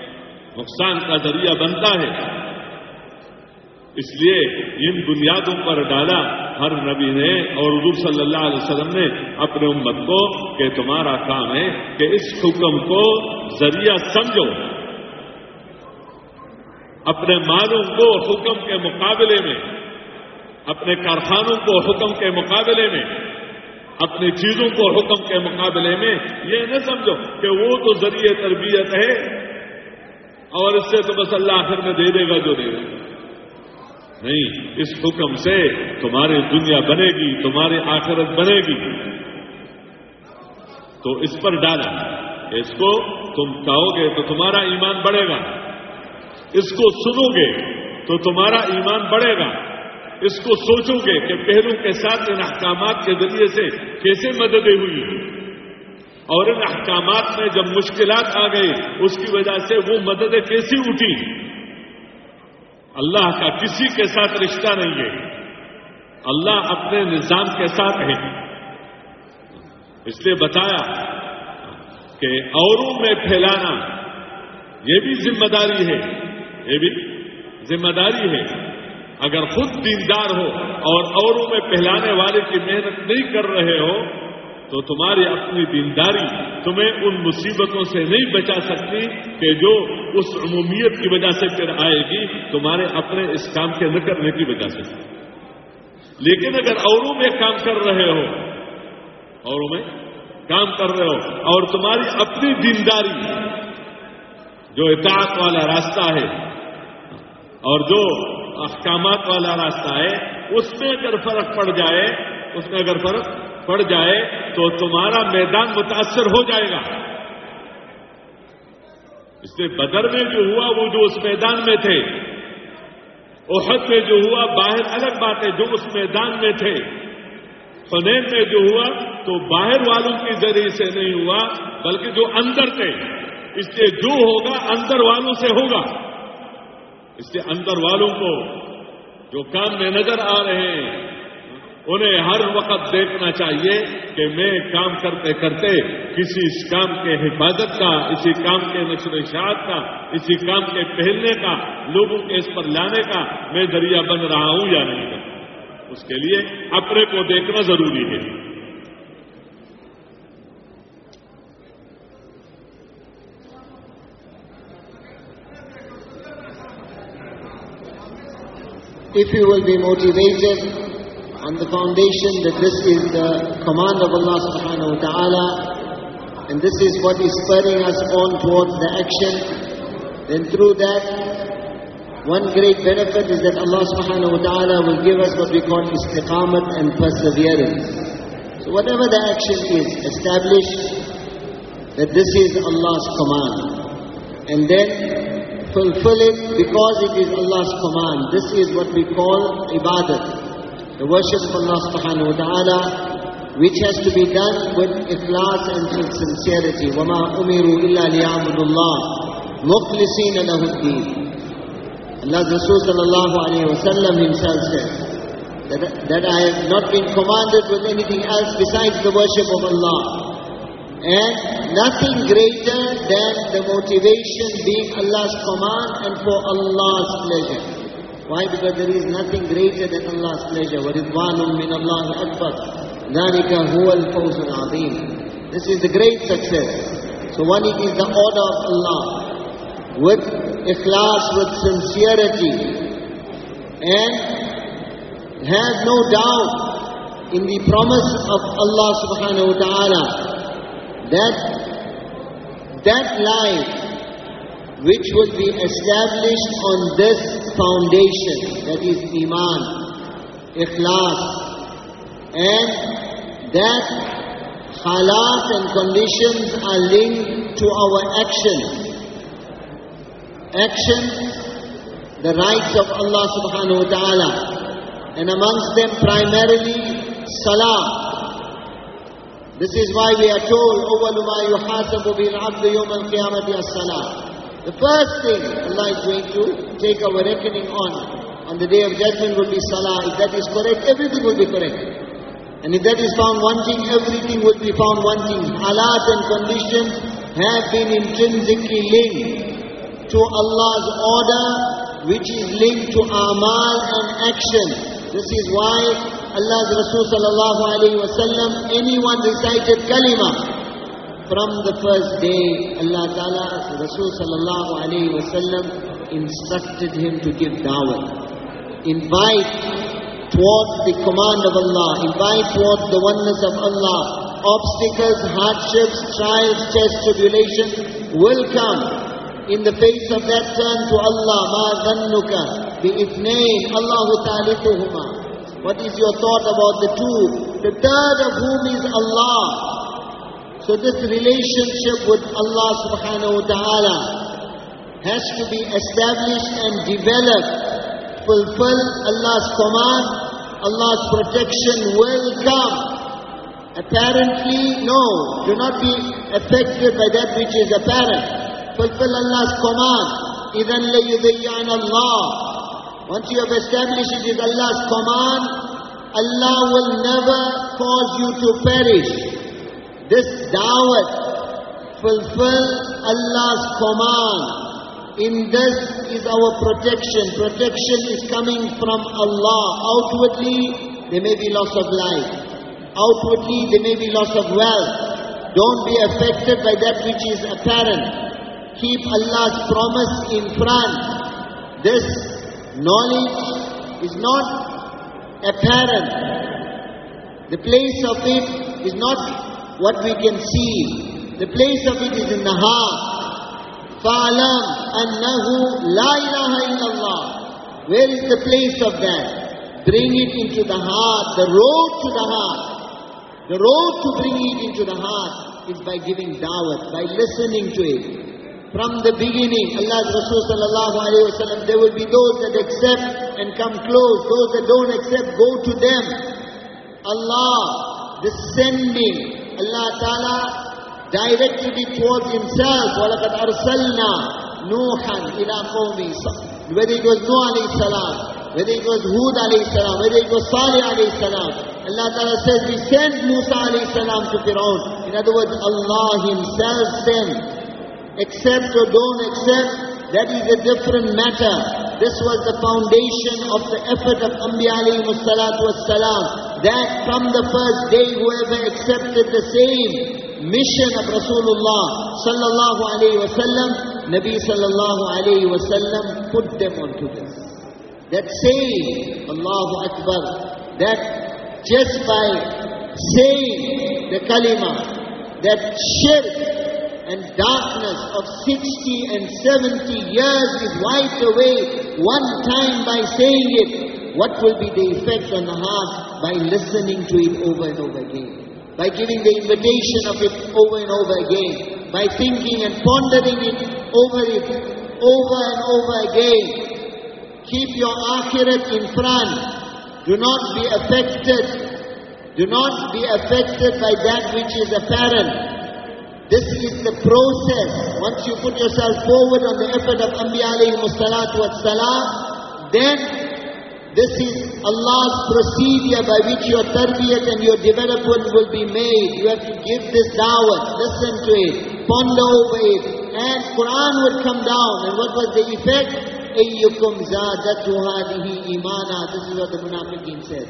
نقصان کا ذریعہ بنتا ہے۔ اس لیے ان بنیادوں پر ڈالا۔ ہر نبی نے اور حضور صلی اللہ علیہ وسلم نے اپنے امت کو کہ تمہارا کام ہے کہ اس حکم کو ذریعہ سمجھو۔ اپنے مالوں کو حکم کے مقابلے میں، اپنے کارخانوں کو حکم کے مقابلے میں، اپنی چیزوں کو حکم کے مقابلے میں یہ نہ سمجھو کہ وہ تو ذریعہ تربیت ہے اور اس سے تو بس اللہ آخر میں دے دے گا جو دے گا۔ نہیں، اس حکم سے تمہاری دنیا بنے گی تمہاری آخرت بنے گی۔ تو اس پر ڈالا۔ اس کو تم کہو گے تو تمہارا ایمان بڑھے گا۔ اس کو سنو گے تو تمہارا ایمان بڑھے گا۔ اس کو سوچو گے کہ پہلو کے ساتھ ان احکامات کے ذریعے سے کیسے مددیں ہوئی۔ اور ان احکامات میں جب مشکلات آ گئی اس کی وجہ سے وہ مددیں کیسی اٹھی اللہ کا کسی کے ساتھ رشتہ نہیں ہے۔ اللہ اپنے نظام کے ساتھ ہے۔ اس لیے بتایا کہ اوروں میں پھیلانا یہ بھی ذمہ داری ہے۔ یہ بھی ذمہ داری ہے۔ اگر خود دیندار ہو اور اوروں میں پھیلانے والے کی محنت نہیں کر رہے ہو تو تمہاری اپنی دینداری تمہیں ان مصیبتوں سے نہیں بچا سکتی کہ جو اس عمومیت کی وجہ سے پھر آئے گی، تمہارے اپنے اس کام کے نہ کرنے کی وجہ سے لیکن اگر اوروں میں کام کر رہے ہو، اوروں میں کام کر رہے ہو، اور تمہاری اپنی دینداری جو اطاعت والا راستہ ہے، اور جو احکامات والا راستہ ہے، اس میں اگر فرق پڑ جائے، اس میں اگر فرق پڑ جائے تو تمہارا میدان متاثر ہو جائے گا۔ اس سے بدر میں جو ہوا وہ جو اس میدان میں تھے، احد میں جو ہوا باہر الگ بات ہے جو اس میدان میں تھے۔ فنین میں جو ہوا تو باہر والوں کے ذریعے سے نہیں ہوا، بلکہ جو اندر تھے۔ اس سے جو ہوگا اندر والوں سے ہوگا۔ اس سے اندر والوں کو جو کام میں نظر آ رہے ہیں انہیں ہر وقت دیکھنا چاہیے کہ میں کام کرتے کرتے کسی اس کام کے حفاظت کا، اسی کام کے نشر اشاعت کا، اسی کام کے پہلنے کا، لوگوں کے اس پر لانے کا میں ذریعہ بن رہا ہوں یا نہیں اس کے لیے اپنے کو دیکھنا ضروری ہے۔
If you will be motivated on the foundation that this is the command of Allah subhanahu wa ta'ala and this is what is spurring us on towards the action, then through that, one great benefit is that Allah subhanahu wa ta'ala will give us what we call istiqamat and perseverance. So whatever the action is, establish that this is Allah's command. And then fulfill it because it is Allah's command. This is what we call ibadat the worship of Allah subhanahu wa ta'ala, which has to be done with ikhlas and with sincerity. وَمَا أُمِرُوا إِلَّا لِيَعْبُدُوا اللَّهِ مُخْلِصِينَ لَهُ الدِّينَ Allah's Rasul sallallahu alayhi wa sallam himself said, that, that I have not been commanded with anything else besides the worship of Allah. And nothing greater than the motivation being Allah's command and for Allah's pleasure. Why? Because there is nothing greater than Allah's pleasure. وَرِضْوَانٌ مِّنَ اللَّهِ أَكْبَرُ ذَلِكَ هُوَ الْفَوْزُ الْعَظِيمُ This is the great success. So one, it is the order of Allah. With ikhlas, with sincerity. And have no doubt in the promise of Allah subhanahu wa ta'ala that that life which will be established on this foundation, that is Iman, Ikhlas, and that halat and conditions are linked to our actions. Actions, the rights of Allah subhanahu wa ta'ala, and amongst them primarily Salah. This is why we are told, أول ما يحاسب به العبد يوم القيامة الصلاة. the first thing Allah is going to take our reckoning on, on the day of judgment will be Salah. If that is correct, everything will be correct. And if that is found wanting, everything will be found wanting. Halat and conditions have been intrinsically linked to Allah's order, which is linked to amal and action. This is why Allah's Rasul sallallahu alayhi wa sallam, anyone recited kalima, from the first day, Allah Ta'ala, Rasul sallallahu alayhi wa sallam, instructed him to give da'wah. Invite towards the command of Allah, invite towards the oneness of Allah. Obstacles, hardships, trials, tests, tribulations will come. In the face of that, turn to Allah. Ma dhannuka bi ithnain, Allahu. What is your thought about the two? The third of whom is Allah. So this relationship with Allah subhanahu wa ta'ala has to be established and developed. Fulfill Allah's command, Allah's protection will come. Apparently, no. Do not be affected by that which is apparent. Fulfill Allah's command. إِذَنْ لَيُذَيَّعْنَ اللَّهِ Once you have established it is Allah's command, Allah will never cause you to perish. This da'wat, fulfill Allah's command. In this is our protection. Protection is coming from Allah. Outwardly, there may be loss of life. Outwardly, there may be loss of wealth. Don't be affected by that which is apparent. Keep Allah's promise in front. This knowledge is not apparent. The place of it is not what we can see. The place of it is in the heart. فَعْلَمْ أَنَّهُ لَا إِلَهَ إِلَّا اللَّهِ Where is the place of that? Bring it into the heart, the road to the heart. The road to bring it into the heart is by giving da'wat, by listening to it. From the beginning, Allah's Rasul sallallahu alayhi wa sallam, there will be those that accept and come close. Those that don't accept, go to them. Allah, the sending, Allah Ta'ala directed it towards Himself. وَلَقَدْ أَرْسَلْنَا نُوحًا إِلَىٰ قَوْمِهِ Whether it was Nuh alayhi salam, whether it was Hud alayhi salam, whether it was Salih alayhi salam. Allah Ta'ala says, we sent Musa alayhi salam to Fir'aun. In other words, Allah Himself sent. Accept or don't accept, that is a different matter. This was the foundation of the effort of Anbiya alayhi salatu wassalam. that from the first day, whoever accepted the same mission of Rasulullah sallallahu alayhi wasallam, Nabi sallallahu alayhi wasallam put them onto this. That saying, Allahu Akbar, that just by saying the kalima, that shirk and darkness of 60 and 70 years is wiped away one time by saying it. What will be the effect on the heart by listening to it over and over again? By giving the invitation of it over and over again? By thinking and pondering it over it over and over again? Keep your akhirat in front. Do not be affected. Do not be affected by that which is apparent. This is the process. Once you put yourself forward on the effort of Anbiya alayhi salatu wassalam, then This is Allah's procedure by which your tarbiyat and your development will be made. You have to give this da'wah, listen to it, ponder over it. And Quran would come down. And what was the effect? أَيُّكُمْ زَادَتُ هَذِهِ إِيمَانًا This is what the munafiqeen said.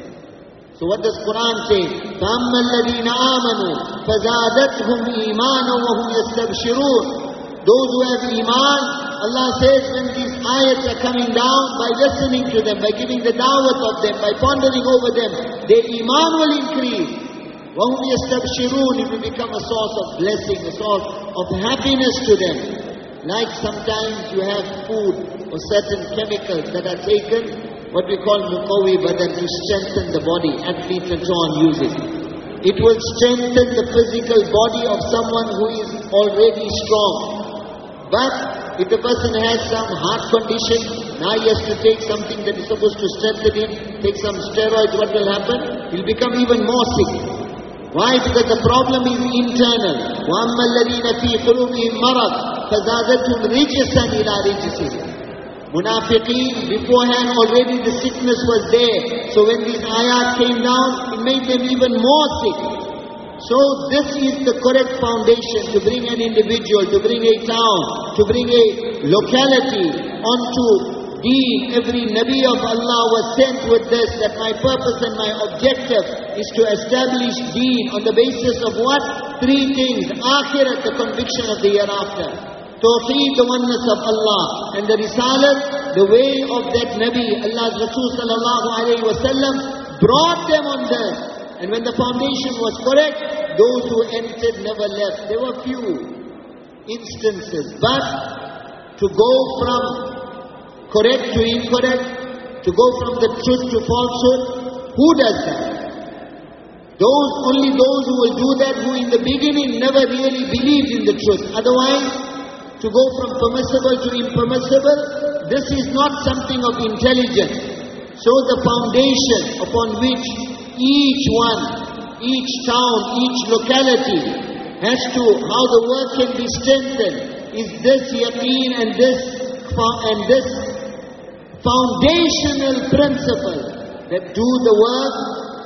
So what does Quran say? فَأَمَّا الَّذِينَ آمَنُوا فَزَادَتْهُمْ إِيمَانًا وَهُمْ يَسْتَبْشِرُونَ Those who have iman, Allah says when these ayats are coming down, by listening to them, by giving the da'wat of them, by pondering over them, their iman will increase. وَهُمْ يَسْتَبْشِرُونَ It will become a source of blessing, a source of happiness to them. Like sometimes you have food or certain chemicals that are taken, what we call muqawi badan, to strengthen the body. Athletes and so on use it. It will strengthen the physical body of someone who is already strong. But if the person has some heart condition, now he has to take something that is supposed to strengthen him, take some steroids, what will happen? He'll become even more sick. Why? Because the problem is internal. وَأَمَّا الَّذِينَ فِي قُلُوبِهِمْ مَرَضٍ فَزَادَتْهُمْ رِجْسًا إِلَى رِجْسِهِمْ Munafiqeen, beforehand already the sickness was there. So when these ayat came down, it made them even more sick. So this is the correct foundation to bring an individual, to bring a town, to bring a locality onto deen. Every Nabi of Allah was sent with this, that my purpose and my objective is to establish deen on the basis of what? Three things. Akhirat, the conviction of the hereafter. Tawheed, the oneness of Allah. And the Risalat, the way of that Nabi, Allah's Rasul sallallahu alayhi wa sallam, brought them on this. And when the foundation was correct, those who entered never left. There were few instances. But to go from correct to incorrect, to go from the truth to falsehood, who does that? Those, only those who will do that who in the beginning never really believed in the truth. Otherwise, to go from permissible to impermissible, this is not something of intelligence. So the foundation upon which each one, each town, each locality has to, how the work can be strengthened, is this yaqeen and this, and this foundational principle that do the work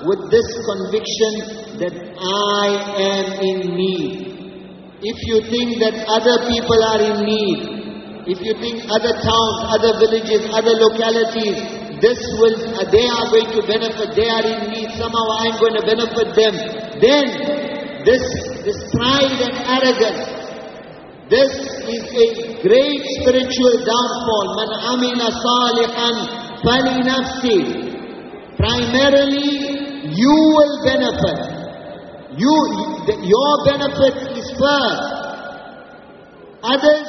with this conviction that I am in need. If you think that other people are in need, if you think other towns, other villages, other localities, this will, uh, they are going to benefit, they are in need, somehow I'm going to benefit them, then this, this pride and arrogance, this is a great spiritual downfall. Man amila salihan fali nafsi. Primarily, you will benefit. You, your benefit is first. Others,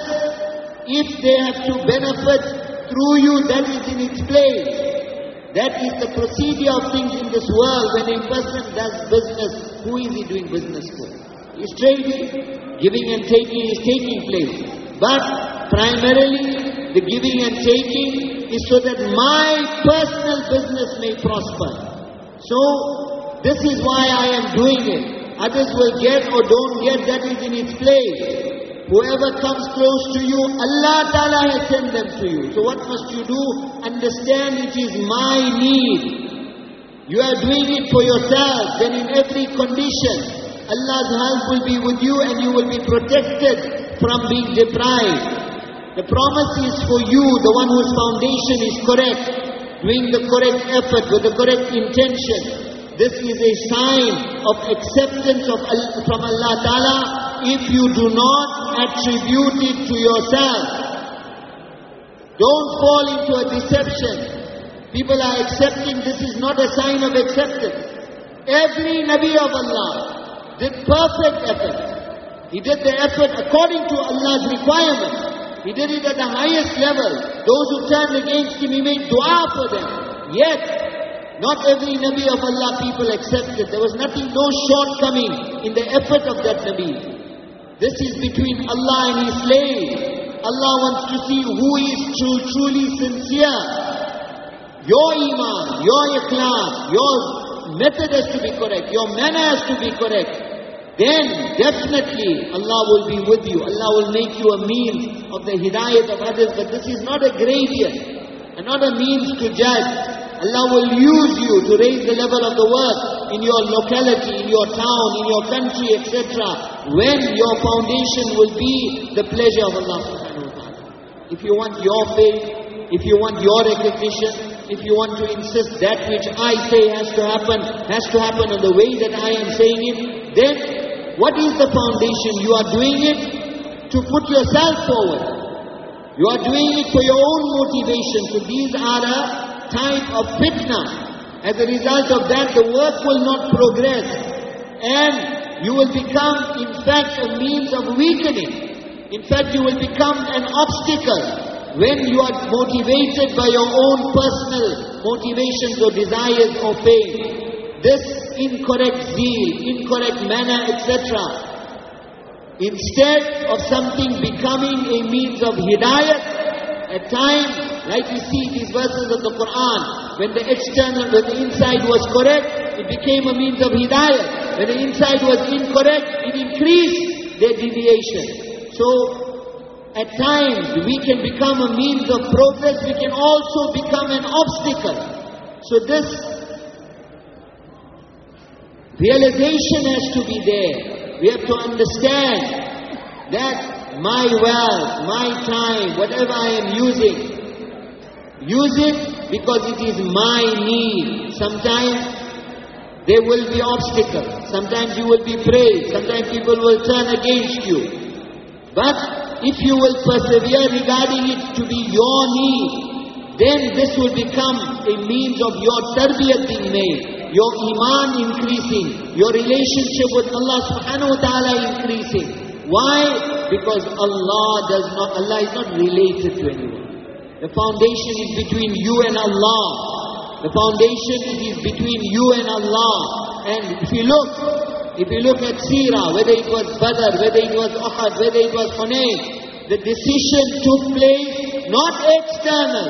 if they have to benefit through you, that is in its place. That is the procedure of things in this world. When a person does business, who is he doing business for? He's trading. Giving and taking is taking place. But primarily, the giving and taking is so that my personal business may prosper. So, this is why I am doing it. Others will get or don't get, that is in its place. Whoever comes close to you, Allah Ta'ala has sent them to you. So what must you do? Understand it is my need. You are doing it for yourself. Then in every condition, Allah's help will be with you and you will be protected from being deprived. The promise is for you, the one whose foundation is correct, doing the correct effort with the correct intention. This is a sign of acceptance of from Allah Ta'ala if you do not attribute it to yourself. Don't fall into a deception. People are accepting this is not a sign of acceptance. Every Nabi of Allah did perfect effort. He did the effort according to Allah's requirements. He did it at the highest level. Those who turned against him, he made dua for them. Yet, not every Nabi of Allah people accepted. There was nothing, no shortcoming in the effort of that Nabi. This is between Allah and His slave. Allah wants to see who is true, truly sincere. Your iman, your ikhlas, your method has to be correct, your manner has to be correct. Then definitely Allah will be with you. Allah will make you a means of the hidayat of others. But this is not a gradient and not a means to judge. Allah will use you to raise the level of the work in your locality, in your town, in your country, etc. When your foundation will be the pleasure of Allah subhanahu wa ta'ala. If you want your faith, if you want your recognition, if you want to insist that which I say has to happen, has to happen in the way that I am saying it, then what is the foundation? You are doing it to put yourself forward. You are doing it for your own motivation. So these are type of fitna. As a result of that, the work will not progress. And you will become, in fact, a means of weakening. In fact, you will become an obstacle when you are motivated by your own personal motivations or desires or pain, this incorrect zeal, incorrect manner, etc., instead of something becoming a means of hidayah, at times, like we see these verses of the Quran, when the external, when the inside was correct, it became a means of hidayah. When the inside was incorrect, it increased their deviation. So at times we can become a means of progress, we can also become an obstacle. So this realization has to be there. We have to understand that my wealth, my time, whatever I am using, use it because it is my need. Sometimes there will be obstacles. Sometimes you will be praised. Sometimes people will turn against you. But if you will persevere regarding it to be your need, then this will become a means of your tarbiyat being made, your iman increasing, your relationship with Allah subhanahu wa ta'ala increasing. Why? Because Allah does not, Allah is not related to anyone. The foundation is between you and Allah. The foundation is between you and Allah. And if you look, if you look at Sira, whether it was Badr, whether it was Uhud, whether it was Hunayn, the decision took place not external.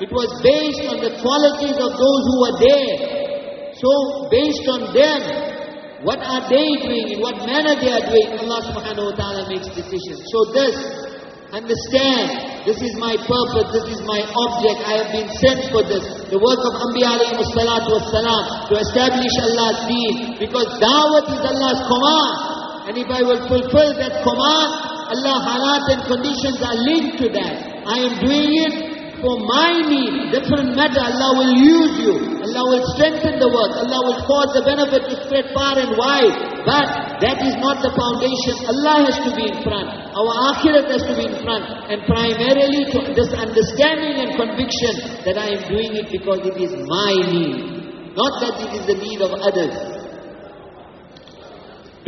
It was based on the qualities of those who were there. So, based on them, what are they doing, in what manner they are doing, Allah subhanahu wa ta'ala makes decisions. So this, understand, this is my purpose, this is my object, I have been sent for this. The work of Anbiya alayhi salatu to establish Allah's deen. Because da'wat is Allah's command. And if I will fulfill that command, Allah halat and conditions are linked to that. I am doing it for my need. different matter, Allah will use you. Allah will strengthen the work. Allah will cause the benefit to spread far and wide. But that is not the foundation. Allah has to be in front. Our akhirat has to be in front. And primarily to this understanding and conviction that I am doing it because it is my need. Not that it is the need of others.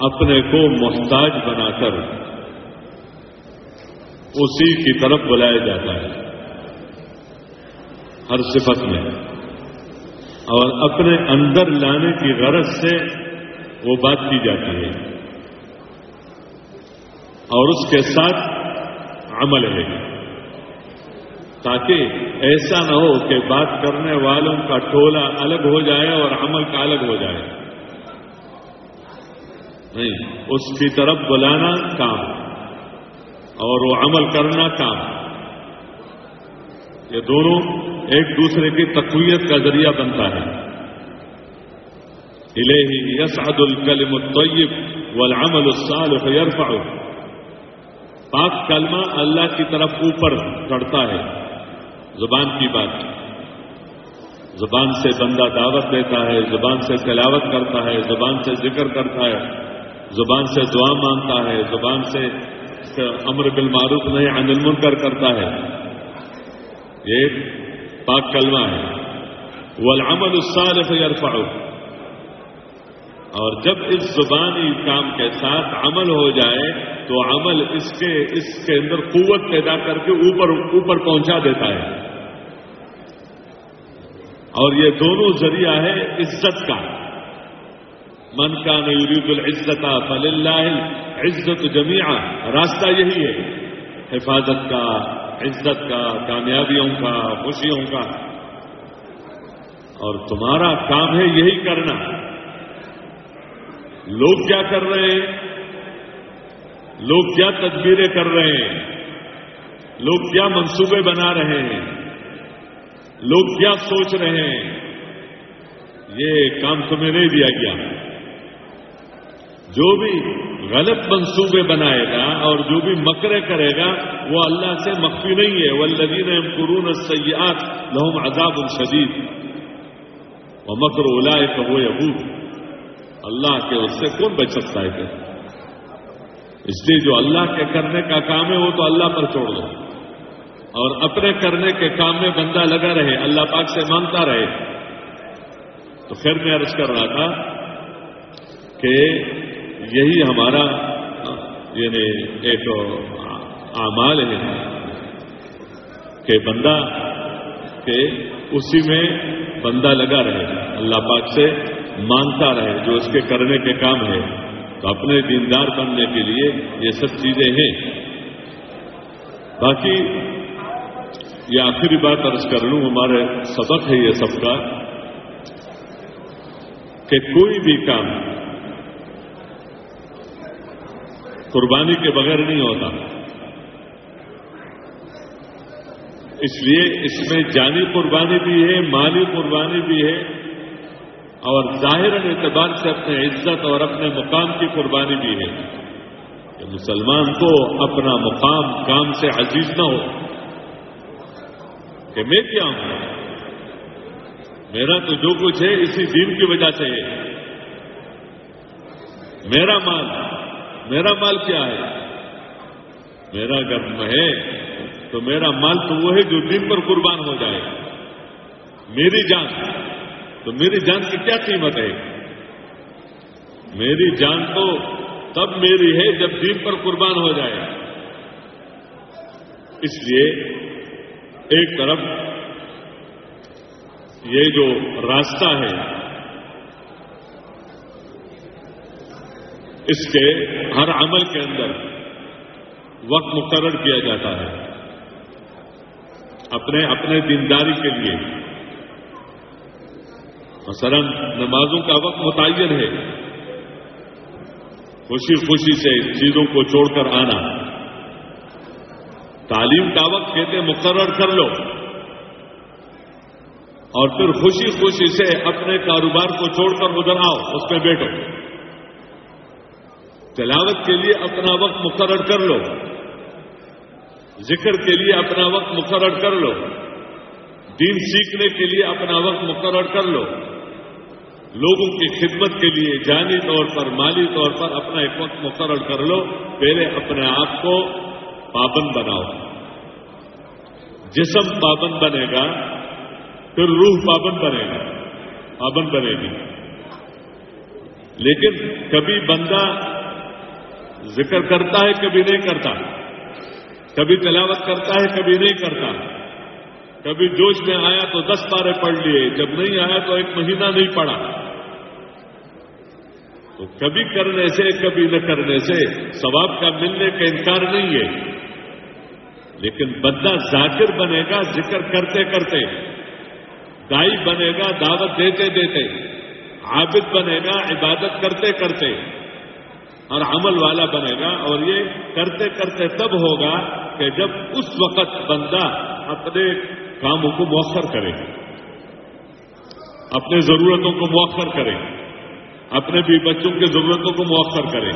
اپنے کو محتاج بنا کر اسی کی طرف بلایا جاتا ہے۔ ہر صفت میں۔ اور اپنے اندر لانے کی غرض سے وہ بات کی جاتی ہے۔ اور اس کے ساتھ عمل ہے۔ تاکہ ایسا نہ ہو کہ بات کرنے والوں کا ٹولہ الگ ہو جائے اور عمل کا الگ ہو جائے۔ جی۔ اس کی طرف بلانا کام، اور وہ عمل کرنا کام۔ یہ دونوں ایک دوسرے کی تقویت کا ذریعہ بنتا ہے۔ الہی یسعد الکلم الطیب والعمل الصالح یرفع۔ پاک کلمہ اللہ کی طرف اوپر چڑھتا ہے۔ زبان کی بات۔ زبان سے بندہ دعوت دیتا ہے، زبان سے تلاوت کرتا ہے، زبان سے ذکر کرتا ہے۔ زبان سے دعا مانگتا ہے، زبان سے امر بالمعروف نہیں عن المنکر کرتا ہے۔ یہ پاک کلمہ ہے۔ والعمل الصالح یرفع اور جب اس زبانی کام کے ساتھ عمل ہو جائے، تو عمل اس کے اس کے اندر قوت پیدا کر کے اوپر اوپر پہنچا دیتا ہے۔ اور یہ دونوں ذریعہ ہے عزت کا۔ من کا یرید العزت فل اللہ عزت جمیا راستہ یہی ہے، حفاظت کا، عزت کا، کامیابیوں کا، خوشیوں کا۔ اور تمہارا کام ہے یہی کرنا۔ لوگ کیا کر رہے ہیں؟ لوگ کیا تدبیریں کر رہے ہیں؟ لوگ کیا منصوبے بنا رہے ہیں؟ لوگ کیا سوچ رہے ہیں؟ یہ کام تمہیں نہیں دیا گیا۔ جو بھی غلط منصوبے بنائے گا اور جو بھی مکرے کرے گا، وہ اللہ سے مخفی نہیں ہے. وہ قرون سیاحت لہم عذاب الشدید وہ مکر اولائے کا وہ یبود اللہ کے اس سے کون بچ سکتا ہے؟ اس لیے جو اللہ کے کرنے کا کام ہے، وہ تو اللہ پر چھوڑ دو. اور اپنے کرنے کے کام میں بندہ لگا رہے، اللہ پاک سے مانتا رہے. تو پھر میں عرض کر رہا تھا کہ یہی ہمارا یعنی ایک اعمال ہے کہ بندہ، کہ اسی میں بندہ لگا رہے، اللہ پاک سے مانتا رہے، جو اس کے کرنے کے کام ہے تو اپنے دیندار بننے کے لیے یہ سب چیزیں ہیں۔ باقی یہ آخری بات عرض کر لوں، ہمارے سبق ہے یہ سب کا، کہ کوئی بھی کام قربانی کے بغیر نہیں ہوتا۔ اس لیے اس میں جانی قربانی بھی ہے، مالی قربانی بھی ہے۔ اور ظاہر اعتبار سے اپنے عزت اور اپنے مقام کی قربانی بھی ہے۔ کہ مسلمان کو اپنا مقام کام سے عزیز نہ ہو۔ کہ میں کیا ہوں؟ میرا تو جو کچھ ہے اسی دین کی وجہ سے ہے۔ میرا مال میرا مال کیا ہے؟ میرا اگر ہے، تو میرا مال تو وہ ہے جو دن پر قربان ہو جائے۔ میری جان، تو میری جان کی کیا قیمت ہے؟ میری جان تو تب میری ہے جب دین پر قربان ہو جائے۔ اس لیے ایک طرف یہ جو راستہ ہے اس کے ہر عمل کے اندر وقت مقرر کیا جاتا ہے۔ اپنے اپنے دینداری کے لیے۔ مثلا نمازوں کا وقت متعین ہے۔ خوشی خوشی سے چیزوں کو چھوڑ کر آنا۔ تعلیم کا وقت کہتے مقرر کر لو۔ اور پھر خوشی خوشی سے اپنے کاروبار کو چھوڑ کر ادھر آؤ، اس میں بیٹھو۔ تلاوت کے لیے اپنا وقت مقرر کر لو۔ ذکر کے لیے اپنا وقت مقرر کر لو۔ دین سیکھنے کے لیے اپنا وقت مقرر کر لو۔ لوگوں کی خدمت کے لیے جانی طور پر، مالی طور پر اپنا ایک وقت مقرر کر لو۔ پہلے اپنے آپ کو پابند بناؤ۔ جسم پابند بنے گا، پھر روح پابند بنے گا، پابند بنے گی۔ لیکن کبھی بندہ ذکر کرتا ہے، کبھی نہیں کرتا۔ کبھی تلاوت کرتا ہے، کبھی نہیں کرتا۔ کبھی جوش میں آیا تو دس پارے پڑھ لیے، جب نہیں آیا تو ایک مہینہ نہیں پڑا تو کبھی کرنے سے، کبھی نہ کرنے سے ثواب کا ملنے کا انکار نہیں ہے۔ لیکن بندہ ذاکر بنے گا، ذکر کرتے کرتے، دائی بنے گا، دعوت دیتے دیتے، عابد بنے گا، عبادت کرتے کرتے۔ اور عمل والا بنے گا اور یہ کرتے کرتے تب ہوگا کہ جب اس وقت بندہ اپنے کاموں کو مؤخر کرے، اپنے ضرورتوں کو مؤخر کرے، اپنے بھی بچوں کی ضرورتوں کو مؤخر کرے۔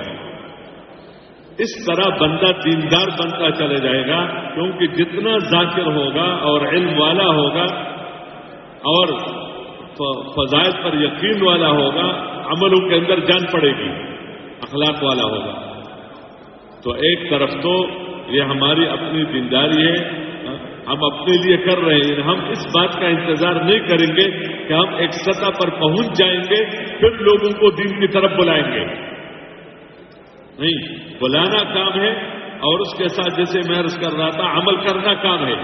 اس طرح بندہ دیندار بنتا چلے جائے گا، کیونکہ جتنا ذاکر ہوگا اور علم والا ہوگا اور فضائل پر یقین والا ہوگا، عملوں کے اندر جان پڑے گی۔ اخلاق والا ہوگا۔ تو ایک طرف تو یہ ہماری اپنی دینداری ہے، ہم اپنے لیے کر رہے ہیں، ہم اس بات کا انتظار نہیں کریں گے کہ ہم ایک سطح پر پہنچ جائیں گے، پھر لوگوں کو دین کی طرف بلائیں گے۔ نہیں، بلانا کام ہے اور اس کے ساتھ جیسے میں عرض کر رہا تھا، عمل کرنا کام ہے۔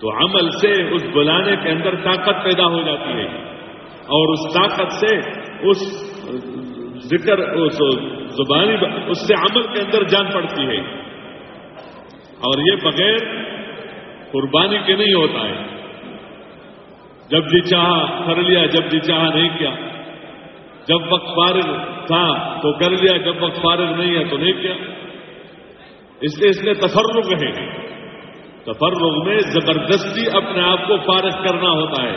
تو عمل سے اس بلانے کے اندر طاقت پیدا ہو جاتی ہے۔ اور اس طاقت سے اس ذکر زبانی اس سے عمل کے اندر جان پڑتی ہے۔ اور یہ بغیر قربانی کے نہیں ہوتا ہے۔ جب جی چاہا کر لیا، جب جی چاہا نہیں کیا۔ جب وقت فارغ تھا تو کر لیا، جب وقت فارغ نہیں ہے تو نہیں کیا۔ اس لیے اس نے تفرغ ہے۔ تفرغ میں زبردستی اپنے آپ کو فارغ کرنا ہوتا ہے۔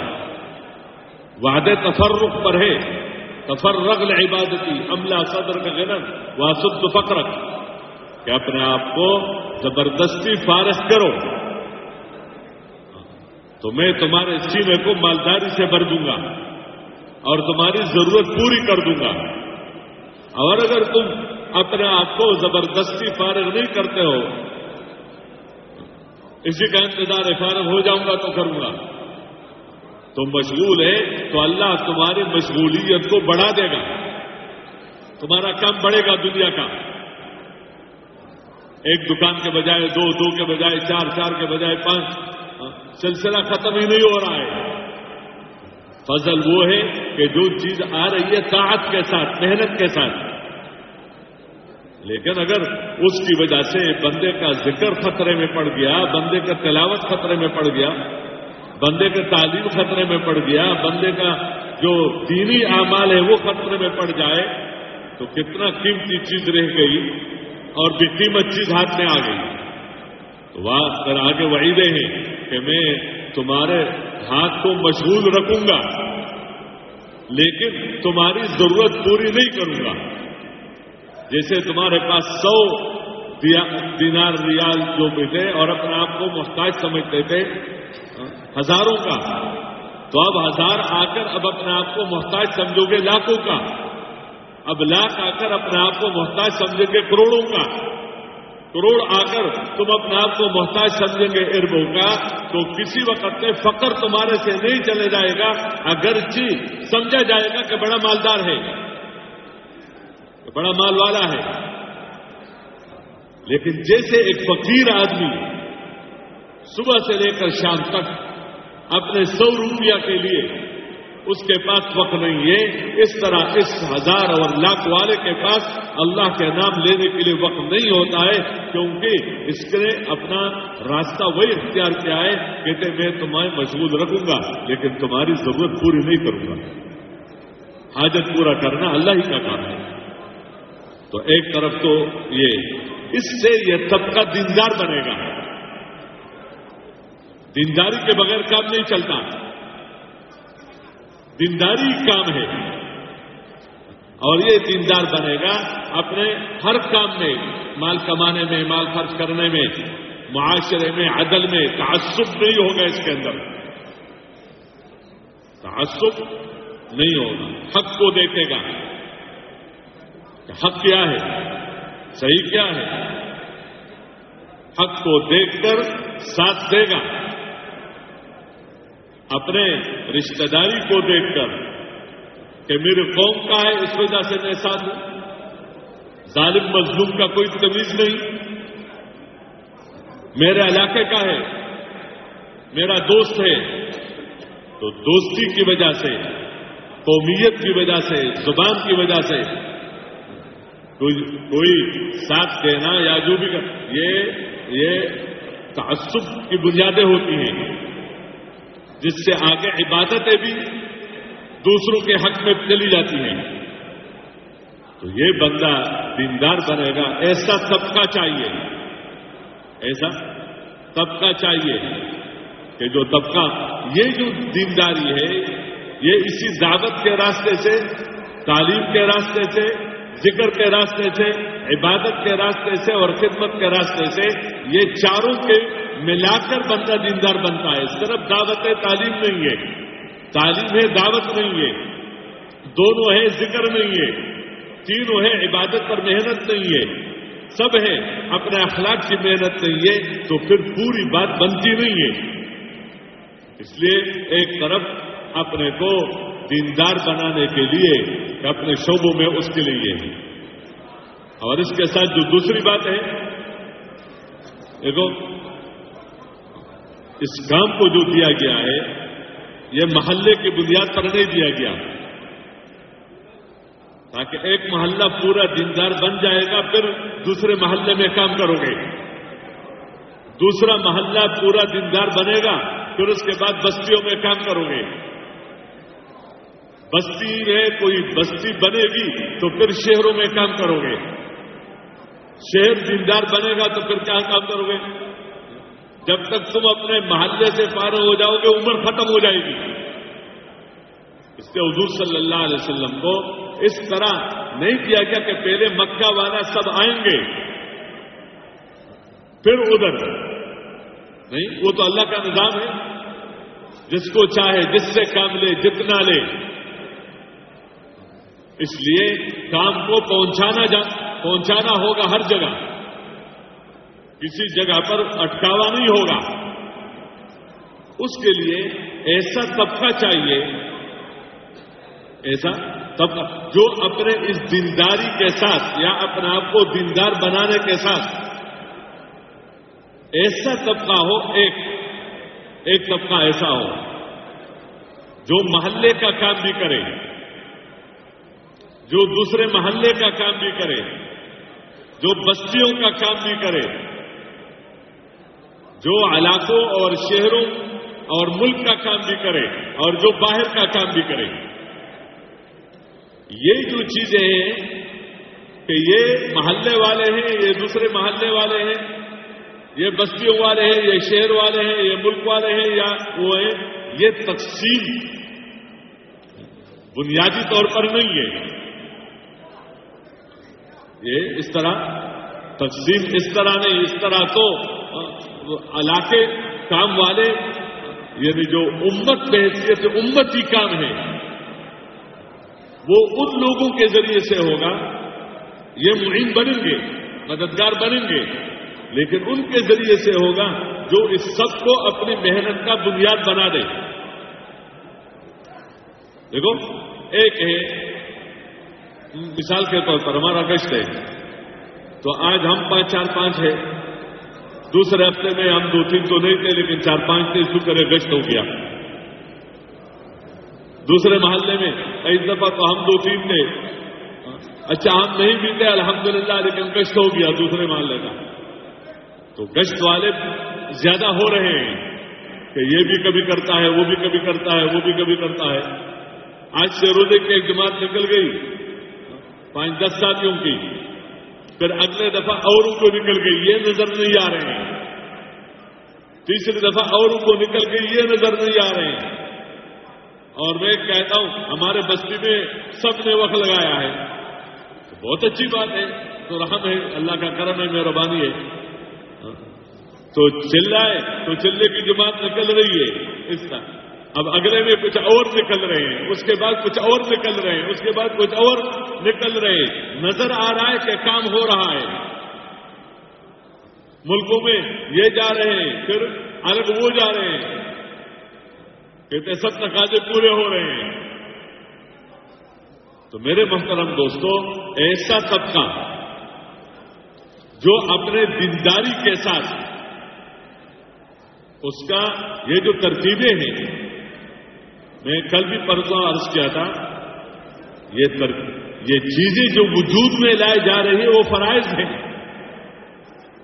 وعدے تفرق پر ہے۔ تفرغ عبادتی عملہ صدر کا غنن واسد فقرک۔ کہ اپنے آپ کو زبردستی فارغ کرو۔ تو میں تمہارے سینے کو مالداری سے بھر دوں گا اور تمہاری ضرورت پوری کر دوں گا۔ اور اگر تم اپنے آپ کو زبردستی فارغ نہیں کرتے ہو، اسی کا انتظار فارغ ہو جاؤں گا تو کروں گا۔ تم مشغول ہے تو اللہ تمہاری مشغولیت کو بڑھا دے گا۔ تمہارا کام بڑھے گا دنیا کا۔ ایک دکان کے بجائے دو دو کے بجائے چار چار کے بجائے پانچ۔ ہاں، سلسلہ ختم ہی نہیں ہو رہا ہے۔ فضل وہ ہے کہ جو چیز آ رہی ہے طاعت کے ساتھ، محنت کے ساتھ۔ لیکن اگر اس کی وجہ سے بندے کا ذکر خطرے میں پڑ گیا، بندے کا تلاوت خطرے میں پڑ گیا بندے کا تعلیم خطرے میں پڑ گیا، بندے کا جو دینی اعمال ہے وہ خطرے میں پڑ جائے، تو کتنا قیمتی چیز رہ گئی اور بھی قیمت چیز ہاتھ میں آ گئی۔ تو بات کر آگے وعیدے ہیں کہ میں تمہارے ہاتھ کو مشغول رکھوں گا، لیکن تمہاری ضرورت پوری نہیں کروں گا۔ جیسے تمہارے پاس سو دینار ریال جو بھی تھے اور اپنے آپ کو محتاج سمجھتے تھے ہزاروں کا۔ تو اب ہزار آ کر اب اپنے آپ کو محتاج سمجھو گے لاکھوں کا۔ اب لاکھ آ کر اپنے آپ کو محتاج سمجھیں گے کروڑوں کا۔ کروڑ آ کر تم اپنے آپ کو محتاج سمجھیں گے اربوں کا۔ تو کسی وقت میں فقر تمہارے سے نہیں چلے جائے گا۔ اگرچہ سمجھا جائے گا کہ بڑا مالدار ہے۔ کہ بڑا مال والا ہے۔ لیکن جیسے ایک فقیر آدمی صبح سے لے کر شام تک اپنے سو روپیہ کے لیے اس کے پاس وقت نہیں ہے۔ اس طرح اس ہزار اور لاکھ والے کے پاس اللہ کے نام لینے کے لیے وقت نہیں ہوتا ہے، کیونکہ اس نے اپنا راستہ وہی اختیار کیا ہے کہتے میں تمہیں مشغول رکھوں گا، لیکن تمہاری ضرورت پوری نہیں کروں گا۔ حاجت پورا کرنا اللہ ہی کا کام ہے۔ تو ایک طرف تو یہ، اس سے یہ طبقہ دیندار بنے گا۔ دینداری کے بغیر کام نہیں چلتا۔ دینداری کام ہے۔ اور یہ دیندار بنے گا اپنے ہر کام میں، مال کمانے میں، مال خرچ کرنے میں، معاشرے میں، عدل میں، تعصب نہیں ہوگا اس کے اندر۔ تعصب نہیں ہوگا۔ حق کو دیکھے گا۔ کہ حق کیا ہے؟ صحیح کیا ہے؟ حق کو دیکھ کر ساتھ دے گا۔ اپنے رشتہ داری کو دیکھ کر کہ میرے قوم کا ہے، اس وجہ سے میں ساتھ ہوں۔ ظالم مظلوم کا کوئی تمیز نہیں۔ میرے علاقے کا ہے، میرا دوست ہے۔ تو دوستی کی وجہ سے، قومیت کی وجہ سے، زبان کی وجہ سے کوئی کوئی ساتھ دینا یا جو بھی یہ یہ تعصب کی بنیادیں ہوتی ہیں۔ جس سے آگے عبادتیں بھی دوسروں کے حق میں چلی جاتی ہیں۔ تو یہ بندہ دیندار بنے گا۔ ایسا طبقہ چاہیے۔ ایسا طبقہ چاہیے کہ جو طبقہ یہ جو دینداری ہے، یہ اسی دعوت کے راستے سے، تعلیم کے راستے سے، ذکر کے راستے سے، عبادت کے راستے سے اور خدمت کے راستے سے یہ چاروں کے ملا کر بندہ دیندار بنتا ہے۔ صرف دعوت تعلیم نہیں ہے۔ تعلیم ہے، دعوت نہیں ہے۔ دونوں ہے، ذکر نہیں ہے۔ تینوں ہے، عبادت پر محنت نہیں ہے۔ سب ہے، اپنے اخلاق کی محنت نہیں ہے، تو پھر پوری بات بنتی نہیں ہے۔ اس لیے ایک طرف اپنے کو دیندار بنانے کے لیے اپنے شعبوں میں اس کے لیے۔ اور اس کے ساتھ جو دوسری بات ہے، دیکھو اس کام کو جو دیا گیا ہے، یہ محلے کی بنیاد پر نہیں دیا گیا۔ تاکہ ایک محلہ پورا دیندار بن جائے گا، پھر دوسرے محلے میں کام کرو گے۔ دوسرا محلہ پورا دیندار بنے گا، پھر اس کے بعد بستیوں میں کام کرو گے۔ بستی میں کوئی بستی بنے گی، تو پھر شہروں میں کام کرو گے۔ شہر دیندار بنے گا، تو پھر کیا کام کرو گے؟ جب تک تم اپنے محلے سے فارغ ہو جاؤ گے، عمر ختم ہو جائے گی۔ اس لیے حضور صلی اللہ علیہ وسلم کو اس طرح نہیں کیا گیا کہ پہلے مکہ والا سب آئیں گے۔ پھر ادھر۔ نہیں، وہ تو اللہ کا نظام ہے۔ جس کو چاہے، جس سے کام لے، جتنا لے۔ اس لیے کام کو پہنچانا جا، پہنچانا ہوگا ہر جگہ۔ کسی جگہ پر اٹکاوا نہیں ہوگا۔ اس کے لیے ایسا طبقہ چاہیے، ایسا طبقہ جو اپنے اس دینداری کے ساتھ یا اپنے آپ کو دیندار بنانے کے ساتھ ایسا طبقہ ہو، ایک ایک طبقہ ایسا ہو جو محلے کا کام بھی کرے، جو دوسرے محلے کا کام بھی کرے، جو بستیوں کا کام بھی کرے۔ جو علاقوں اور شہروں اور ملک کا کام بھی کرے اور جو باہر کا کام بھی کرے۔ یہ جو چیزیں ہیں کہ یہ محلے والے ہیں، یہ دوسرے محلے والے ہیں، یہ بستیوں والے ہیں، یہ شہر والے ہیں، یہ ملک والے ہیں یا وہ ہیں، یہ تقسیم بنیادی طور پر نہیں ہے۔ یہ اس طرح تقسیم اس طرح نہیں، اس طرح تو علاقے کام والے یعنی جو امت بحثیت امتی کام ہے۔ وہ ان لوگوں کے ذریعے سے ہوگا۔ یہ معین بنیں گے، مددگار بنیں گے۔ لیکن ان کے ذریعے سے ہوگا جو اس سب کو اپنی محنت کا بنیاد بنا دے۔ دیکھو، ایک ہے، مثال کے طور پر ہمارا گشت ہے۔ تو آج ہم پانچ چار پانچ ہے دوسرے ہفتے میں ہم دو تین تو نہیں تھے، لیکن چار پانچ تھے، شکر ہے گشت ہو گیا۔ دوسرے محلے میں ایک دفعہ تو ہم دو تین تھے۔ اچھا ہم نہیں بھی تھے، الحمدللہ، لیکن گشت ہو گیا دوسرے محلے کا۔ تو گشت والے زیادہ ہو رہے ہیں کہ یہ بھی کبھی کرتا ہے، وہ بھی کبھی کرتا ہے، وہ بھی کبھی کرتا ہے۔ آج سے روزے کی ایک جماعت نکل گئی، پانچ دس ساتھیوں کی۔ پھر اگلے دفعہ اوروں کو نکل گئی، یہ نظر نہیں آ رہے ہیں۔ تیسری دفعہ اوروں کو نکل گئی، یہ نظر نہیں آ رہے ہیں۔ اور میں کہتا ہوں، ہمارے بستی میں سب نے وقت لگایا ہے۔ بہت اچھی بات ہے۔ تو رحم ہے، اللہ کا کرم ہے، مہربانی ہے۔ ہاں۔ تو چلائے تو چلے کی جماعت نکل رہی ہے۔ اس طرح۔ اب اگلے میں کچھ اور نکل رہے ہیں، اس کے بعد کچھ اور نکل رہے ہیں، اس کے بعد کچھ اور نکل رہے ہیں۔ نظر آ رہا ہے کہ کام ہو رہا ہے۔ ملکوں میں یہ جا رہے ہیں، پھر الگ وہ جا رہے ہیں۔ کہتے سب تقاضے پورے ہو رہے ہیں۔ تو میرے محترم دوستو، ایسا طبقہ جو اپنے دینداری کے ساتھ، اس کا یہ جو ترتیبیں ہیں میں کل بھی پرسوں عرض کیا تھا، یہ تر... یہ چیزیں جو وجود میں لائے جا رہی ہیں، وہ فرائض ہیں۔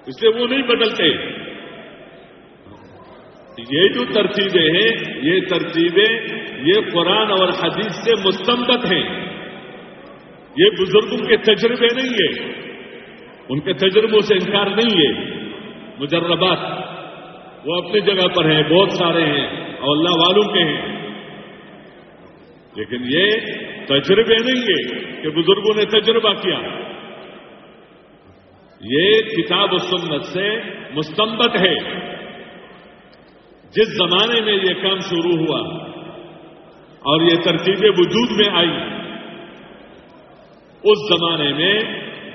اس لیے وہ نہیں بدلتے۔ یہ جو ترتیبیں ہیں، یہ ترتیبیں، یہ قرآن اور حدیث سے مستمت ہیں۔ یہ بزرگوں کے تجربے نہیں ہے ان کے تجربوں سے انکار نہیں ہے مجربات، وہ اپنی جگہ پر ہیں، بہت سارے ہیں اور اللہ والوں کے ہیں۔ لیکن یہ تجربے نہیں ہے کہ بزرگوں نے تجربہ کیا۔ یہ کتاب و سنت سے مستمت ہے۔ جس زمانے میں یہ کام شروع ہوا اور یہ ترتیبیں وجود میں آئی، اس زمانے میں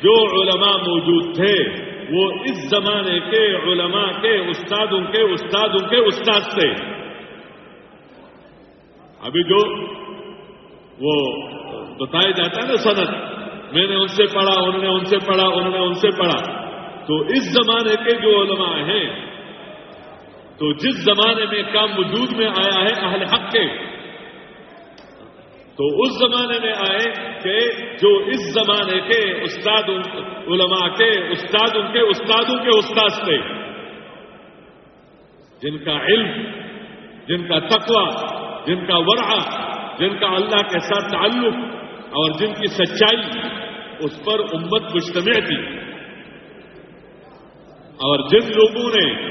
جو علماء موجود تھے، وہ اس زمانے کے علماء کے استادوں کے استادوں کے استاد تھے۔ ابھی جو وہ بتایا جاتا ہے نا صنعت میں نے ان سے پڑھا، انہوں نے ان سے پڑھا، انہوں نے ان سے پڑھا۔ تو اس زمانے کے جو علماء ہیں، تو جس زمانے میں کام وجود میں آیا ہے اہل حق کے، تو اس زمانے میں آئے کہ جو اس زمانے کے استاد، علماء کے استاد، ان کے استادوں کے استاد تھے۔ جن کا علم، جن کا تقوی، جن کا ورعہ جن کا اللہ کے ساتھ تعلق اور جن کی سچائی اس پر امت مجتمع تھی۔ اور جن لوگوں نے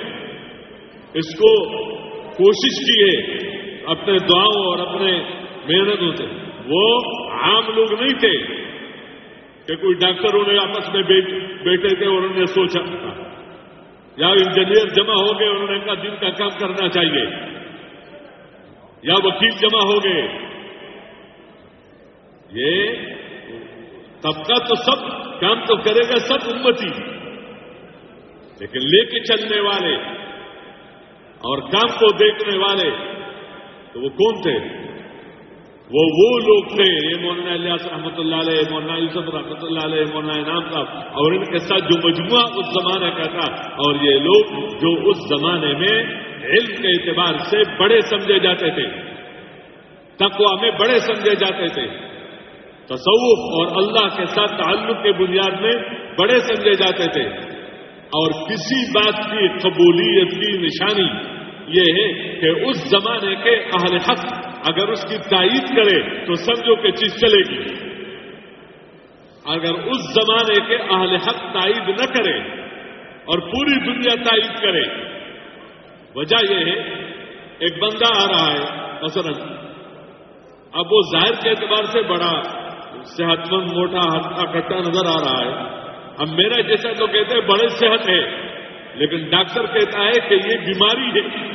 اس کو کوشش کی ہے اپنے دعاؤں اور اپنے محنتوں سے، وہ عام لوگ نہیں تھے کہ کوئی ڈاکٹر انہیں آپس میں بیٹھے تھے اور انہوں نے سوچا یا انجینئر جمع ہو گئے، انہوں نے کہا دن کا کام کرنا چاہیے۔ یا وکیل جمع ہو گئے۔ یہ طبقہ تو سب کام تو کرے گا سب امتی۔ لیکن لے کے چلنے والے اور کام کو دیکھنے والے تو وہ کون تھے؟ وہ وہ لوگ تھے، یہ مولانا الیاس رحمۃ اللہ علیہ، مولانا یوسف رحمۃ اللہ علیہ، مولانا انعام صاحب، اور ان کے ساتھ جو مجموعہ اس زمانے کا تھا۔ اور یہ لوگ جو اس زمانے میں علم کے اعتبار سے بڑے سمجھے جاتے تھے تقوا میں بڑے سمجھے جاتے تھے۔ تصوف اور اللہ کے ساتھ تعلق کے بنیاد میں بڑے سمجھے جاتے تھے۔ اور کسی بات کی قبولیت کی نشانی یہ ہے کہ اس زمانے کے اہل حق اگر اس کی تائید کرے تو سمجھو کہ چیز چلے گی۔ اگر اس زمانے کے اہل حق تائید نہ کرے اور پوری دنیا تائید کرے۔ وجہ یہ ہے، ایک بندہ آ رہا ہے، مثلا، اب وہ ظاہر کے اعتبار سے بڑا صحت مند موٹا کٹا نظر آ رہا ہے۔ اب میرا جیسا تو کہتے ہیں بڑے صحت ہے لیکن ڈاکٹر کہتا ہے کہ یہ بیماری ہے۔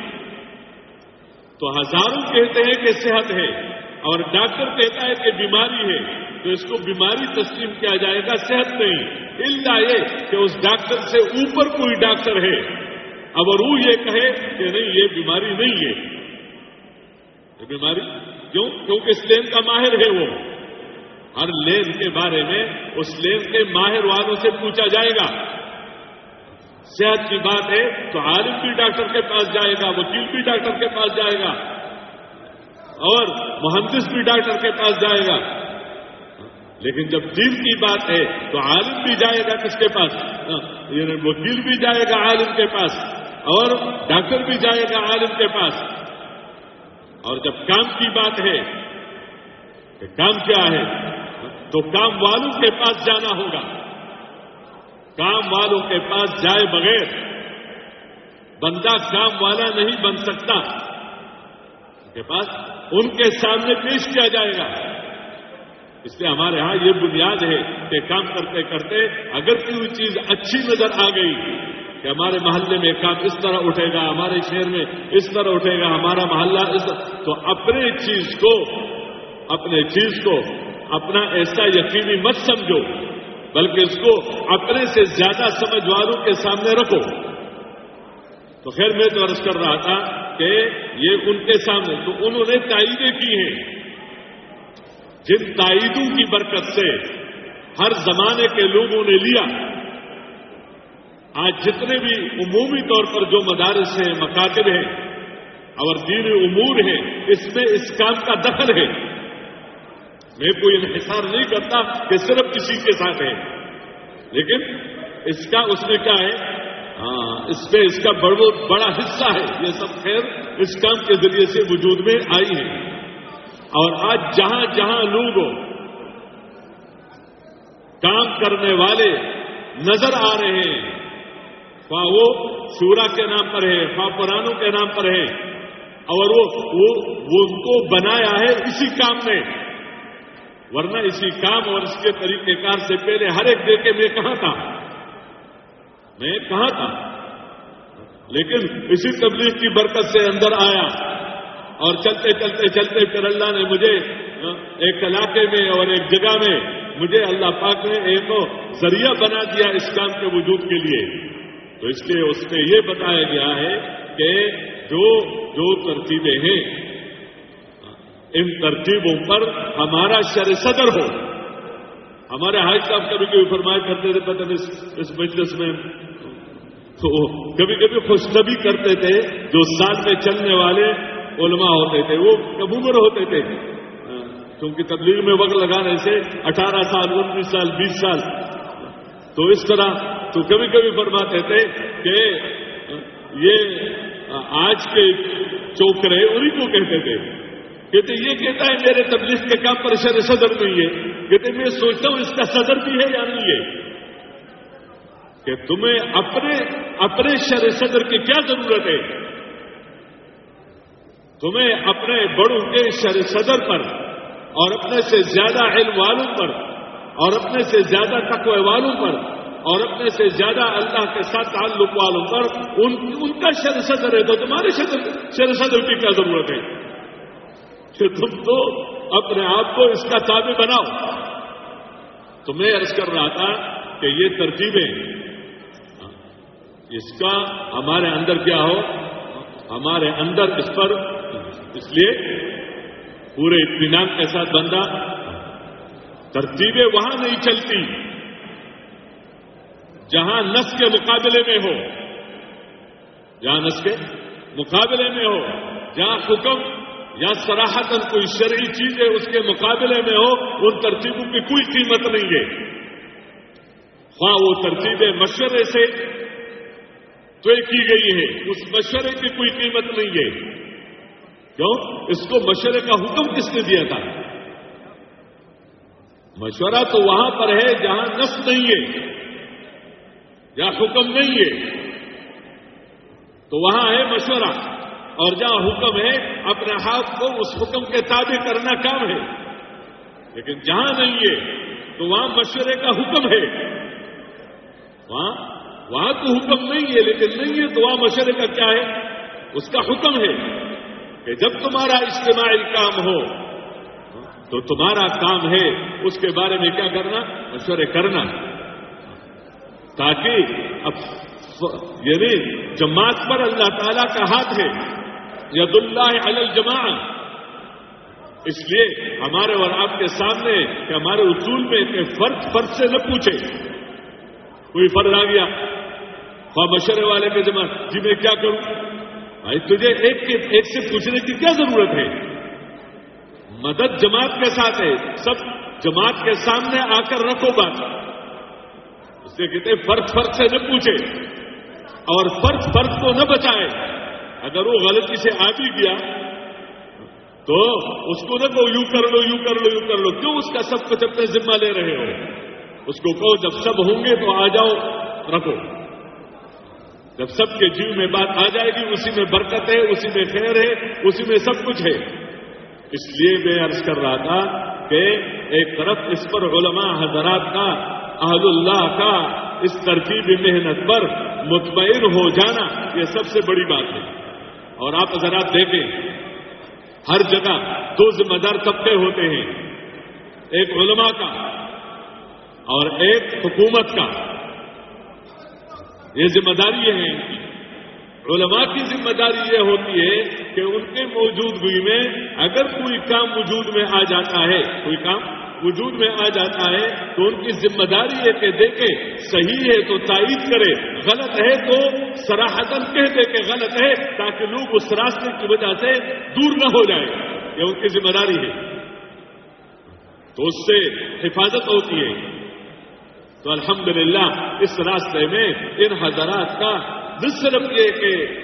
تو ہزاروں کہتے ہیں کہ صحت ہے، اور ڈاکٹر کہتا ہے کہ بیماری ہے۔ تو اس کو بیماری تسلیم کیا جائے گا، صحت نہیں۔ الا یہ کہ اس ڈاکٹر سے اوپر کوئی ڈاکٹر ہے۔ اگر وہ یہ کہے کہ نہیں، یہ بیماری نہیں ہے۔ یہ بیماری کیوں؟ کیونکہ اس لین کا ماہر ہے وہ۔ ہر لیز کے بارے میں اس لیز کے ماہر والوں سے پوچھا جائے گا۔ صحت کی بات ہے تو عالم بھی ڈاکٹر کے پاس جائے گا، وکیل بھی ڈاکٹر کے پاس جائے گا، اور مہندس بھی ڈاکٹر کے پاس جائے گا۔ لیکن جب دین کی بات ہے تو عالم بھی جائے گا کس کے پاس؟ یعنی وکیل بھی جائے گا عالم کے پاس، اور ڈاکٹر بھی جائے گا عالم کے پاس۔ اور جب کام کی بات ہے کہ کام کیا ہے؟ تو کام والوں کے پاس جانا ہوگا۔ کام والوں کے پاس جائے بغیر بندہ کام والا نہیں بن سکتا۔ ان کے پاس ان کے سامنے پیش کیا جائے گا۔ اس لیے ہمارے ہاں یہ بنیاد ہے کہ کام کرتے کرتے اگر کوئی چیز اچھی نظر آ گئی کہ ہمارے محلے میں کام اس طرح اٹھے گا، ہمارے شہر میں اس طرح اٹھے گا، ہمارا محلہ اس طرح، تو اپنے چیز کو، اپنے چیز کو اپنا ایسا یقینی مت سمجھو، بلکہ اس کو اپنے سے زیادہ سمجھ والوں کے سامنے رکھو۔ تو خیر میں تو عرض کر رہا تھا کہ یہ ان کے سامنے، تو انہوں نے تائیدیں کی ہیں۔ جن تائیدوں کی برکت سے ہر زمانے کے لوگوں نے لیا۔ آج جتنے بھی عمومی طور پر جو مدارس ہیں، مکاتب ہیں، اور دین امور ہیں، اس میں اس کام کا دخل ہے۔ میں کوئی انحصار نہیں کرتا کہ صرف کسی کے ساتھ ہے۔ لیکن اس کا اس نے کیا ہے؟ ہاں اس پہ اس کا بڑا حصہ ہے۔ یہ سب خیر اس کام کے ذریعے سے وجود میں آئی ہے۔ اور آج جہاں جہاں لوگ کام کرنے والے نظر آ رہے ہیں خواہ وہ سورا کے نام پر ہے خواہ پرانوں کے نام پر ہے اور وہ, وہ, وہ ان کو بنایا ہے اسی کام میں۔ ورنہ اسی کام اور اس کے طریقہ کار سے پہلے ہر ایک دے کے میں کہاں تھا؟ میں کہاں تھا؟ لیکن اسی تبلیغ کی برکت سے اندر آیا اور چلتے چلتے چلتے پھر اللہ نے مجھے ایک علاقے میں اور ایک جگہ میں مجھے اللہ پاک نے ایک ذریعہ بنا دیا اس کام کے وجود کے لیے۔ تو اس لیے اس میں یہ بتایا گیا ہے کہ جو جو ترتیبیں ہیں ان ترتیبوں پر ہمارا شر صدر ہو۔ ہمارے حاج صاحب کبھی کبھی فرمایا کرتے تھے، پتہ نہیں اس مجلس میں۔ تو کبھی کبھی خوشنبی کرتے تھے، جو سال میں چلنے والے علماء ہوتے تھے، وہ کب عمر ہوتے تھے۔ کیونکہ تبلیغ میں وقت لگانے سے اٹھارہ سال، انیس سال، بیس سال۔ تو اس طرح تو کبھی کبھی فرماتے تھے کہ یہ، آج کے چوکرے انہیں کو کہتے تھے۔ کہتے یہ کہتا ہے میرے تبلیغ کے کام پر شر صدر نہیں ہے۔ کہتے میں سوچتا ہوں اس کا صدر بھی ہے یا نہیں ہے۔ کہ تمہیں اپنے اپنے شر صدر کی کیا ضرورت ہے؟ تمہیں اپنے بڑوں کے شر صدر پر اور اپنے سے زیادہ علم والوں پر اور اپنے سے زیادہ تقوی والوں پر اور اپنے سے زیادہ اللہ کے ساتھ تعلق والوں پر ان, ان کا شر صدر ہے تو تمہارے شر صدر کی کیا ضرورت ہے؟ کہ تم تو اپنے آپ کو اس کا تابع بناؤ۔ تو میں عرض کر رہا تھا کہ یہ ترتیبیں، اس کا ہمارے اندر کیا ہو؟ ہمارے اندر اس پر، اس لیے پورے اطمینان کے ساتھ بندہ، ترتیبیں وہاں نہیں چلتی جہاں نس کے مقابلے میں ہو۔ جہاں نس کے مقابلے میں ہو، جہاں حکم یا سراہتن کوئی شرعی چیز ہے اس کے مقابلے میں ہو ان ترتیبوں کی کوئی قیمت نہیں ہے۔ خواہ وہ ترتیبیں مشورے سے طے کی گئی ہے، اس مشورے کی کوئی قیمت نہیں ہے۔ کیوں؟ اس کو مشورے کا حکم کس نے دیا تھا؟ مشورہ تو وہاں پر ہے جہاں نس نہیں ہے، یا حکم نہیں ہے۔ تو وہاں ہے مشورہ۔ اور جہاں حکم ہے، اپنے ہاتھ کو اس حکم کے تابع کرنا کام ہے۔ لیکن جہاں نہیں ہے، تو وہاں مشورے کا حکم ہے۔ وہاں وہاں تو حکم نہیں ہے، لیکن نہیں ہے تو وہاں مشورے کا کیا ہے؟ اس کا حکم ہے کہ جب تمہارا اجتماعی کام ہو، تو تمہارا کام ہے اس کے بارے میں کیا کرنا؟ مشورے کرنا۔ تاکہ اب یعنی جماعت پر اللہ تعالی کا ہاتھ ہے۔ ید اللہ علی الجماع. اس لیے ہمارے اور آپ کے سامنے کہ ہمارے اصول میں کہ فرد فرد سے نہ پوچھے. کوئی فرد آ گیا؟ خواہ مشورے والے کے جمع جی میں کیا کروں؟ بھائی تجھے ایک ایک سے پوچھنے کی کیا ضرورت ہے؟ مدد جماعت کے ساتھ ہے. سب جماعت کے سامنے آ کر رکھو بات. اس سے کہتے فرق فرق سے نہ پوچھے اور فرق فرق کو نہ بچائے. اگر وہ غلطی سے آ بھی گیا تو اس کو نہ کہو، یوں کر لو، یوں کر لو، یوں کر لو۔ کیوں اس کا سب کچھ اپنے ذمہ لے رہے ہو؟ اس کو کہو، جب سب ہوں گے تو آ جاؤ، رکھو۔ جب سب کے جیو میں بات آ جائے گی، اسی میں برکت ہے، اسی میں خیر ہے، اسی میں سب کچھ ہے۔ اس لیے میں عرض کر رہا تھا کہ ایک طرف اس پر علماء حضرات کا، اہل اللہ کا اس ترتیب محنت پر مطمئن ہو جانا، یہ سب سے بڑی بات ہے۔ اور آپ حضرات دیکھیں، ہر جگہ دو ذمہ دار طبقے ہوتے ہیں، ایک علماء کا اور ایک حکومت کا۔ یہ ذمہ داری ہے۔ ان کی علماء کی ذمہ داری یہ ہوتی ہے کہ ان کے موجودگی میں اگر کوئی کام وجود میں آ جاتا ہے، کوئی کام وجود میں آ جاتا ہے تو ان کی ذمہ داری ہے کہ دیکھے صحیح ہے تو تائید کرے غلط ہے تو سراہدن کہہ دے کہ غلط ہے تاکہ لوگ اس راستے کی وجہ سے دور نہ ہو جائے یہ ان کی ذمہ داری ہے۔ تو اس سے حفاظت ہوتی ہے۔ تو الحمدللہ، اس راستے میں ان حضرات کا نہ صرف یہ کہ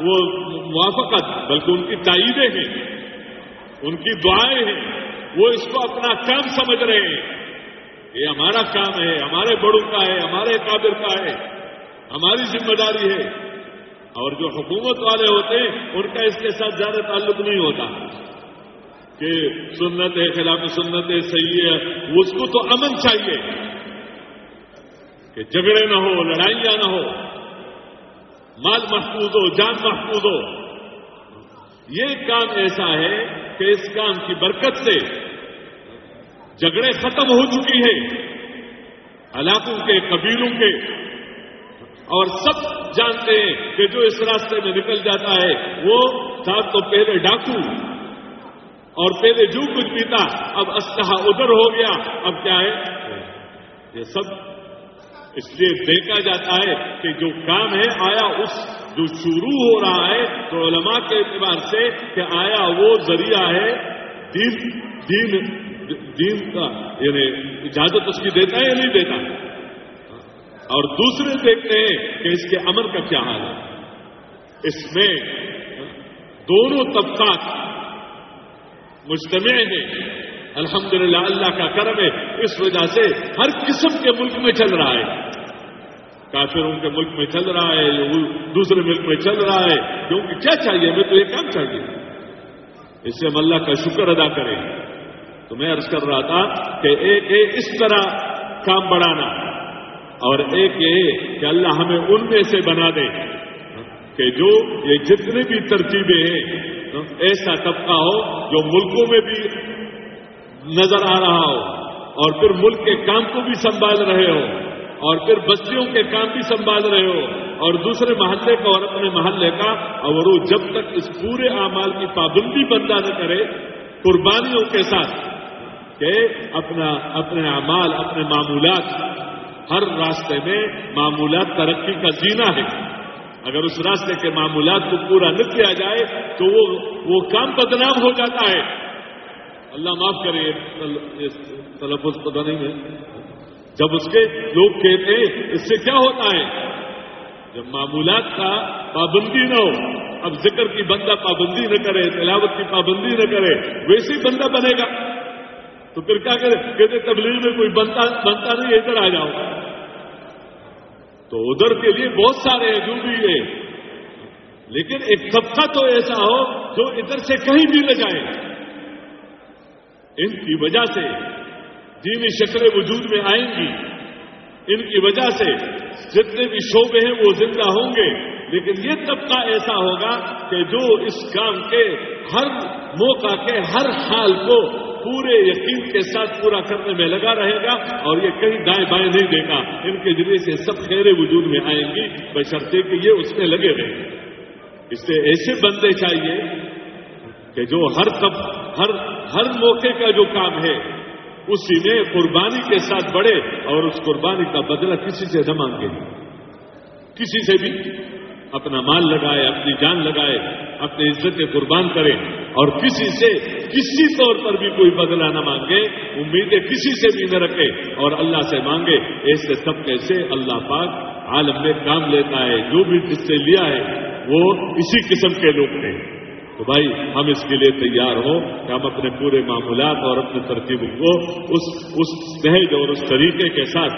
وہ موافقت، بلکہ ان کی تائیدیں ہیں، ان کی دعائیں ہیں۔ وہ اس کو اپنا کام سمجھ رہے ہیں۔ یہ ہمارا کام ہے، ہمارے بڑوں کا ہے، ہمارے قابل کا ہے۔ ہماری ذمہ داری ہے۔ اور جو حکومت والے ہوتے ہیں، ان کا اس کے ساتھ زیادہ تعلق نہیں ہوتا۔ کہ سنت ہے، خلاف سنت ہے، صحیح ہے، اس کو تو امن چاہیے۔ کہ جھگڑے نہ ہو، لڑائیاں نہ ہو۔ مال محفوظ ہو، جان محفوظ ہو۔ یہ کام ایسا ہے کہ اس کام کی برکت سے جھگڑے ختم ہو چکی ہے علاقوں کے قبیلوں کے اور سب جانتے ہیں کہ جو اس راستے میں نکل جاتا ہے، وہ ساتھ تو پہلے ڈاکو اور پہلے جو کچھ پیتا، اب اسلحہ ادھر ہو گیا، اب کیا ہے؟ یہ سب اس لیے دیکھا جاتا ہے کہ جو کام ہے، آیا اس جو شروع ہو رہا ہے، تو علماء کے اعتبار سے کہ آیا وہ ذریعہ ہے دین دین دین کا یعنی اجازت اس کی دیتا ہے یا نہیں دیتا؟ اور دوسرے دیکھتے ہیں کہ اس کے امن کا کیا حال ہے۔ اس میں دونوں طبقات مجتمع ہیں۔ الحمدللہ اللہ کا کرم ہے۔ اس وجہ سے ہر قسم کے ملک میں چل رہا ہے۔ کافروں کے ملک میں چل رہا ہے دوسرے ملک میں چل رہا ہے۔ کیونکہ کیا چاہیے؟ ہمیں تو یہ کام چاہیے۔ اس سے ہم اللہ کا شکر ادا کریں۔ تو میں عرض کر رہا تھا کہ ایک ہے اس طرح کام بڑھانا اور ایک یہ کہ اللہ ہمیں ان میں سے بنا دے کہ جو یہ جتنے بھی ترتیبیں ہیں، ایسا طبقہ ہو جو ملکوں میں بھی نظر آ رہا ہو اور پھر ملک کے کام کو بھی سنبھال رہے ہو اور پھر بستیوں کے کام بھی سنبھال رہے ہو اور دوسرے محلے کا اور اپنے محلے کا اور وہ جب تک اس پورے اعمال کی پابندی بندہ نہ کرے، قربانیوں کے ساتھ کہ اپنا اپنے اعمال، اپنے معمولات، ہر راستے میں معمولات ترقی کا جینا ہے۔ اگر اس راستے کے معمولات کو پورا نہ کیا جائے تو وہ وہ کام بدنام ہو جاتا ہے۔ اللہ معاف کرے، یہ تلفظ پتہ نہیں ہے۔ جب اس کے لوگ کہتے ہیں، اس سے کیا ہوتا ہے؟ جب معمولات کا پابندی نہ ہو، اب ذکر کی بندہ پابندی نہ کرے، تلاوت کی پابندی نہ کرے، ویسے بندہ بنے گا۔ تو پھر کیا کرے؟ کہتے تبلیغ میں کوئی بنتا بنتا نہیں، ادھر آ جاؤ۔ تو ادھر کے لیے بہت سارے ہیں جو بھی ہے لیکن ایک طبقہ تو ایسا ہو جو ادھر سے کہیں بھی نہ جائے۔ ان کی وجہ سے دینی شکلیں وجود میں آئیں گی۔ ان کی وجہ سے جتنے بھی شعبے ہیں وہ زندہ ہوں گے۔ لیکن یہ طبقہ ایسا ہوگا کہ جو اس کام کے ہر موقع کے ہر حال کو پورے یقین کے ساتھ پورا کرنے میں لگا رہے گا اور یہ کہیں دائیں بائیں نہیں دے گا ان کے ذریعے سے سب خیریں وجود میں آئیں گی۔ بشرطے کہ یہ اس میں لگے رہے اس سے ایسے بندے چاہیے کہ جو ہر تب ہر ہر موقع کا جو کام ہے، اسی میں قربانی کے ساتھ بڑھے اور اس قربانی کا بدلہ کسی سے نہ مانگے۔ کسی سے بھی۔ اپنا مال لگائے، اپنی جان لگائے، اپنی عزت قربان کرے اور کسی سے کسی طور پر بھی کوئی بدلہ نہ مانگے، امیدیں کسی سے بھی نہ رکھے اور اللہ سے مانگے، ایسے طبقے سے اللہ پاک عالم میں کام لیتا ہے، جو بھی جس سے لیا ہے، وہ اسی قسم کے لوگ تھے تو بھائی، ہم اس کے لیے تیار ہوں کہ ہم اپنے پورے معمولات اور اپنے ترتیبوں کو اس اس سہج اور اس طریقے کے ساتھ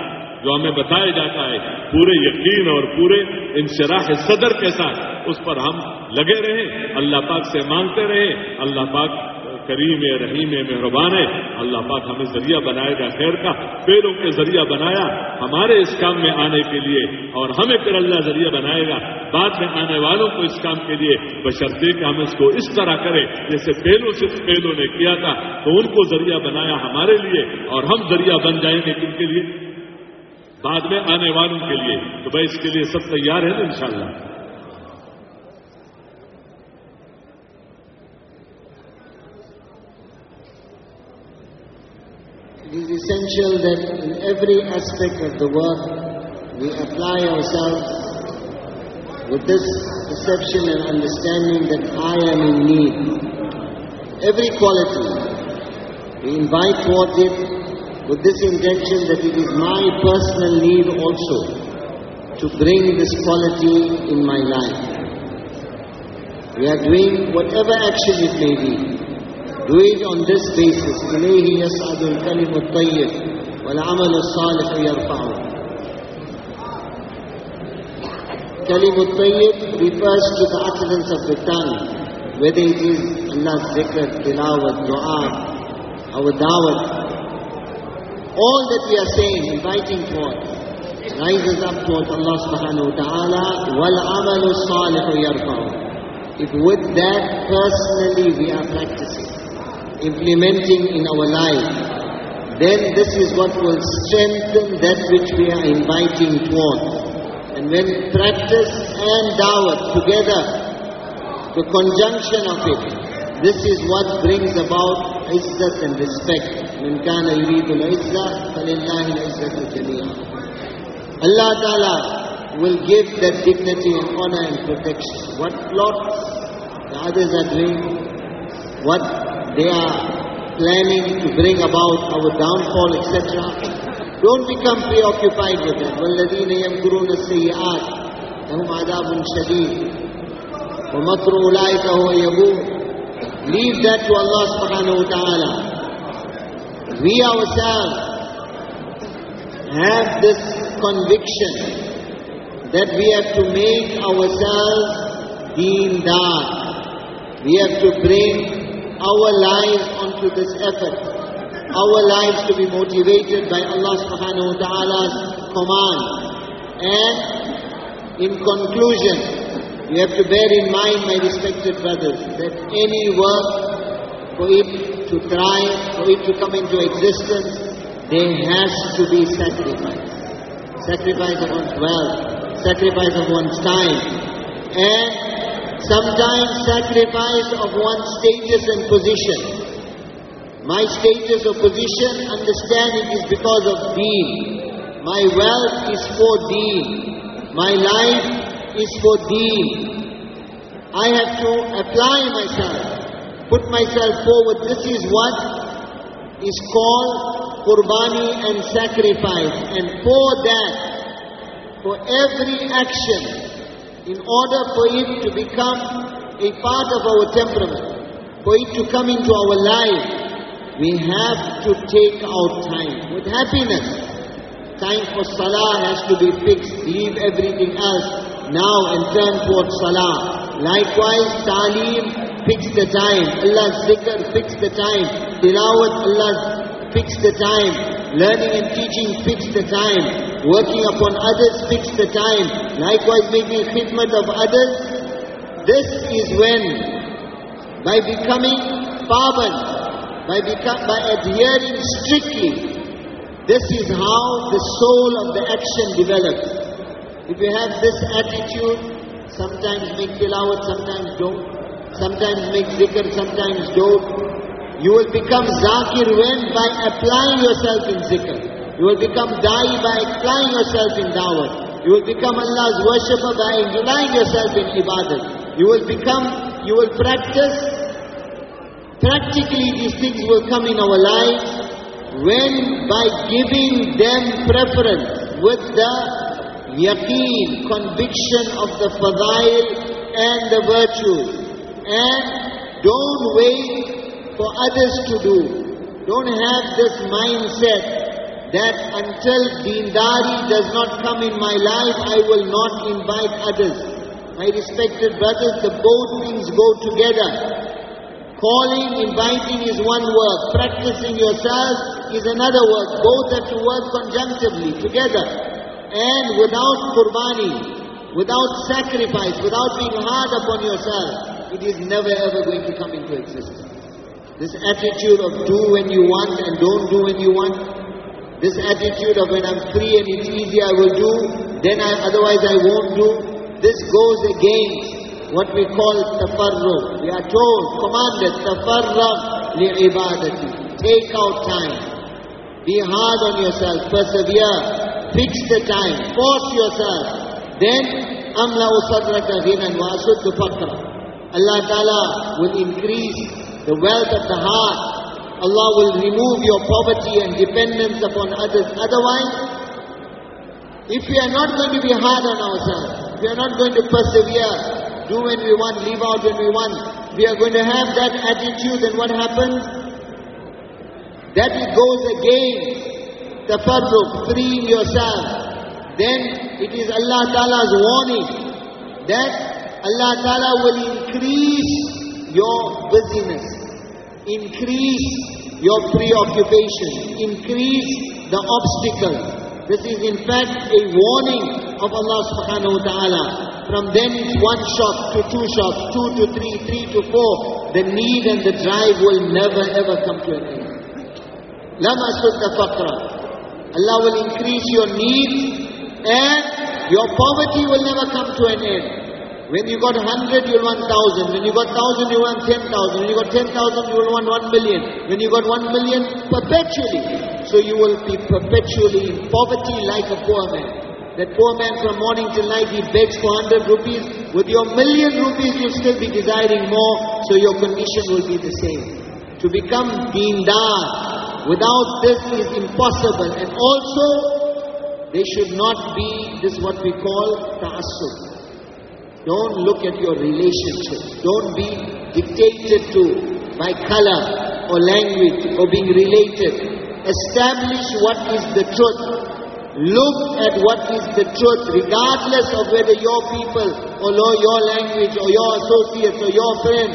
جو ہمیں بتایا جاتا ہے، پورے یقین اور پورے انشراح صدر کے ساتھ، اس پر ہم لگے رہیں اللہ پاک سے مانگتے رہیں اللہ پاک کریم رحیم مہربان ہے، اللہ پاک ہمیں ذریعہ بنائے گا خیر کا، پیروں کے ذریعہ بنایا، ہمارے اس کام میں آنے کے لیے، اور ہمیں پھر اللہ ذریعہ بنائے گا، بعد میں آنے والوں کو اس کام کے لیے بشرطے کہ ہم اس کو اس طرح کریں، جیسے پہلوں سے پہلوں نے کیا تھا، تو ان کو ذریعہ بنایا ہمارے لیے، اور ہم ذریعہ بن جائیں گے کن کے لیے؟ بعد میں آنے والوں کے لیے تو بھائی اس کے لیے سب تیار ہے نا انشاءاللہ
It is essential that in every aspect of the work we apply ourselves with this perception and understanding that I am in need. Every quality we invite towards it with this intention that it is my personal need also to bring this quality in my life. We are doing whatever action it may be. Do it on this basis. إليه يصعد الكلم الطيب والعمل الصالح يرفعه. Kalim al-Tayyib refers to the utterance of the tongue, whether it is Allah's zikr, tilawat, dua, our dawat. All that we are saying, inviting towards, rises up towards Allah subhanahu wa ta'ala, وَالْعَمَلُ الصَّالِحُ يَرْفَعُ If with that personally we are practicing, implementing in our life, then this is what will strengthen that which we are inviting towards. And when practice and dawat together, the conjunction of it, this is what brings about izzat and respect. من كان يريد العزة فلله العزة جميعا. Allah Ta'ala will give that dignity and honor and protection. What plots the others are doing, what they are planning to bring about our downfall, etc. Don't become preoccupied with that. وَالَّذِينَ يَمْكُرُونَ السَّيِّئَاتِ لَهُمْ عَذَابٌ شَدِيدٌ وَمَكْرُ أُولَٰئِكَ هُوَ يَبُورُ Leave that to Allah subhanahu wa ta'ala. We ourselves have this conviction that we have to make ourselves deendar. We have to bring our lives onto this effort. Our lives to be motivated by Allah subhanahu wa ta'ala's command. And in conclusion, you have to bear in mind, my respected brothers, that any work for it to thrive, for it to come into existence, there has to be sacrifice. Sacrifice of one's wealth, sacrifice of one's time, and sometimes sacrifice of one's status and position. My status or position, understand it is because of deen. My wealth is for deen. My life is for deen. I have to apply myself, put myself forward. This is what is called qurbani and sacrifice. And for that, for every action, in order for it to become a part of our temperament, for it to come into our life, we have to take out time with happiness. Time for salah has to be fixed. Leave everything else now and turn towards salah. Likewise, talim, fix the time. Allah's zikr, fix the time. Tilawat, Allah, fix the time. Learning and teaching, fix the time. Working upon others, fix the time. Likewise, making khidmat of others. This is when, by becoming paban, by, by adhering strictly, this is how the soul of the action develops. If you have this attitude, sometimes make tilawat, sometimes don't. Sometimes make zikr, sometimes don't. You will become zakir when? By applying yourself in zikr. You will become da'i by applying yourself in dawah. You will become Allah's worshipper by applying yourself in ibadat. You will become, you will practice. Practically these things will come in our lives when by giving them preference with the yaqeen, conviction of the fadail and the virtues. And don't wait for others to do. Don't have this mindset that until deendari does not come in my life, I will not invite others. My respected brothers, the both things go together. Calling, inviting is one work. Practicing yourself is another work. Both have to work conjunctively, together. And without qurbani, without sacrifice, without being hard upon yourself, it is never ever going to come into existence. This attitude of do when you want and don't do when you want, this attitude of when I'm free and it's easy I will do, then I, otherwise I won't do, this goes against what we call tafarruq. We are told, commanded, tafarruq li'ibadati. Take out time. Be hard on yourself, persevere, fix the time, force yourself. Then, amla usadraka ghinan wa asuddu faqra. Allah Ta'ala will increase the wealth of the heart. Allah will remove your poverty and dependence upon others. Otherwise, if we are not going to be hard on ourselves, we are not going to persevere, do when we want, leave out when we want, we are going to have that attitude, and what happens? That it goes against the tafarruq, freeing yourself. Then it is Allah Ta'ala's warning that Allah Ta'ala will increase your busyness, increase your preoccupation, increase the obstacles. This is in fact a warning of Allah subhanahu wa ta'ala. From then it's one shop to two shops, two to three, three to four. The need and the drive will never ever come to an end. Asudda faqra. Allah will increase your needs and your poverty will never come to an end. When you got 100, you'll want 1,000. When you got 1,000, you want 10,000. When you got 10,000, you will want 1 million. When you got 1 million, perpetually. So you will be perpetually in poverty like a poor man. That poor man from morning till night, he begs for 100 rupees. With your million rupees, you'll still be desiring more. So your condition will be the same. To become deendar without this is impossible. And also, they should not be, this what we call ta'assub. Don't look at your relationship. Don't be dictated to by color or language or being related. Establish what is the truth. look at what is the truth, regardless of whether your people or your language or your associates or your friends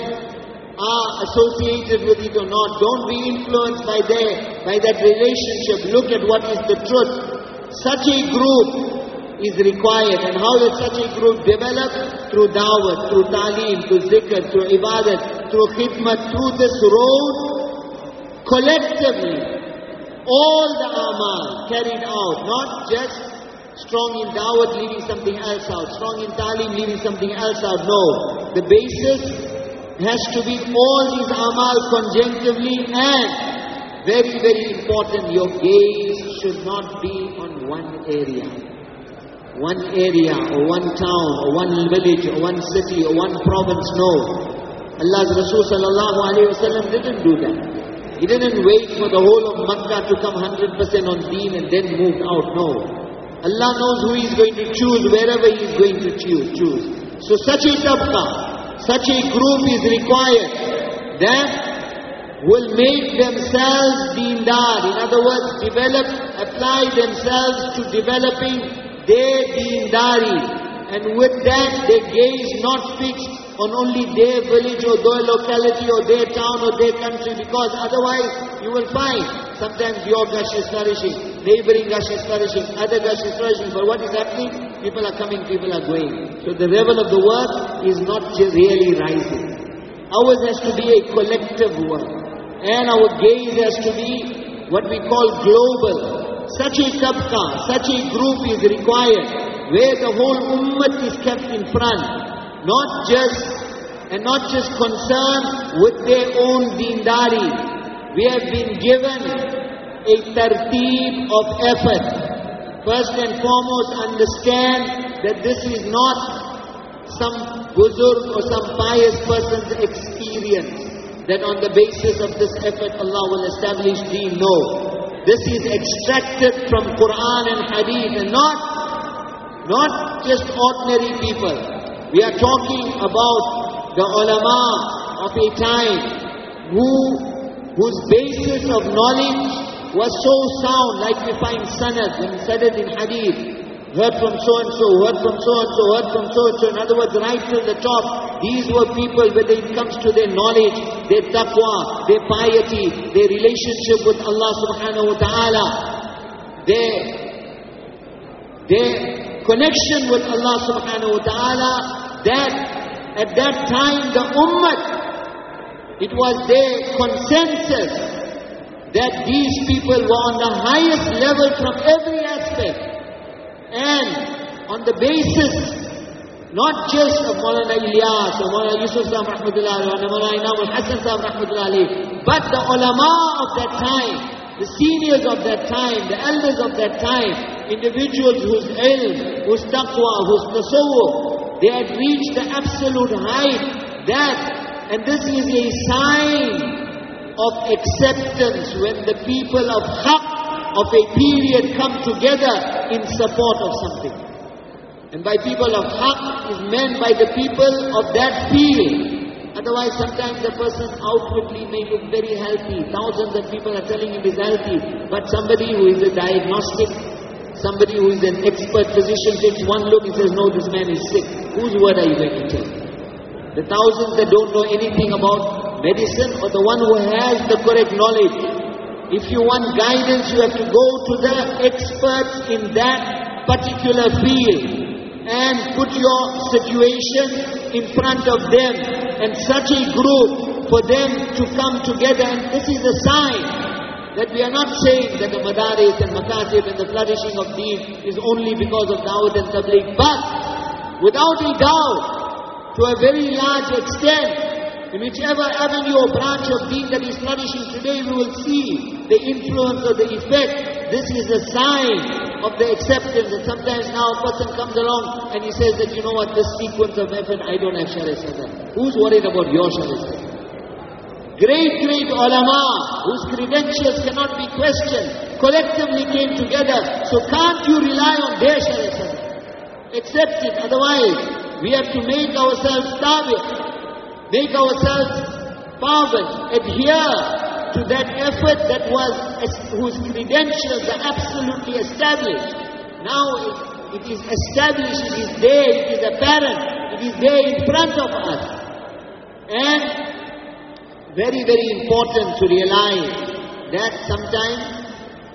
are associated with it or not. Don't be influenced by their, by that relationship. Look at what is the truth. Such a group is required. And how does such a group develop? Through dawah, through talim, through zikr, through ibadat, through khidmat, through this road, collectively, all the amal carried out, not just strong in dawah leaving something else out, strong in talim leaving something else out. No. The basis has to be all these amal conjunctively and very, very important, your gaze should not be on one area one area or one town or one village or one city or one province. No. Allah's Rasul sallallahu alayhi wa sallam didn't do that. He didn't wait for the whole of Makkah to come 100% on deen and then moved out. No. Allah knows who He's going to choose wherever He's going to choose. choose. So such a tabqa, such a group is required that will make themselves deendar. In other words, develop, apply themselves to developing their deendari. And with that, their gaze not fixed on only their village or their locality or their town or their country because otherwise you will find sometimes your gush is flourishing, neighboring gush is flourishing, other gush is flourishing. But what is happening? People are coming, people are going. So the level of the work is not really rising. Ours has to be a collective work. And our gaze has to be what we call global. Such a tabqa, such a group is required where the whole ummah is kept in front. Not just, and not just concerned with their own deendari. We have been given a tarteeb of effort. First and foremost, understand that this is not some buzurg or some pious person's experience. That on the basis of this effort Allah will establish deen. No. This is extracted from Quran and Hadith and not, not just ordinary people. We are talking about the ulama of a time who, whose basis of knowledge was so sound, like we find sanad, when sanad in hadith, heard from so and so, heard from so and so, heard from so and so. In other words, right till the top. These were people, whether it comes to their knowledge, their taqwa, their piety, their relationship with Allah subhanahu wa ta'ala, their, their connection with Allah subhanahu wa ta'ala, that at that time the ummah, it was their consensus that these people were on the highest level from every aspect. And on the basis not just of Maulana Ilyas or Maulana Yusuf Sahib Rahmatullah al-Hassan Sahib Rahmatullah but the ulama of that time, the seniors of that time, the elders of that time, individuals whose ilm, whose taqwa, whose tasawwuf, they had reached the absolute height that, and this is a sign of acceptance when the people of haqq of a period come together in support of something. And by people of haqq is meant by the people of that field. Otherwise, sometimes the person outwardly may look very healthy. Thousands of people are telling him he's healthy. But somebody who is a diagnostic, somebody who is an expert physician takes one look and says, no, this man is sick. Whose word are you going to take? The thousands that don't know anything about medicine or the one who has the correct knowledge? If you want guidance, you have to go to the experts in that particular field and put your situation in front of them and such a group for them to come together. And this is a sign that we are not saying that the madaris and makatib and the flourishing of deen is only because of dawat and tabligh, but without a doubt, to a very large extent, in whichever avenue or branch of deen that is flourishing today, we will see the influence or the effect. This is a sign of the acceptance. And sometimes now a person comes along and he says that, you know what, this sequence of effort, I don't have Shari Sadr. Who's worried about your Shari Sadr? Great, great ulama whose credentials cannot be questioned collectively came together. So can't you rely on their Shari Sadr? Accept it. Otherwise, we have to make ourselves tabi, make ourselves fervent, adhere to that effort that was, whose credentials are absolutely established. Now it, it is established, it is there, it is apparent, it is there in front of us. And very, very important to realize that sometimes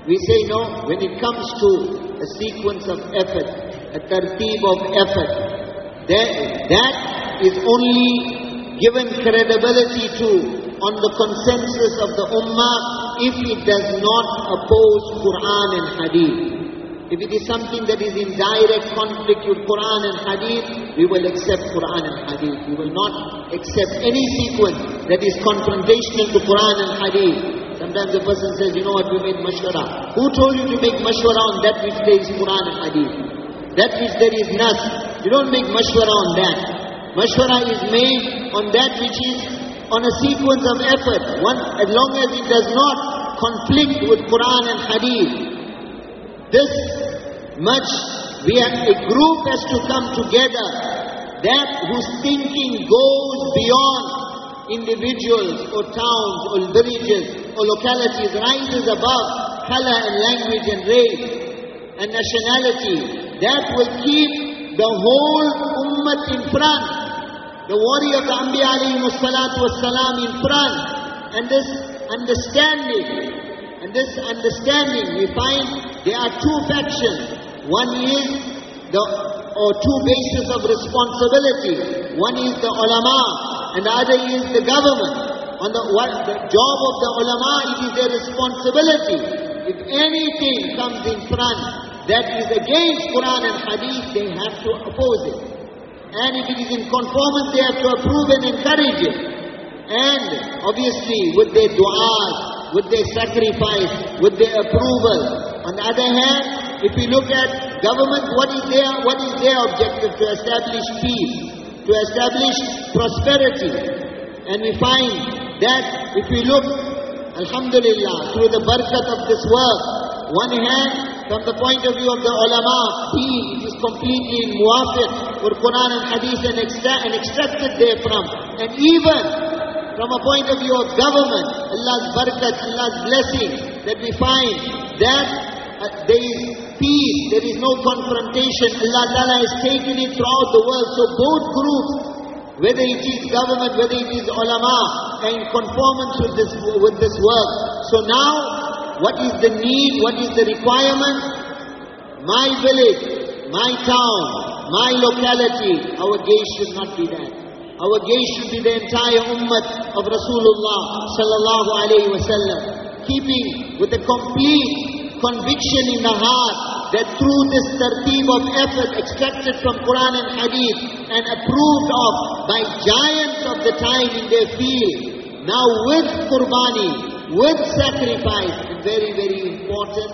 we say no, when it comes to a sequence of effort, a tartib of effort, that, that is only given credibility to on the consensus of the ummah if it does not oppose Quran and Hadith. If it is something that is in direct conflict with Quran and Hadith, we will accept Quran and Hadith. We will not accept any sequence that is confrontational to Quran and Hadith. Sometimes a person says, you know what, we made mashwara. Who told you to make mashwara on that which there is Quran and Hadith? That which there is nas. You don't make mashwara on that. Mashwara is made on that which is on a sequence of effort. One, as long as it does not conflict with Quran and Hadith. This much, we are, a group has to come together that whose thinking goes beyond individuals or towns or villages or localities, rises above color and language and race and nationality. That will keep the whole ummah in front. The warrior of the Anbiya alayhi salatu wassalam in front. And this understanding, and this understanding we find there are two factions. One is the, or two bases of responsibility. One is the ulama, and the other is the government. On the, what, the job of the ulama, it is their responsibility. If anything comes in front that is against Quran and Hadith, they have to oppose it. And if it is in conformance, they have to approve and encourage it. And obviously, with their du'as, with their sacrifice, with their approval. On the other hand, if we look at government, what is their, what is their objective? To establish peace, to establish prosperity. And we find that if we look, Alhamdulillah, through the barakat of this work, one hand, from the point of view of the ulama, it is completely muwafiq for Quran and Hadith and, extra- and extracted therefrom. And even from a point of view of government, Allah's barakat, Allah's blessing, that we find that uh, there is peace, there is no confrontation. Allah Ta'ala has taken it throughout the world. So both groups, whether it is government, whether it is ulama, are in conformance with this, with this work. So now, what is the need, what is the requirement? My village, my town, my locality, our gaze should not be that. Our gaze should be the entire ummah of Rasulullah sallallahu alayhi wasallam. Keeping with a complete conviction in the heart that through this tartib of effort extracted from Quran and Hadith and approved of by giants of the time in their field, now with qurbani, with sacrifice, very, very important,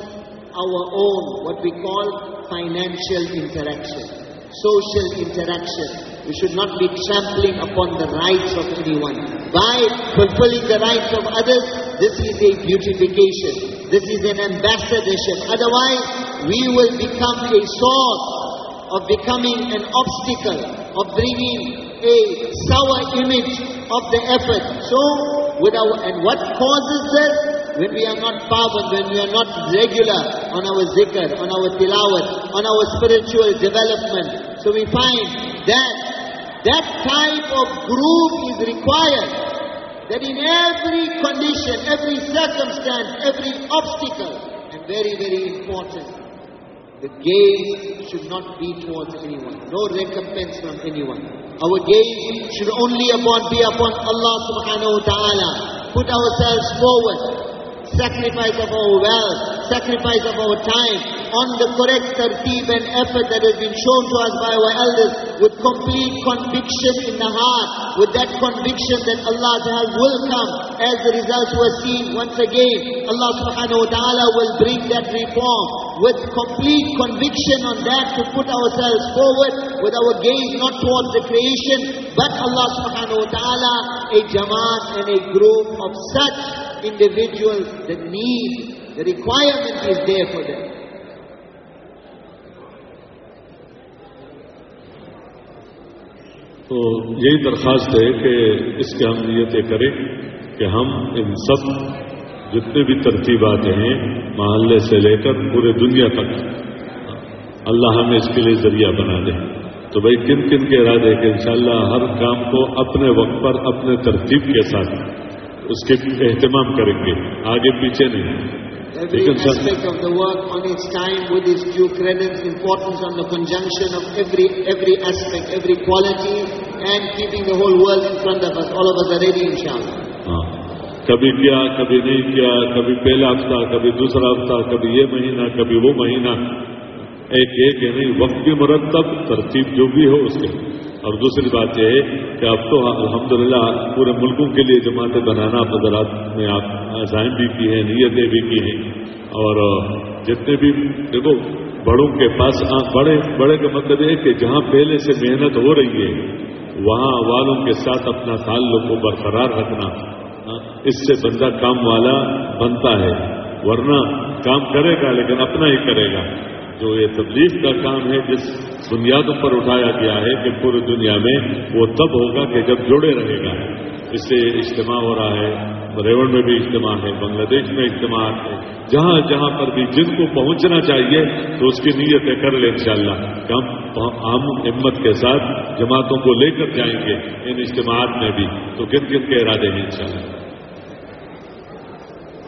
our own, what we call financial interaction, social interaction. We should not be trampling upon the rights of anyone. By fulfilling the rights of others, this is a beautification. This is an ambassadorship. Otherwise, we will become a source of becoming an obstacle, of bringing a sour image of the effort. So, with our, and what causes this? When we are not powered, when we are not regular on our zikr, on our tilawat, on our spiritual development. So we find that that type of group is required. That in every condition, every circumstance, every obstacle, and very, very important, the gaze should not be towards anyone. No recompense from anyone. Our gaze should only upon, be upon Allah subhanahu wa ta'ala. Put ourselves forward. Sacrifice of our wealth, sacrifice of our time, on the correct tartib and effort that has been shown to us by our elders, with complete conviction in the heart, with that conviction that Allah Ta'ala will come as the results were seen once again. Allah subhanahu wa ta'ala will bring that reform with complete conviction on that to put ourselves forward with our gaze not towards the creation, but Allah subhanahu wa ta'ala, a jamaat and a group of such individuals that need, the requirement is there for them.
تو یہی درخواست ہے کہ اس کی ہم نیت یہ کریں کہ ہم ان سب جتنے بھی ترتیبات ہیں محلے سے لے کر پورے دنیا تک اللہ ہمیں اس کے لیے ذریعہ بنا دے تو بھائی کن کن کے ارادے کہ انشاءاللہ ہر کام کو اپنے وقت پر اپنے ترتیب کے ساتھ اس کے اہتمام کریں گے۔ آگے پیچھے نہیں۔
ہولڈر
ہاں۔ کبھی کیا کبھی نہیں کیا کبھی پہلا ہفتہ کبھی دوسرا ہفتہ کبھی یہ مہینہ کبھی وہ مہینہ۔ ایک ایک ہے نہیں وقت بھی مرتب، ترتیب جو بھی ہو اس کے۔ اور دوسری بات یہ ہے کہ اب تو الحمدللہ پورے ملکوں کے لیے جماعتیں بنانا حضرات میں آپ عزائم بھی کی ہیں، نیتیں بھی کی ہیں۔ اور جتنے بھی دیکھو، بڑوں کے پاس بڑے بڑے کا مطلب یہ ہے کہ جہاں پہلے سے محنت ہو رہی ہے، وہاں والوں کے ساتھ اپنا تعلق کو برقرار رکھنا اس سے بندہ کام والا بنتا ہے۔ ورنہ کام کرے گا لیکن اپنا ہی کرے گا۔ جو یہ تبلیغ کا کام ہے، جس بنیادوں پر اٹھایا گیا ہے کہ پوری دنیا میں وہ تب ہوگا کہ جب جڑے رہے گا۔ اس سے اجتماع ہو رہا ہے، ریوڑ میں بھی اجتماع ہے، بنگلہ دیش میں اجتماع ہے۔ جہاں جہاں پر بھی جن کو پہنچنا چاہیے، تو اس کی نیتیں کر لیں انشاءاللہ۔ کہ ہم ہم ہمت کے ساتھ جماعتوں کو لے کر جائیں گے ان اجتماعات میں بھی۔ تو کن کن کے ارادے ہیں انشاءاللہ۔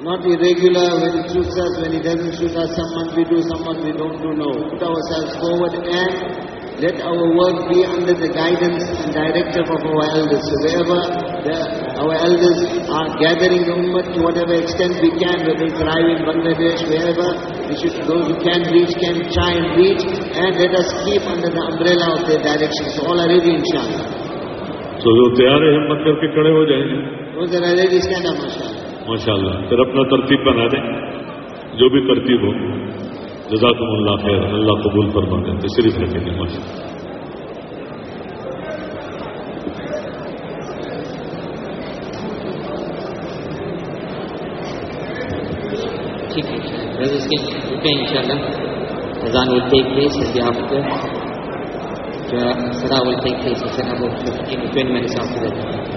Not irregular when he shoots us, when he doesn't shoot us, some we do, some we don't do, no. Put ourselves forward and let our work be under the guidance and directive of our elders. So wherever the, our elders are gathering the ummah to whatever extent we can, whether it's in Bangladesh, wherever, we should, those who can reach, can try and reach, and let us keep under the umbrella of their direction. So all are ready, inshallah.
So
Those are ready, stand up.
ماشاء اللہ پھر اپنا ترتیب بنا دیں جو بھی ترتیب ہو، جزاکم اللہ خیر، اللہ قبول فرما دیں صرف رکھیں گے ماشاء اللہ
ٹھیک ہے brothers can رکیں انشاءاللہ۔ اذان will take place and thereafter the salah will take place inshallah about 15 to 20 minutes after that. Adhan